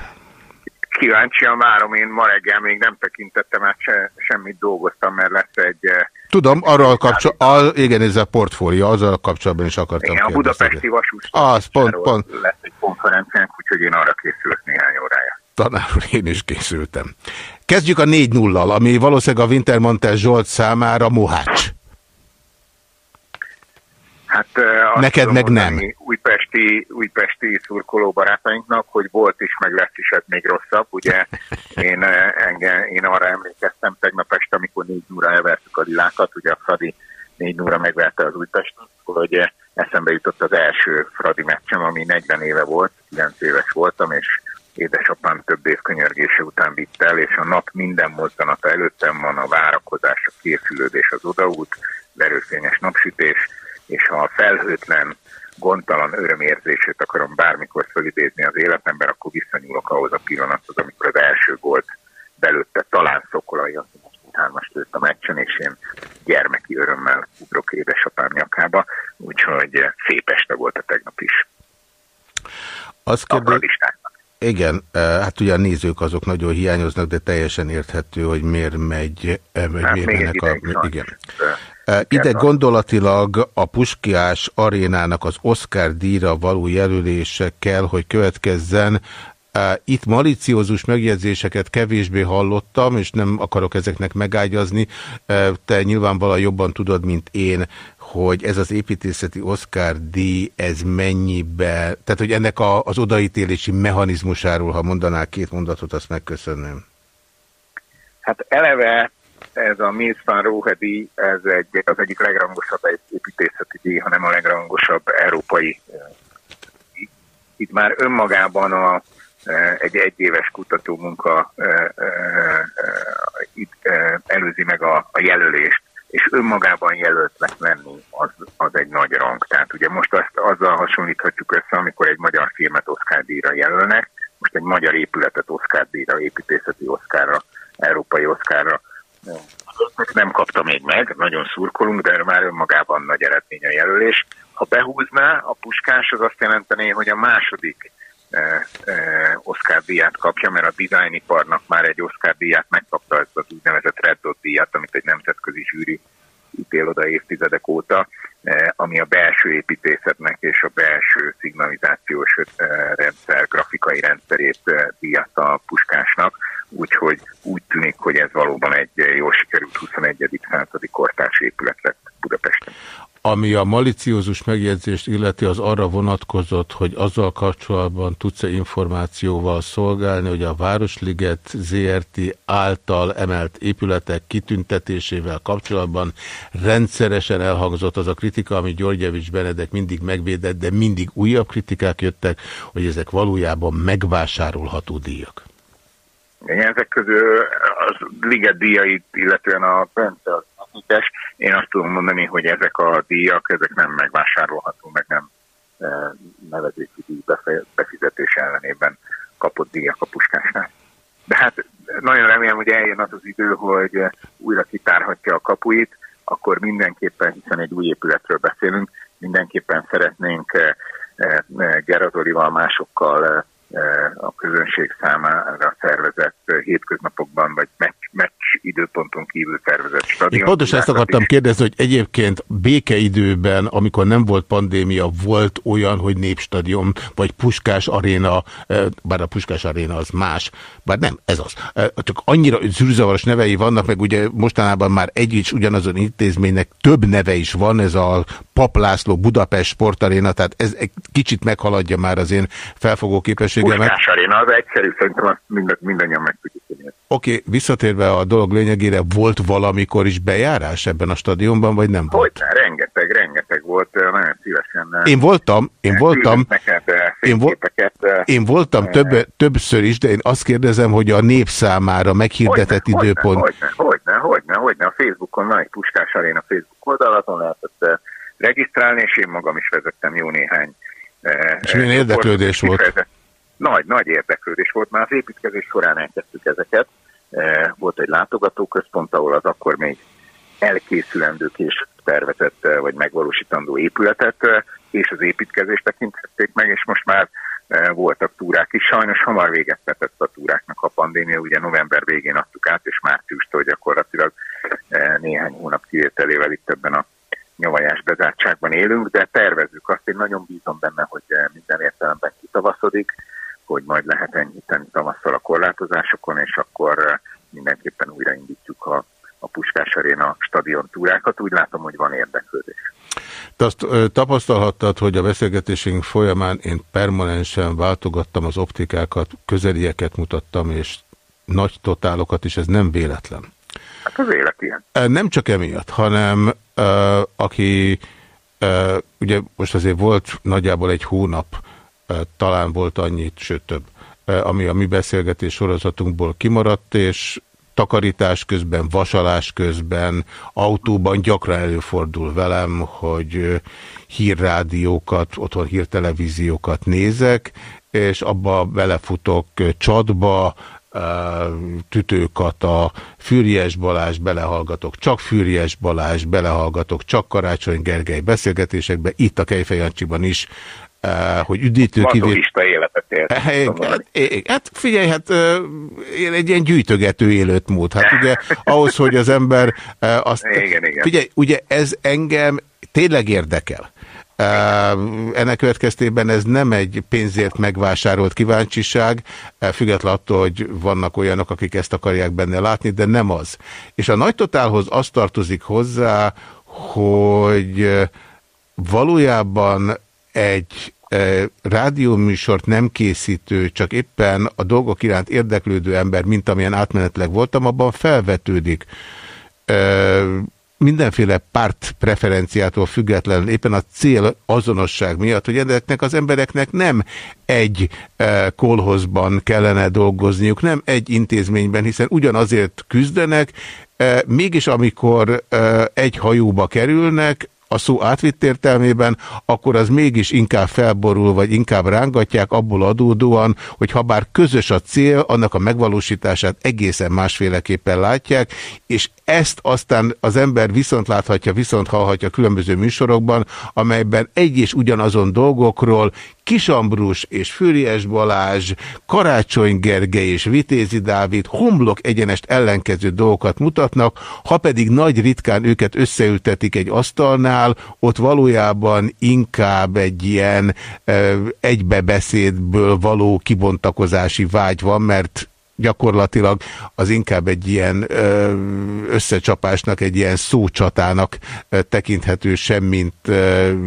Kíváncsian várom, én ma reggel még nem tekintettem át, se, semmit dolgoztam, mert lesz egy... Eh, Tudom, arról kapcsolatban, igen, ez a portfólia, azzal kapcsolatban is akartam Igen, a Budapesti Vasús az, pont, pont. lesz egy konferenciánk, úgyhogy én arra készülök néhány órája. Tanárul én is készültem. Kezdjük a 4 0 ami valószínűleg a Wintermantel Zsolt számára Mohács. Hát, Neked meg nem. Újpesti, újpesti szurkoló barátainknak, hogy volt is, meg lesz is, ez még rosszabb. Ugye <laughs> én, engem, én arra emlékeztem tegnap este, amikor négy óra elvertük a lilákat, ugye a Fradi négy óra megverte az Újpestet, hogy eszembe jutott az első Fradi meccsem, ami 40 éve volt, 9 éves voltam, és édesapám több év könyörgése után vitt el, és a nap minden mozzanata előttem van a várakozás, a készülődés, az odaút, verőfényes napsütés, és ha a felhőtlen, gondtalan örömérzését akarom bármikor felidézni az életemben, akkor visszanyúlok ahhoz a pillanathoz, amikor az első volt belőtte talán Szokolai, aki most hármas lőtt a meccsen, és én gyermeki örömmel ugrok édesapám nyakába, úgyhogy szép este volt a tegnap is. Azt kérdez... Igen, eh, hát ugye a nézők azok nagyon hiányoznak, de teljesen érthető, hogy miért megy, eh, vagy hát miért mennek a... Igen. Ide gondolatilag a Puskiás arénának az Oscar díjra való jelölése kell, hogy következzen. Itt maliciózus megjegyzéseket kevésbé hallottam, és nem akarok ezeknek megágyazni. Te nyilvánvalóan jobban tudod, mint én, hogy ez az építészeti Oscar díj, ez mennyibe, tehát hogy ennek a, az odaítélési mechanizmusáról, ha mondanál két mondatot, azt megköszönném. Hát eleve ez a Mills van Rohedi, ez egy, az egyik legrangosabb építészeti díj, hanem a legrangosabb európai itt már önmagában a, egy egyéves kutatómunka itt előzi meg a, a jelölést, és önmagában jelöltnek lenni az, az egy nagy rang. Tehát ugye most azt azzal hasonlíthatjuk össze, amikor egy magyar filmet Oscar díjra jelölnek, most egy magyar épületet Oscar díjra, építészeti Oscarra, európai Oscarra nem kapta még meg, nagyon szurkolunk, de már önmagában nagy eredmény a jelölés. Ha behúzná a puskás, az azt jelenteni, hogy a második Oscar díját kapja, mert a dizájniparnak már egy Oscar díját megkapta ezt az úgynevezett Red Dot díjat, amit egy nemzetközi zsűri ítél oda évtizedek óta, ami a belső építészetnek és a belső szignalizációs rendszer, grafikai rendszerét díjazta a puskásnak, úgyhogy úgy tűnik, hogy ez valóban egy jól sikerült 21. századi kortárs épület lett Budapesten. Ami a maliciózus megjegyzést illeti, az arra vonatkozott, hogy azzal kapcsolatban tudsz-e információval szolgálni, hogy a Városliget ZRT által emelt épületek kitüntetésével kapcsolatban rendszeresen elhangzott az a kritika, ami Györgyevics Benedek mindig megvédett, de mindig újabb kritikák jöttek, hogy ezek valójában megvásárolható díjak. Ezek közül az liget díjait, illetően a alkotás. Én azt tudom mondani, hogy ezek a díjak, ezek nem megvásárolható, meg nem e, nevezési díj befizetés ellenében kapott díjak a puskásnál. De hát nagyon remélem, hogy eljön az az idő, hogy újra kitárhatja a kapuit, akkor mindenképpen, hiszen egy új épületről beszélünk, mindenképpen szeretnénk e, e, Gerazolival, másokkal a közönség számára szervezett hétköznapokban, vagy meccs, meccs időponton kívül szervezett stadion. Én pontosan ezt akartam kérdezni, hogy egyébként békeidőben, amikor nem volt pandémia, volt olyan, hogy népstadion, vagy Puskás aréna, bár a Puskás aréna az más, bár nem, ez az. Csak annyira zűrzavaros nevei vannak, meg ugye mostanában már egy is ugyanazon intézménynek több neve is van, ez a Paplászló Budapest sportaréna, tehát ez egy kicsit meghaladja már az én felfogó képességemet. Puskás aréna, az egyszerű, szerintem azt mind, mindannyian meg tudjuk Oké, okay, visszatérve a dolog lényegére, volt valamikor is bejárás ebben a stadionban, vagy nem volt? Hogy rengeteg, rengeteg volt, nagyon szívesen. Én voltam, én voltam, neked, én, vo én voltam több, többször is, de én azt kérdezem, hogy a nép számára meghirdetett hogyne, időpont. Hogyne, hogyne, hogyne, hogyne, a Facebookon, nagy Puskás Aréna Facebook oldalaton lehetett regisztrálni, és én magam is vezettem jó néhány. És milyen érdeklődés volt? Nagy, nagy érdeklődés volt, már az építkezés során elkezdtük ezeket. Volt egy látogatóközpont, ahol az akkor még elkészülendő kés tervezett vagy megvalósítandó épületet és az építkezést tekintették meg, és most már voltak túrák is. Sajnos hamar véget vetett a túráknak a pandémia, ugye november végén adtuk át, és márciustól gyakorlatilag néhány hónap kivételével itt ebben a nyavajás bezártságban élünk, de tervezzük azt, én nagyon bízom benne, hogy minden értelemben kitavaszodik, hogy majd lehet enyhíteni tavasszal a korlátozásokon, és akkor mindenképpen újraindítjuk a, a Puskás Aréna stadion túrákat. Úgy látom, hogy van érdeklődés. Te azt tapasztalhattad, hogy a beszélgetésünk folyamán én permanensen váltogattam az optikákat, közelieket mutattam, és nagy totálokat, és ez nem véletlen. Hát az élet ilyen. Nem csak emiatt, hanem uh, aki uh, ugye most azért volt nagyjából egy hónap, talán volt annyit, sőt több, ami a mi beszélgetés sorozatunkból kimaradt, és takarítás közben, vasalás közben, autóban gyakran előfordul velem, hogy hírrádiókat, otthon hírtelevíziókat nézek, és abba belefutok csatba, tütőkat a Fűries Balázs, belehallgatok, csak Fűries Balázs, belehallgatok, csak Karácsony Gergely beszélgetésekbe, itt a Kejfejancsiban is, hogy üdítő kivét... életet élt. <laughs> Hát, hát figyelj, hát én egy ilyen gyűjtögető élőt mód. Hát ugye ahhoz, hogy az ember azt... Igen, igen. Figyelj, ugye ez engem tényleg érdekel. Ennek következtében ez nem egy pénzért megvásárolt kíváncsiság, függetlenül attól, hogy vannak olyanok, akik ezt akarják benne látni, de nem az. És a nagy totálhoz az tartozik hozzá, hogy valójában egy rádióműsort nem készítő, csak éppen a dolgok iránt érdeklődő ember, mint amilyen átmenetleg voltam, abban felvetődik mindenféle párt preferenciától függetlenül éppen a cél azonosság miatt, hogy ezeknek az embereknek nem egy kolhozban kellene dolgozniuk, nem egy intézményben, hiszen ugyanazért küzdenek, mégis amikor egy hajóba kerülnek, a szó átvitt értelmében, akkor az mégis inkább felborul, vagy inkább rángatják abból adódóan, hogy ha bár közös a cél, annak a megvalósítását egészen másféleképpen látják, és ezt aztán az ember viszont láthatja, viszont hallhatja különböző műsorokban, amelyben egy és ugyanazon dolgokról Kisambrus és Fűries Balázs, Karácsony Gergely és Vitézi Dávid homlok egyenest ellenkező dolgokat mutatnak, ha pedig nagy ritkán őket összeültetik egy asztalnál, ott valójában inkább egy ilyen egybebeszédből való kibontakozási vágy van, mert gyakorlatilag az inkább egy ilyen összecsapásnak, egy ilyen szócsatának tekinthető sem, mint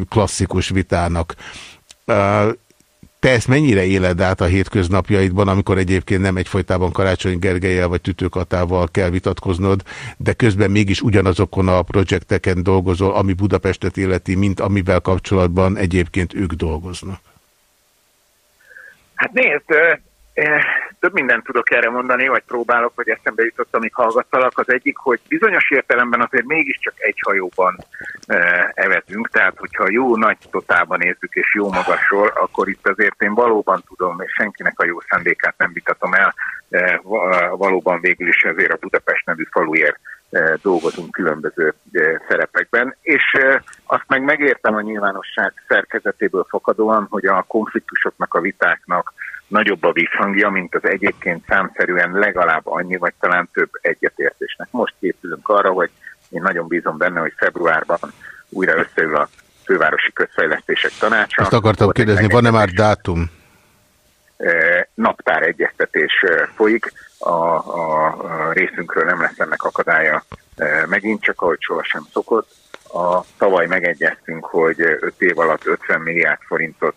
klasszikus vitának. Te ezt mennyire éled át a hétköznapjaidban, amikor egyébként nem egyfolytában Karácsony Gergelyel vagy Tütőkatával kell vitatkoznod, de közben mégis ugyanazokon a projekteken dolgozol, ami Budapestet életi, mint amivel kapcsolatban egyébként ők dolgoznak? Hát nézd, több mindent tudok erre mondani, vagy próbálok, vagy eszembe jutott, amíg hallgattalak. Az egyik, hogy bizonyos értelemben azért mégiscsak egy hajóban evezünk, tehát hogyha jó nagy totában nézzük, és jó magasról, akkor itt azért én valóban tudom, és senkinek a jó szándékát nem vitatom el, valóban végül is ezért a Budapest nevű faluért dolgozunk különböző szerepekben, és azt meg megértem a nyilvánosság szerkezetéből fakadóan, hogy a konfliktusoknak, a vitáknak, nagyobb a visszhangja, mint az egyébként számszerűen legalább annyi, vagy talán több egyetértésnek. Most készülünk arra, hogy én nagyon bízom benne, hogy februárban újra összeül a fővárosi közfejlesztések tanácsa. Ezt akartam kérdezni, van-e már dátum? E, naptár egyeztetés e, folyik, a, a, a részünkről nem lesz ennek akadálya e, megint, csak ahogy sohasem szokott. A, tavaly megegyeztünk, hogy 5 év alatt 50 milliárd forintot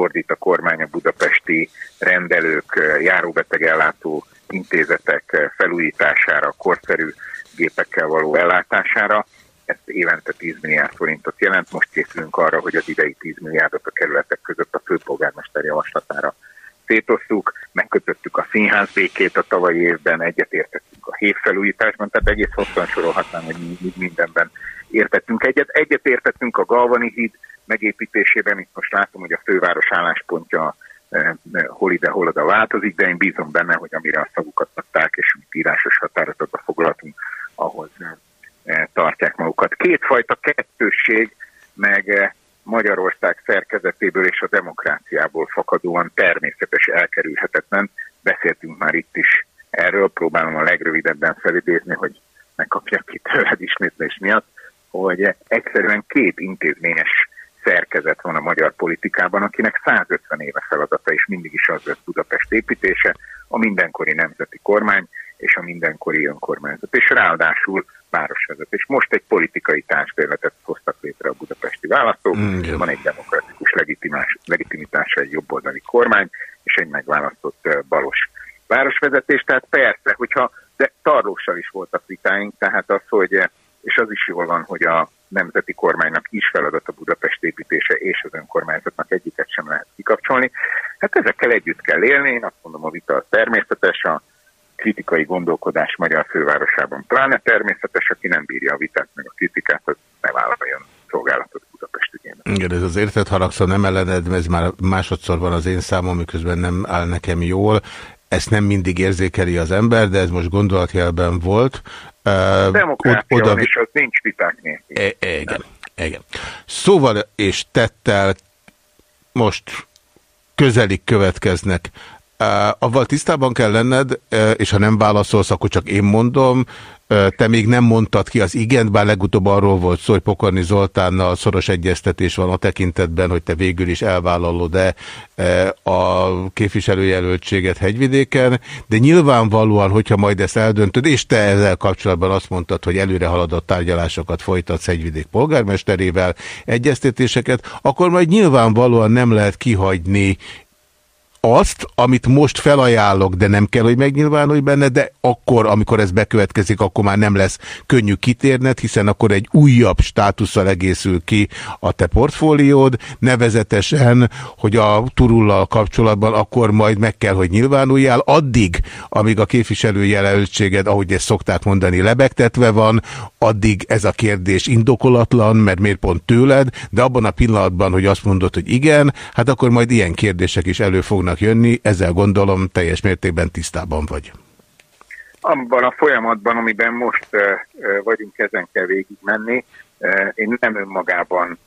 fordít a kormány a budapesti rendelők, járóbetegellátó intézetek felújítására, korszerű gépekkel való ellátására. Ez évente 10 milliárd forintot jelent. Most készülünk arra, hogy az idei 10 milliárdot a kerületek között a főpolgármester javaslatára szétosztuk, megkötöttük a színház békét a tavalyi évben, egyetértettünk a hévfelújításban, tehát egész hosszan sorolhatnám, hogy mi mindenben értettünk egyet. Egyetértettünk a Galvani híd megépítésében. Itt most látom, hogy a főváros álláspontja eh, eh, hol ide, hol oda változik, de én bízom benne, hogy amire a szavukat adták, és amit írásos határozatba foglaltunk, ahhoz eh, tartják magukat. Kétfajta kettősség, meg Magyarország szerkezetéből és a demokráciából fakadóan természetes, elkerülhetetlen. Beszéltünk már itt is erről, próbálom a legrövidebben felidézni, hogy megkapják ki tőled ismétlés miatt, hogy egyszerűen két intézményes szerkezet van a magyar politikában, akinek 150 éve feladata, és mindig is az lesz Budapest építése, a mindenkori nemzeti kormány és a mindenkori önkormányzat, és ráadásul városvezetés. Most egy politikai társadalmat hoztak létre a budapesti választók, mm, van egy demokratikus legitimitása egy jobboldali kormány, és egy megválasztott balos városvezetés. Tehát persze, hogyha, de tarlóssal is voltak vitáink, tehát az, hogy, és az is jól van, hogy a nemzeti kormánynak is feladat a Budapest építése, és az önkormányzatnak egyiket sem lehet kikapcsolni. Hát ezekkel együtt kell élni, én azt mondom, a vita természetes, a kritikai gondolkodás magyar fővárosában pláne természetes, aki nem bírja a vitát meg a kritikát, az ne vállaljon szolgálatot Budapest ügyében. Igen, ez az érted haragszor nem ellened, ez már másodszor van az én számom, miközben nem áll nekem jól. Ezt nem mindig érzékeli az ember, de ez most gondolatjelben volt. Demokrácia oda... és az nincs viták nélkül. E igen, igen. Szóval és tettel most közelik következnek avval tisztában kell lenned, és ha nem válaszolsz, akkor csak én mondom, te még nem mondtad ki az igent, bár legutóbb arról volt szó, hogy Pokorni Zoltánnal szoros egyeztetés van a tekintetben, hogy te végül is elvállalod-e a képviselőjelöltséget hegyvidéken, de nyilvánvalóan, hogyha majd ezt eldöntöd, és te ezzel kapcsolatban azt mondtad, hogy előre haladott tárgyalásokat folytatsz hegyvidék polgármesterével, egyeztetéseket, akkor majd nyilvánvalóan nem lehet kihagyni azt, amit most felajánlok, de nem kell, hogy megnyilvánulj benne, de akkor, amikor ez bekövetkezik, akkor már nem lesz könnyű kitérned, hiszen akkor egy újabb státusszal egészül ki a te portfóliód, nevezetesen, hogy a turullal kapcsolatban akkor majd meg kell, hogy nyilvánuljál, addig, amíg a képviselő jelöltséged, ahogy ezt szokták mondani, lebegtetve van, addig ez a kérdés indokolatlan, mert miért pont tőled, de abban a pillanatban, hogy azt mondod, hogy igen, hát akkor majd ilyen kérdések is elő fognak fognak jönni, ezzel gondolom teljes mértékben tisztában vagy. Abban a folyamatban, amiben most uh, vagyunk, ezen kell végigmenni. Uh, én nem önmagában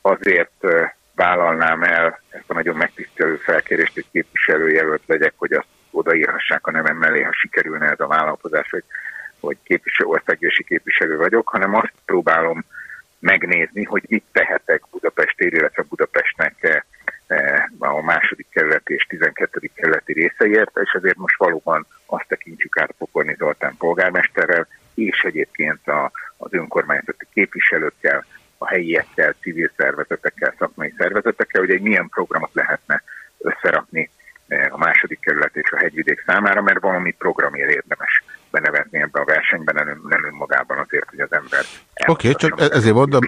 azért vállalnám el ezt a nagyon megtisztelő felkérést, hogy képviselőjelölt legyek, hogy azt odaírhassák a nevem mellé, ha sikerülne ez a vállalkozás, hogy, hogy képviselő, országgyűlési képviselő vagyok, hanem azt próbálom megnézni, hogy mit tehetek Budapestér, illetve Budapestnek eh, a második kerületi és 12. kerületi részeiért, és ezért most valóban azt tekintsük át Pokorni Zoltán polgármesterrel, és egyébként a, az önkormányzati képviselőkkel, a helyiekkel, civil szervezetekkel, szakmai szervezetekkel, hogy egy milyen programot lehetne összerakni eh, a második kerület és a hegyvidék számára, mert valami programért érdemes benevezni ebbe a versenyben, nem, nem önmagában azért, hogy az ember... Oké, okay, csak e- ezért mondom...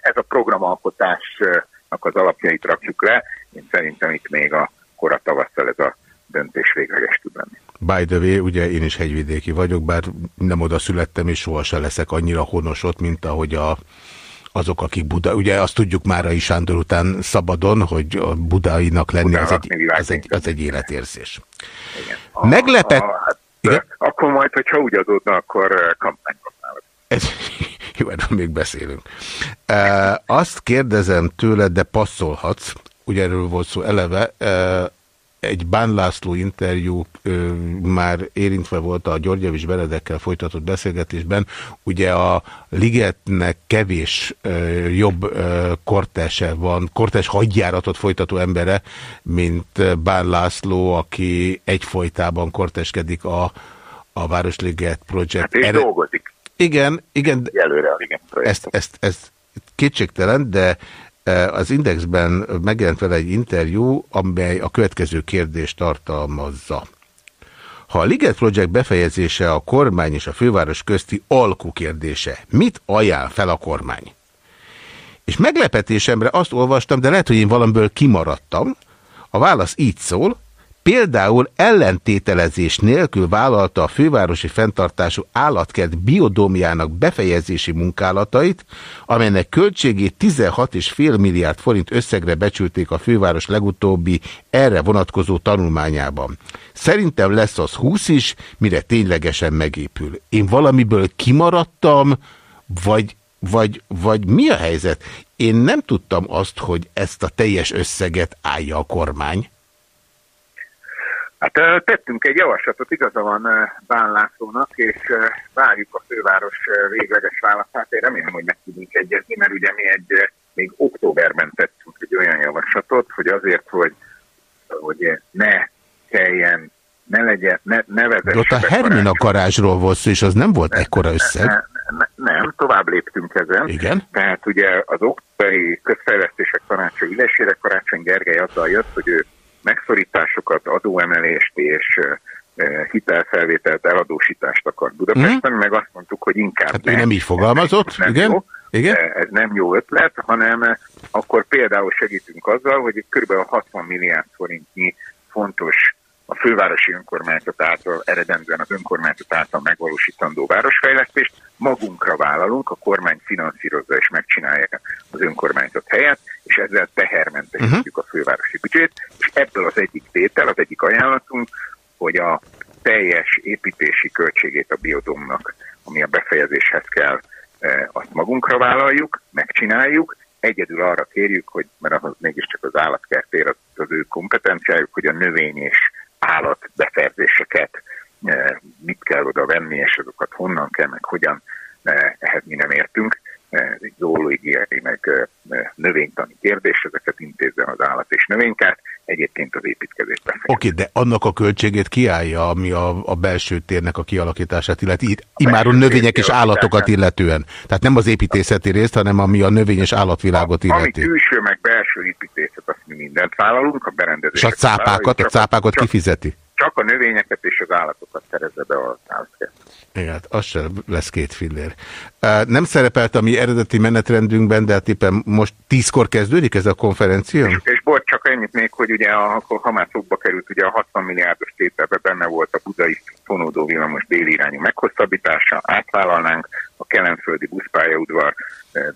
Ez a programalkotásnak az alapjait rakjuk le, szerintem itt még a kora tavasszal ez a döntés végleges tud lenni. By the way, ugye én is hegyvidéki vagyok, bár nem oda születtem, és sohasem leszek annyira honos ott, mint ahogy a azok, akik Buda, ugye azt tudjuk már a Isándor után szabadon, hogy a budainak lenni az egy, az, egy, az egy életérzés. Igen. Meglepett... A, hát, Igen? Akkor majd, hogyha úgy adódna, akkor kampányban ez, <laughs> jó, erről még beszélünk. E, azt kérdezem tőled, de passzolhatsz, ugye erről volt szó eleve, egy Bán László interjú ö, már érintve volt a Györgyevics Benedekkel folytatott beszélgetésben. Ugye a Ligetnek kevés ö, jobb ö, kortese van, kortes hagyjáratot folytató embere, mint Bán László, aki egyfolytában korteskedik a, a Városliget Project. Hát Erre... dolgozik. Igen, igen. Előre a Liget Ezt, ezt, ezt kétségtelen, de az Indexben megjelent vele egy interjú, amely a következő kérdést tartalmazza. Ha a Liget Project befejezése a kormány és a főváros közti alkú kérdése, mit ajánl fel a kormány? És meglepetésemre azt olvastam, de lehet, hogy én valamiből kimaradtam. A válasz így szól, Például ellentételezés nélkül vállalta a fővárosi fenntartású állatkert biodómjának befejezési munkálatait, amelynek költségét 16,5 milliárd forint összegre becsülték a főváros legutóbbi erre vonatkozó tanulmányában. Szerintem lesz az 20 is, mire ténylegesen megépül. Én valamiből kimaradtam, vagy, vagy, vagy mi a helyzet? Én nem tudtam azt, hogy ezt a teljes összeget állja a kormány. Hát tettünk egy javaslatot, igaza van Bán Lászlónak, és várjuk a főváros végleges válaszát. Én remélem, hogy meg tudunk egyezni, mert ugye mi egy, még októberben tettünk egy olyan javaslatot, hogy azért, hogy, hogy ne kelljen, ne legyen, ne, ne vezesse De ott a Hermina karázsról volt szó, és az nem volt ekkora összeg. Ne, ne, nem, tovább léptünk ezen. Igen? Tehát ugye az októberi közfejlesztések tanácsa ülésére Karácsony Gergely azzal jött, hogy ő megszorításokat, adóemelést és hitelfelvételt, eladósítást akar Budapesten, mm. meg azt mondtuk, hogy inkább hát nem. nem így fogalmazott, nem igen? Jó, igen? Ez nem jó ötlet, hanem akkor például segítünk azzal, hogy kb. 60 milliárd forintnyi fontos a fővárosi önkormányzat által, eredendően az önkormányzat által megvalósítandó városfejlesztést magunkra vállalunk, a kormány finanszírozza és megcsinálja az önkormányzat helyett, és ezzel tehermentesítjük uh-huh. a fővárosi büdzsét, és ebből az egyik tétel, az egyik ajánlatunk, hogy a teljes építési költségét a biodomnak, ami a befejezéshez kell, e, azt magunkra vállaljuk, megcsináljuk, egyedül arra kérjük, hogy, mert az mégiscsak az állatkertér az, az ő kompetenciájuk, hogy a növény és állat beszerzéseket e, mit kell oda venni, és azokat honnan kell, meg hogyan, e, ehhez mi nem értünk zoológiai, meg növénytani kérdés, ezeket intézzen az állat és növénykát, egyébként az építkezést Oké, okay, de annak a költségét kiállja, ami a, a belső térnek a kialakítását illeti, imáron növények és állatokat illetően. Tehát nem az építészeti részt, hanem ami a növény és állatvilágot illeti. Ami külső meg belső építészet, azt mi mindent vállalunk, a berendezéseket. És a cápákat, a cápákat kifizeti? Csak a növényeket és az állatokat szerezze be a állatkert. Igen, hát az sem lesz két fillér. Nem szerepelt a mi eredeti menetrendünkben, de hát éppen most tízkor kezdődik ez a konferencia? És, és bocs, csak ennyit még, hogy ugye a, ha már szóba került, ugye a 60 milliárdos tételben benne volt a budai fonódó villamos déli irányú meghosszabbítása, átvállalnánk a kelenföldi buszpályaudvar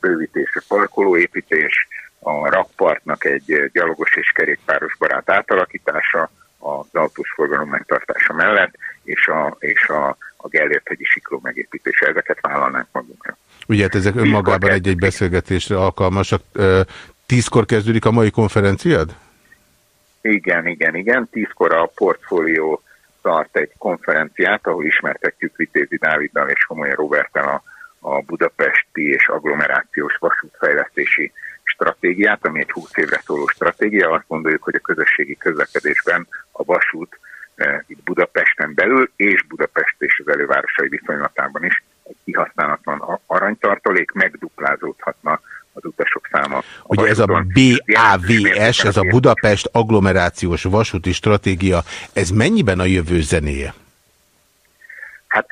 bővítése, parkolóépítés, a rakpartnak egy gyalogos és kerékpáros barát átalakítása, az autós forgalom megtartása mellett, és a, és a a Gellért-hegyi sikló megépítése, ezeket vállalnánk magunkra. Ugye hát ezek önmagában egy-egy beszélgetésre alkalmasak. Tízkor kezdődik a mai konferenciád? Igen, igen, igen. Tízkor a portfólió tart egy konferenciát, ahol ismertetjük Vitézi Dáviddal és Homolya Robertel a, a budapesti és agglomerációs vasútfejlesztési stratégiát, ami egy 20 évre szóló stratégia. Azt gondoljuk, hogy a közösségi közlekedésben a vasút e, itt Budapesten belül és Budapest és az elővárosai viszonylatában is egy kihasználatlan aranytartalék megduplázódhatna az utasok száma. Ugye ez a BAVS, ez a Budapest agglomerációs vasúti stratégia, ez mennyiben a jövő zenéje? Hát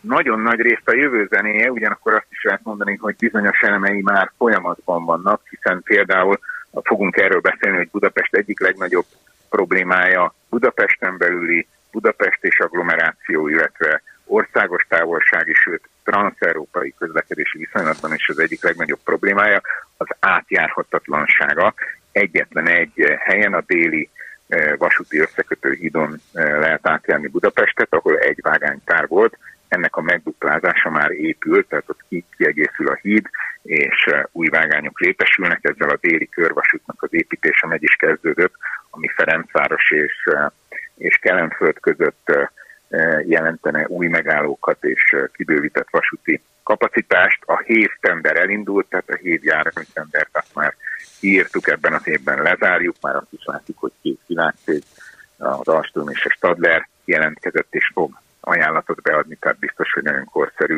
nagyon nagy részt a jövő zenéje, ugyanakkor azt is lehet mondani, hogy bizonyos elemei már folyamatban vannak, hiszen például fogunk erről beszélni, hogy Budapest egyik legnagyobb problémája Budapesten belüli Budapest és agglomeráció, illetve országos távolsági, sőt transzeurópai közlekedési viszonylatban is az egyik legnagyobb problémája az átjárhatatlansága. Egyetlen egy helyen a déli vasúti összekötő hídon eh, lehet átjárni Budapestet, ahol egy vágánytár volt, ennek a megduplázása már épült, tehát ott kiegészül a híd, és eh, új vágányok létesülnek, ezzel a déli körvasútnak az építése meg is kezdődött, ami Ferencváros és, és Kelenföld között jelentene új megállókat és kibővített vasúti kapacitást. A hév tender elindult, tehát a hév tendert azt már írtuk, ebben az évben lezárjuk, már azt is látjuk, hogy két világcég, az Alstom és a Stadler jelentkezett és fog ajánlatot beadni, tehát biztos, hogy nagyon korszerű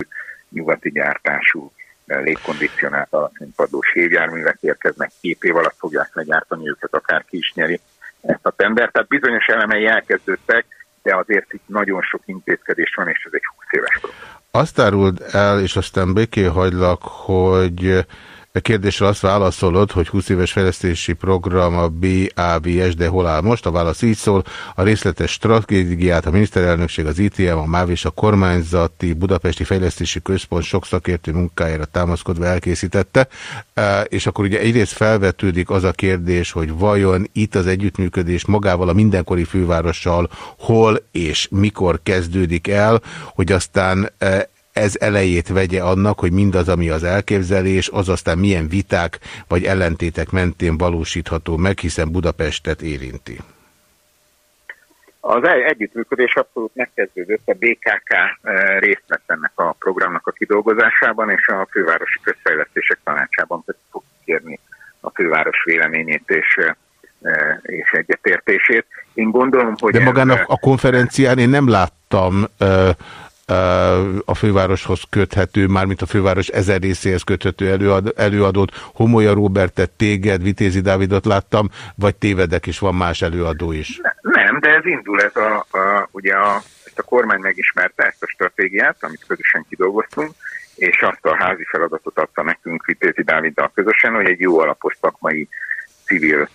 nyugati gyártású légkondicionált alacsonypadlós hévjárművek érkeznek, két év alatt fogják legyártani őket, akár ki is nyeri ezt a tender. Tehát bizonyos elemei elkezdődtek, de azért itt nagyon sok intézkedés van, és ez egy 20 éves program. Azt áruld el, és aztán béké hagylak, hogy a kérdésre azt válaszolod, hogy 20 éves fejlesztési program a BAVS, de hol áll most? A válasz így szól. A részletes stratégiát a miniszterelnökség, az ITM, a MÁV és a kormányzati Budapesti Fejlesztési Központ sok szakértő munkájára támaszkodva elkészítette. E, és akkor ugye egyrészt felvetődik az a kérdés, hogy vajon itt az együttműködés magával a mindenkori fővárossal hol és mikor kezdődik el, hogy aztán e, ez elejét vegye annak, hogy mindaz, ami az elképzelés, az aztán milyen viták vagy ellentétek mentén valósítható meg, hiszen Budapestet érinti. Az együttműködés abszolút megkezdődött, a BKK eh, részt vett ennek a programnak a kidolgozásában, és a fővárosi közfejlesztések tanácsában pedig fog kérni a főváros véleményét és, eh, és egyetértését. Én gondolom, hogy... De magának a konferencián én nem láttam uh, a fővároshoz köthető, mármint a főváros ezer részéhez köthető előad, előadót. Homolya Robertet, téged, Vitézi Dávidot láttam, vagy tévedek, és van más előadó is? Nem, de ez indul, ez a, a, ugye a, ezt a kormány megismerte ezt a stratégiát, amit közösen kidolgoztunk, és azt a házi feladatot adta nekünk Vitézi Dáviddal közösen, hogy egy jó alapos szakmai civil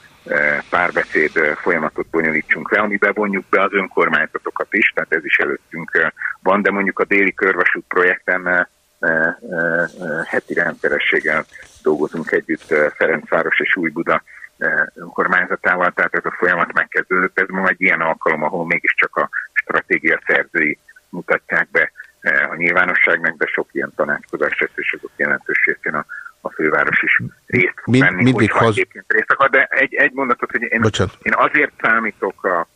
párbeszéd folyamatot bonyolítsunk le, amiben vonjuk be az önkormányzatokat is, tehát ez is előttünk van, de mondjuk a déli körvasút projekten heti rendszerességgel dolgozunk együtt Ferencváros és Új-Buda önkormányzatával, tehát ez a folyamat megkezdődött. Ez ma egy ilyen alkalom, ahol mégiscsak a stratégia szerzői mutatják be a nyilvánosságnak, de sok ilyen tanácskozás lesz, és azok jelentős részén a a főváros is részt fog Mind, venni, mindig hoz... részt akar, de egy, egy mondatot, hogy én, én azért számítok a,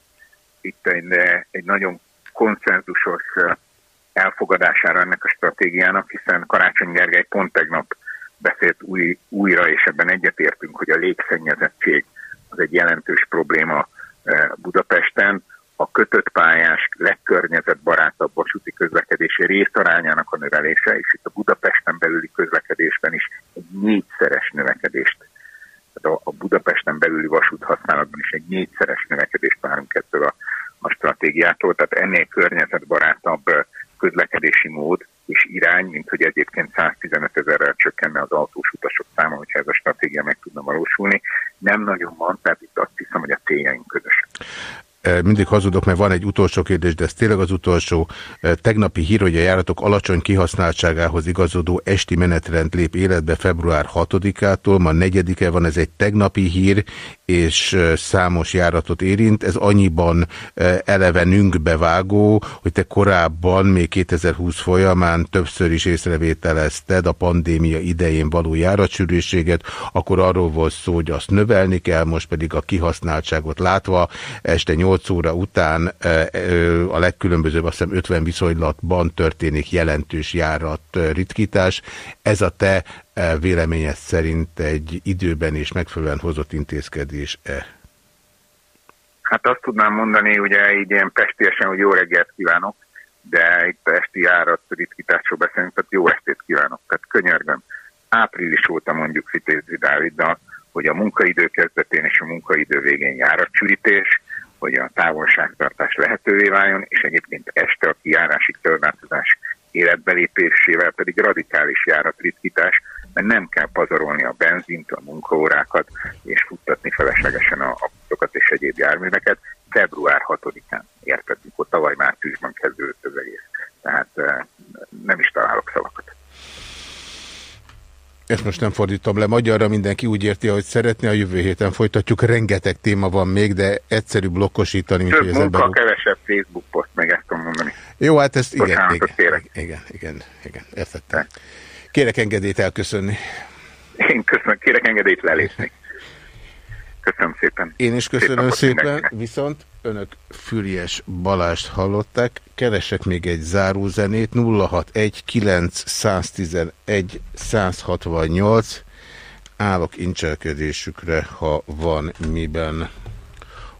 itt egy, egy nagyon konszenzusos elfogadására ennek a stratégiának, hiszen Karácsony Gergely pont tegnap beszélt új, újra, és ebben egyetértünk, hogy a légszennyezettség az egy jelentős probléma Budapesten a kötött pályás, legkörnyezetbarátabb vasúti közlekedési részarányának a növelése, és itt a Budapesten belüli közlekedésben is egy négyszeres növekedést, tehát a, a Budapesten belüli vasút használatban is egy négyszeres növekedést várunk ettől a, a stratégiától, tehát ennél környezetbarátabb közlekedési mód és irány, mint hogy egyébként 115 ezerrel csökkenne az autós utasok száma, hogyha ez a stratégia meg tudna valósulni. Nem nagyon van, tehát itt azt hiszem, hogy a céljaink közösek. Mindig hazudok, mert van egy utolsó kérdés, de ez tényleg az utolsó. Tegnapi hír, hogy a járatok alacsony kihasználtságához igazodó esti menetrend lép életbe február 6-ától, ma 4-e van, ez egy tegnapi hír, és számos járatot érint. Ez annyiban elevenünk bevágó, hogy te korábban, még 2020 folyamán többször is észrevételezted a pandémia idején való járatsűrűséget, akkor arról volt szó, hogy azt növelni kell, most pedig a kihasználtságot látva, este 8 óra után a legkülönbözőbb, azt hiszem 50 viszonylatban történik jelentős járat ritkítás. Ez a te véleményed szerint egy időben és megfelelően hozott intézkedés-e? Hát azt tudnám mondani, ugye így ilyen pestiesen, hogy jó reggelt kívánok, de itt a esti járat ritkításról beszélünk, tehát jó estét kívánok. Tehát könyörgöm, április óta mondjuk Fitézi Dáviddal, hogy a munkaidő kezdetén és a munkaidő végén járatcsürítés, hogy a távolságtartás lehetővé váljon, és egyébként este a kijárási törváltozás életbelépésével pedig radikális járatritkítás, mert nem kell pazarolni a benzint, a munkaórákat, és futtatni feleslegesen a autókat és egyéb járműveket. Február 6-án érted, mikor tavaly márciusban kezdődött az egész. Tehát eh, nem is találok szavakat. Ezt most nem fordítom le magyarra, mindenki úgy érti, hogy szeretné, a jövő héten folytatjuk, rengeteg téma van még, de egyszerű blokkosítani, mint Több hogy az munka, ember... kevesebb Facebook poszt, meg ezt tudom mondani. Jó, hát ezt igen, igen, igen, igen, igen, értettem. Kérek engedélyt elköszönni. Én köszönöm, kérek engedélyt lelépni. Köszönöm szépen. Én is köszönöm Szép szépen, viszont önök Füriás Balást hallották. Keresek még egy zárózenét. 061 911 168. Állok incselkedésükre, ha van miben.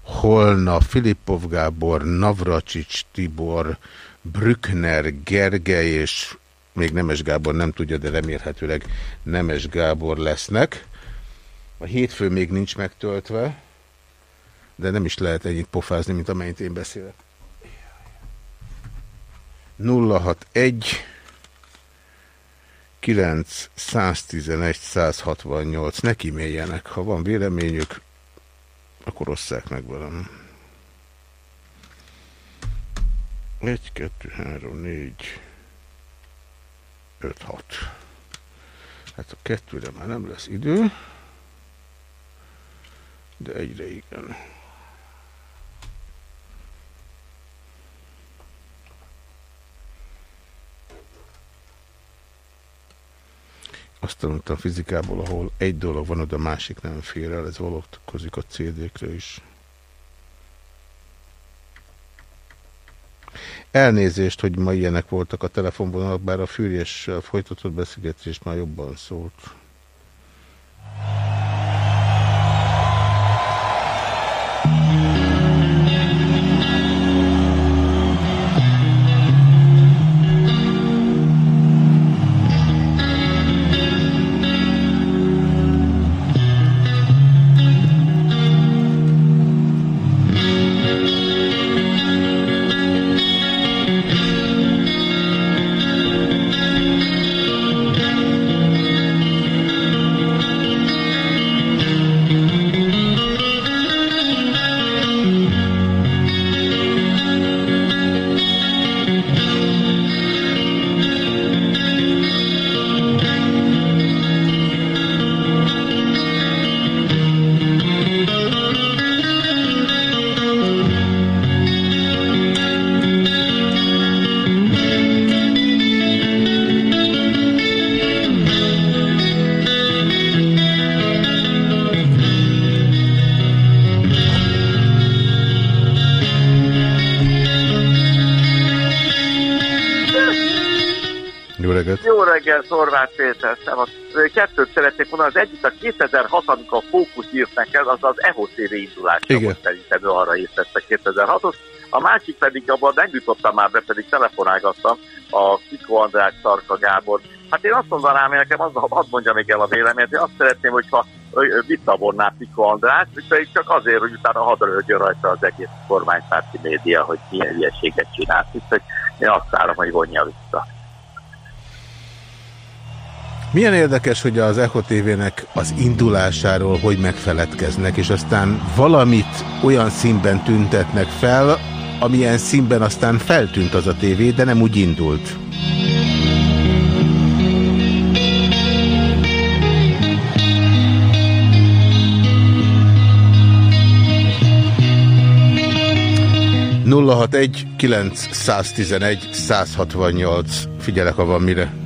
Holna, Filippov Gábor, Navracsics Tibor, Brückner, Gergely és még Nemes Gábor nem tudja, de remélhetőleg Nemes Gábor lesznek. A hétfő még nincs megtöltve, de nem is lehet ennyit pofázni, mint amennyit én beszélek. 061 9 111 168 ne kíméljenek. Ha van véleményük, akkor osszák meg velem. 1, 2, 3, 4 5, 6. Hát a kettőre már nem lesz idő de egyre igen. Azt tanultam fizikából, ahol egy dolog van, oda másik nem fér el, ez valókozik a CD-kre is. Elnézést, hogy ma ilyenek voltak a telefonvonalak, bár a fűréssel folytatott beszélgetés már jobban szólt. Kettőt szeretnék mondani, az egyik a 2006, amikor a Fókusz írt neked, az az EHO TV indulása volt szerintem, ő arra észrette 2006-os. A másik pedig, abban nem jutottam már be, pedig telefonálgattam a Kiko András Tarka Gábor. Hát én azt mondanám, hogy nekem az, hadd mondja még el a véleményt, én azt szeretném, hogyha visszavonná Kiko András, pedig csak azért, hogy utána hadaröljön rajta az egész kormánypárti média, hogy milyen hülyeséget csinált. Úgyhogy én azt várom, hogy vonja vissza. Milyen érdekes, hogy az Echo TV-nek az indulásáról hogy megfeledkeznek, és aztán valamit olyan színben tüntetnek fel, amilyen színben aztán feltűnt az a tévé, de nem úgy indult. Nulla hat egy kilenc 168. Figyelek, ha van mire.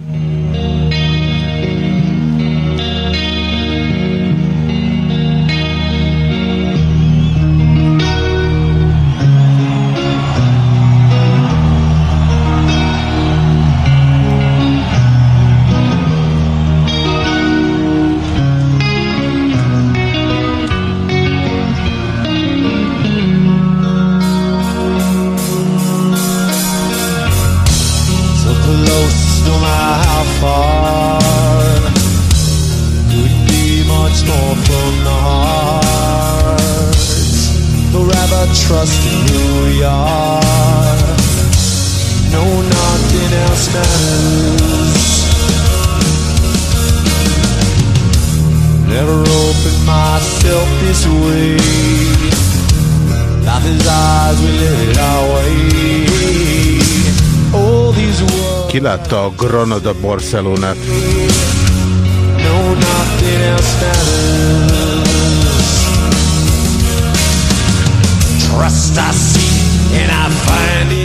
Látta a Granada Barcelonát?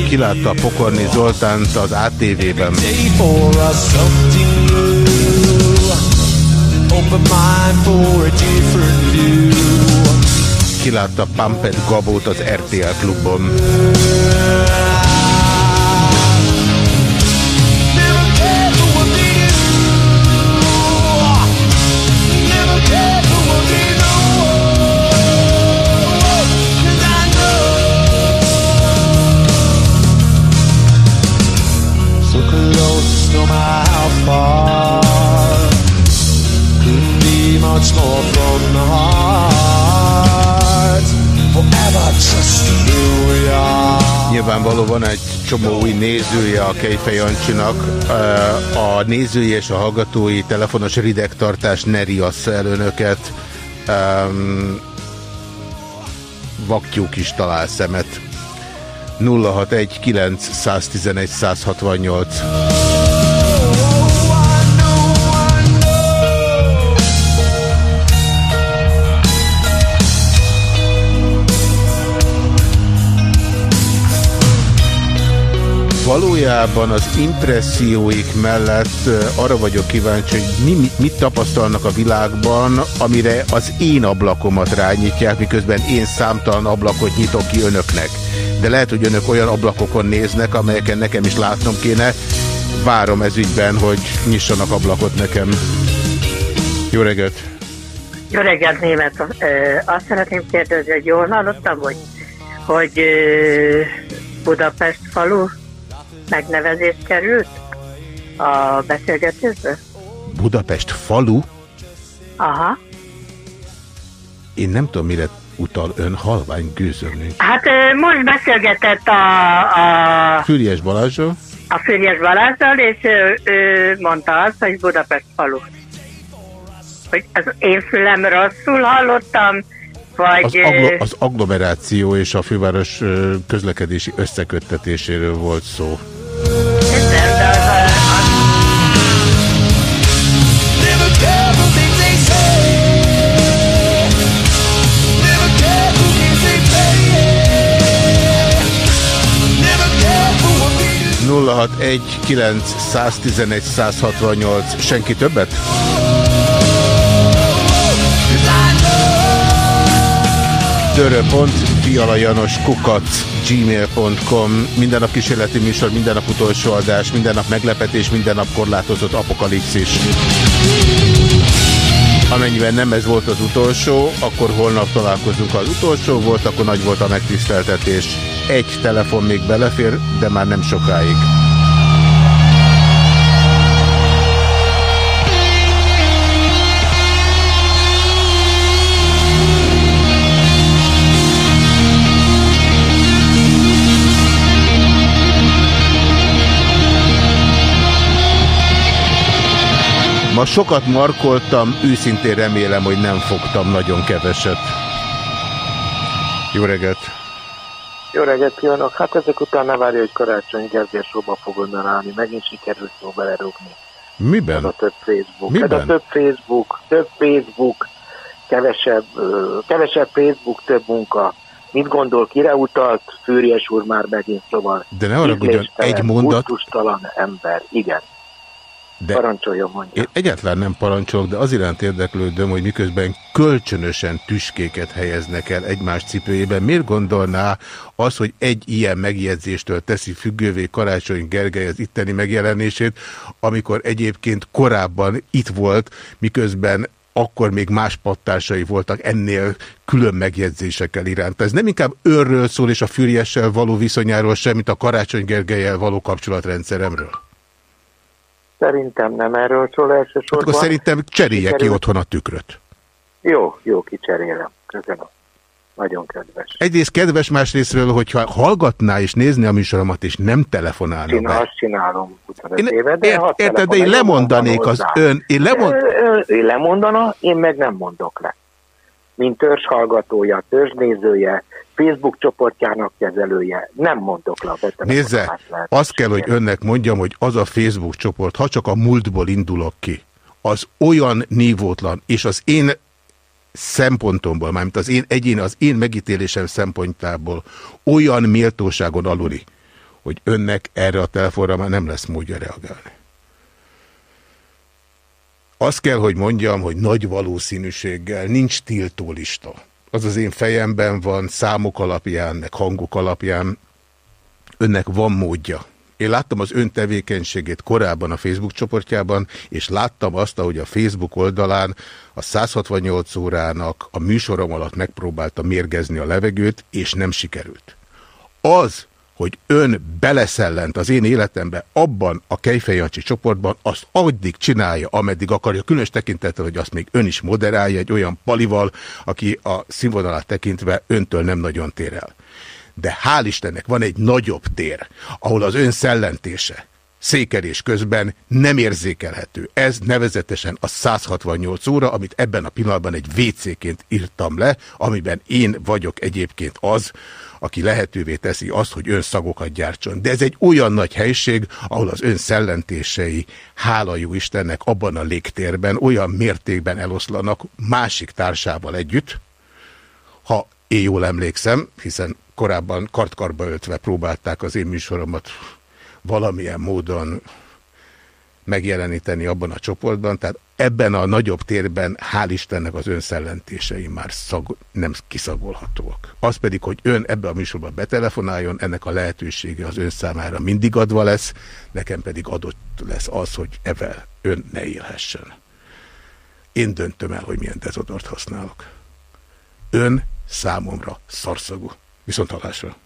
Ki látta a Pokorni Zoltánt az ATV-ben? Ki látta Pampet Gabót az RTL klubban? Nyilvánvaló van egy csomó új nézője a Kejfej Jancsinak. A nézői és a hallgatói telefonos ridegtartás ne riassza el önöket. Vaktyúk is talál szemet. 061 911 168 valójában az impresszióik mellett arra vagyok kíváncsi, hogy mi, mit, tapasztalnak a világban, amire az én ablakomat rányítják, miközben én számtalan ablakot nyitok ki önöknek. De lehet, hogy önök olyan ablakokon néznek, amelyeken nekem is látnom kéne. Várom ez ügyben, hogy nyissanak ablakot nekem. Jó reggelt! Jó reggelt, német. Azt szeretném kérdezni, hogy jól hallottam, hogy, hogy Budapest falu megnevezés került a beszélgetésbe? Budapest falu? Aha. Én nem tudom, mire utal ön halvány gőzöm Hát most beszélgetett a... a Füriyes Balázsról? A Füriyes Balázsral, és ő, ő mondta azt, hogy Budapest falu. Hogy az én fülem rosszul hallottam, vagy... Az, aglo az agglomeráció és a főváros közlekedési összeköttetéséről volt szó. Nulla hat egy kilenc tizenegy hatvannyolc. Senki többet? dörö.fialajanos kukac gmail.com Minden nap kísérleti műsor, minden nap utolsó adás, minden nap meglepetés, minden nap korlátozott apokalipszis. Amennyiben nem ez volt az utolsó, akkor holnap találkozunk. Az utolsó volt, akkor nagy volt a megtiszteltetés. Egy telefon még belefér, de már nem sokáig. Ma sokat markoltam, őszintén remélem, hogy nem fogtam nagyon keveset. Jó reggelt! Jó reggelt kívánok! Hát ezek után ne várja, hogy Karácsony Gergely szóba fog onnan állni. Megint sikerült szó belerúgni. Miben? Ez a több Facebook. Miben? Ez a több Facebook, több Facebook, kevesebb, kevesebb Facebook, több munka. Mit gondol, kire utalt? Fűries úr már megint, szóval... De ne arra egy mondat... ember, igen. De Parancsoljon, mondja. Én egyáltalán nem parancsolok, de az iránt érdeklődöm, hogy miközben kölcsönösen tüskéket helyeznek el egymás cipőjében, miért gondolná az, hogy egy ilyen megjegyzéstől teszi függővé Karácsony Gergely az itteni megjelenését, amikor egyébként korábban itt volt, miközben akkor még más pattársai voltak ennél külön megjegyzésekkel iránt. Ez nem inkább őrről szól és a Fűriessel való viszonyáról sem, mint a Karácsony Gergelyel való kapcsolatrendszeremről? Szerintem nem erről szól elsősorban. Akkor szerintem cserélje ki otthon a tükröt. Jó, jó, kicserélem. Köszönöm. Nagyon kedves. Egyrészt kedves, másrésztről, hogyha hallgatná és nézni a műsoromat, és nem telefonálna Én be. azt csinálom 25 én, éve, de ért, Érted, de én lemondanék az ön. Én, lemond... ő lemondana, én meg nem mondok le. Mint törzs hallgatója, törzsnézője, Facebook csoportjának kezelője. Nem mondok le a Nézze, azt kell, hogy önnek mondjam, hogy az a Facebook csoport, ha csak a múltból indulok ki, az olyan nívótlan, és az én szempontomból, mármint az én egyén, az én megítélésem szempontjából olyan méltóságon aluli, hogy önnek erre a telefonra már nem lesz módja reagálni. Azt kell, hogy mondjam, hogy nagy valószínűséggel nincs tiltólista az az én fejemben van, számok alapján, meg hangok alapján, önnek van módja. Én láttam az ön tevékenységét korábban a Facebook csoportjában, és láttam azt, ahogy a Facebook oldalán a 168 órának a műsorom alatt megpróbálta mérgezni a levegőt, és nem sikerült. Az, hogy ön beleszellent az én életembe abban a Kejfejancsi csoportban, azt addig csinálja, ameddig akarja, különös tekintettel, hogy azt még ön is moderálja egy olyan palival, aki a színvonalát tekintve öntől nem nagyon tér el. De hál' Istennek van egy nagyobb tér, ahol az ön szellentése, székelés közben nem érzékelhető. Ez nevezetesen a 168 óra, amit ebben a pillanatban egy WC-ként írtam le, amiben én vagyok egyébként az, aki lehetővé teszi azt, hogy ön szagokat gyártson. De ez egy olyan nagy helység, ahol az ön szellentései, hála jó Istennek, abban a légtérben olyan mértékben eloszlanak másik társával együtt, ha én jól emlékszem, hiszen korábban kartkarba öltve próbálták az én műsoromat valamilyen módon megjeleníteni abban a csoportban, tehát ebben a nagyobb térben, hál' Istennek az ön szellentései már szag, nem kiszagolhatóak. Az pedig, hogy ön ebbe a műsorba betelefonáljon, ennek a lehetősége az ön számára mindig adva lesz, nekem pedig adott lesz az, hogy evel ön ne élhessen. Én döntöm el, hogy milyen dezodort használok. Ön számomra szarszagú. Viszont halásra.